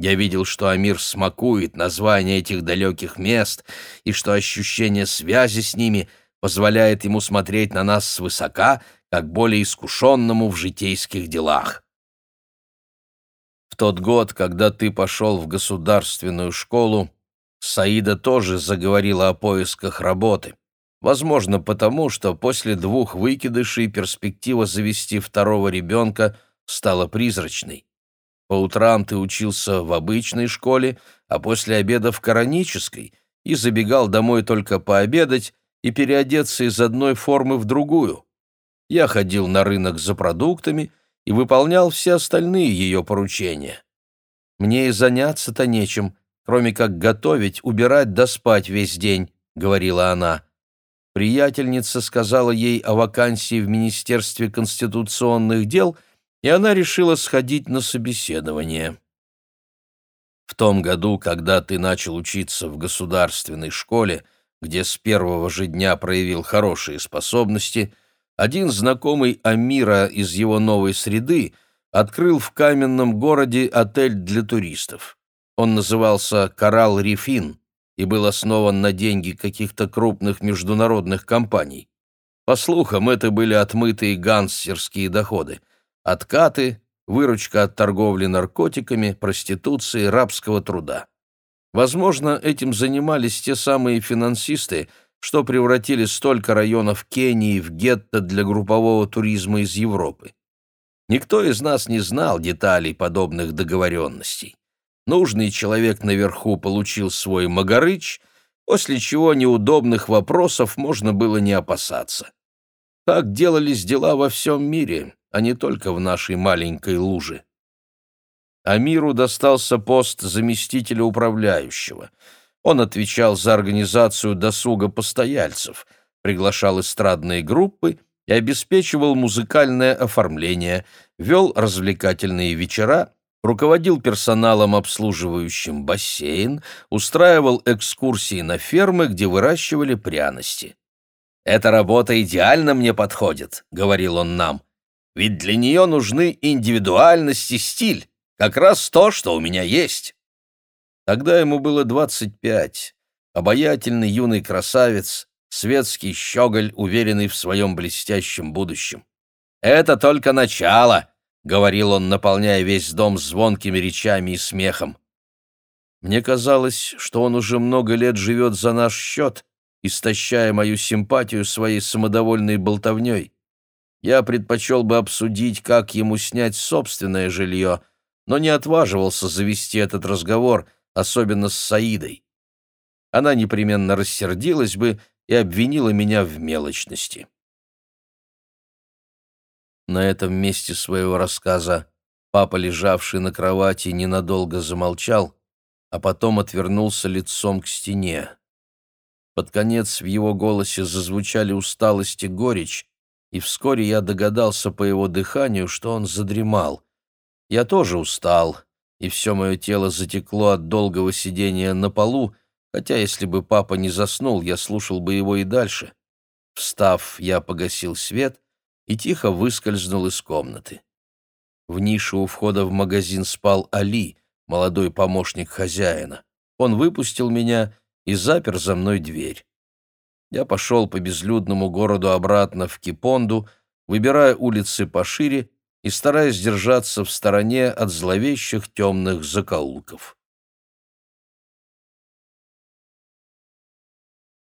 Я видел, что Амир смакует название этих далеких мест и что ощущение связи с ними позволяет ему смотреть на нас свысока, как более искушенному в житейских делах. В тот год, когда ты пошел в государственную школу, Саида тоже заговорила о поисках работы. Возможно, потому что после двух выкидышей перспектива завести второго ребенка стала призрачной. По утрам ты учился в обычной школе, а после обеда в коранической, и забегал домой только пообедать и переодеться из одной формы в другую. Я ходил на рынок за продуктами и выполнял все остальные ее поручения. Мне и заняться-то нечем, кроме как готовить, убирать да спать весь день», — говорила она. Приятельница сказала ей о вакансии в Министерстве конституционных дел — и она решила сходить на собеседование. В том году, когда ты начал учиться в государственной школе, где с первого же дня проявил хорошие способности, один знакомый Амира из его новой среды открыл в каменном городе отель для туристов. Он назывался «Коралл Рифин» и был основан на деньги каких-то крупных международных компаний. По слухам, это были отмытые гансерские доходы – откаты, выручка от торговли наркотиками, проституции, рабского труда. Возможно, этим занимались те самые финансисты, что превратили столько районов Кении в гетто для группового туризма из Европы. Никто из нас не знал деталей подобных договоренностей. Нужный человек наверху получил свой магарыч, после чего неудобных вопросов можно было не опасаться. Так делались дела во всем мире, а не только в нашей маленькой луже. Амиру достался пост заместителя управляющего. Он отвечал за организацию досуга постояльцев, приглашал эстрадные группы и обеспечивал музыкальное оформление, вел развлекательные вечера, руководил персоналом, обслуживающим бассейн, устраивал экскурсии на фермы, где выращивали пряности. «Эта работа идеально мне подходит», — говорил он нам ведь для нее нужны индивидуальность и стиль, как раз то, что у меня есть. Тогда ему было двадцать пять, обаятельный юный красавец, светский щеголь, уверенный в своем блестящем будущем. «Это только начало», — говорил он, наполняя весь дом звонкими речами и смехом. Мне казалось, что он уже много лет живет за наш счет, истощая мою симпатию своей самодовольной болтовней. Я предпочел бы обсудить, как ему снять собственное жилье, но не отваживался завести этот разговор, особенно с Саидой. Она непременно рассердилась бы и обвинила меня в мелочности. На этом месте своего рассказа папа, лежавший на кровати, ненадолго замолчал, а потом отвернулся лицом к стене. Под конец в его голосе зазвучали усталость и горечь, и вскоре я догадался по его дыханию, что он задремал. Я тоже устал, и все мое тело затекло от долгого сидения на полу, хотя если бы папа не заснул, я слушал бы его и дальше. Встав, я погасил свет и тихо выскользнул из комнаты. В нише у входа в магазин спал Али, молодой помощник хозяина. Он выпустил меня и запер за мной дверь. Я пошел по безлюдному городу обратно в Кипонду, выбирая улицы пошире и стараясь держаться в стороне от зловещих темных закоулков.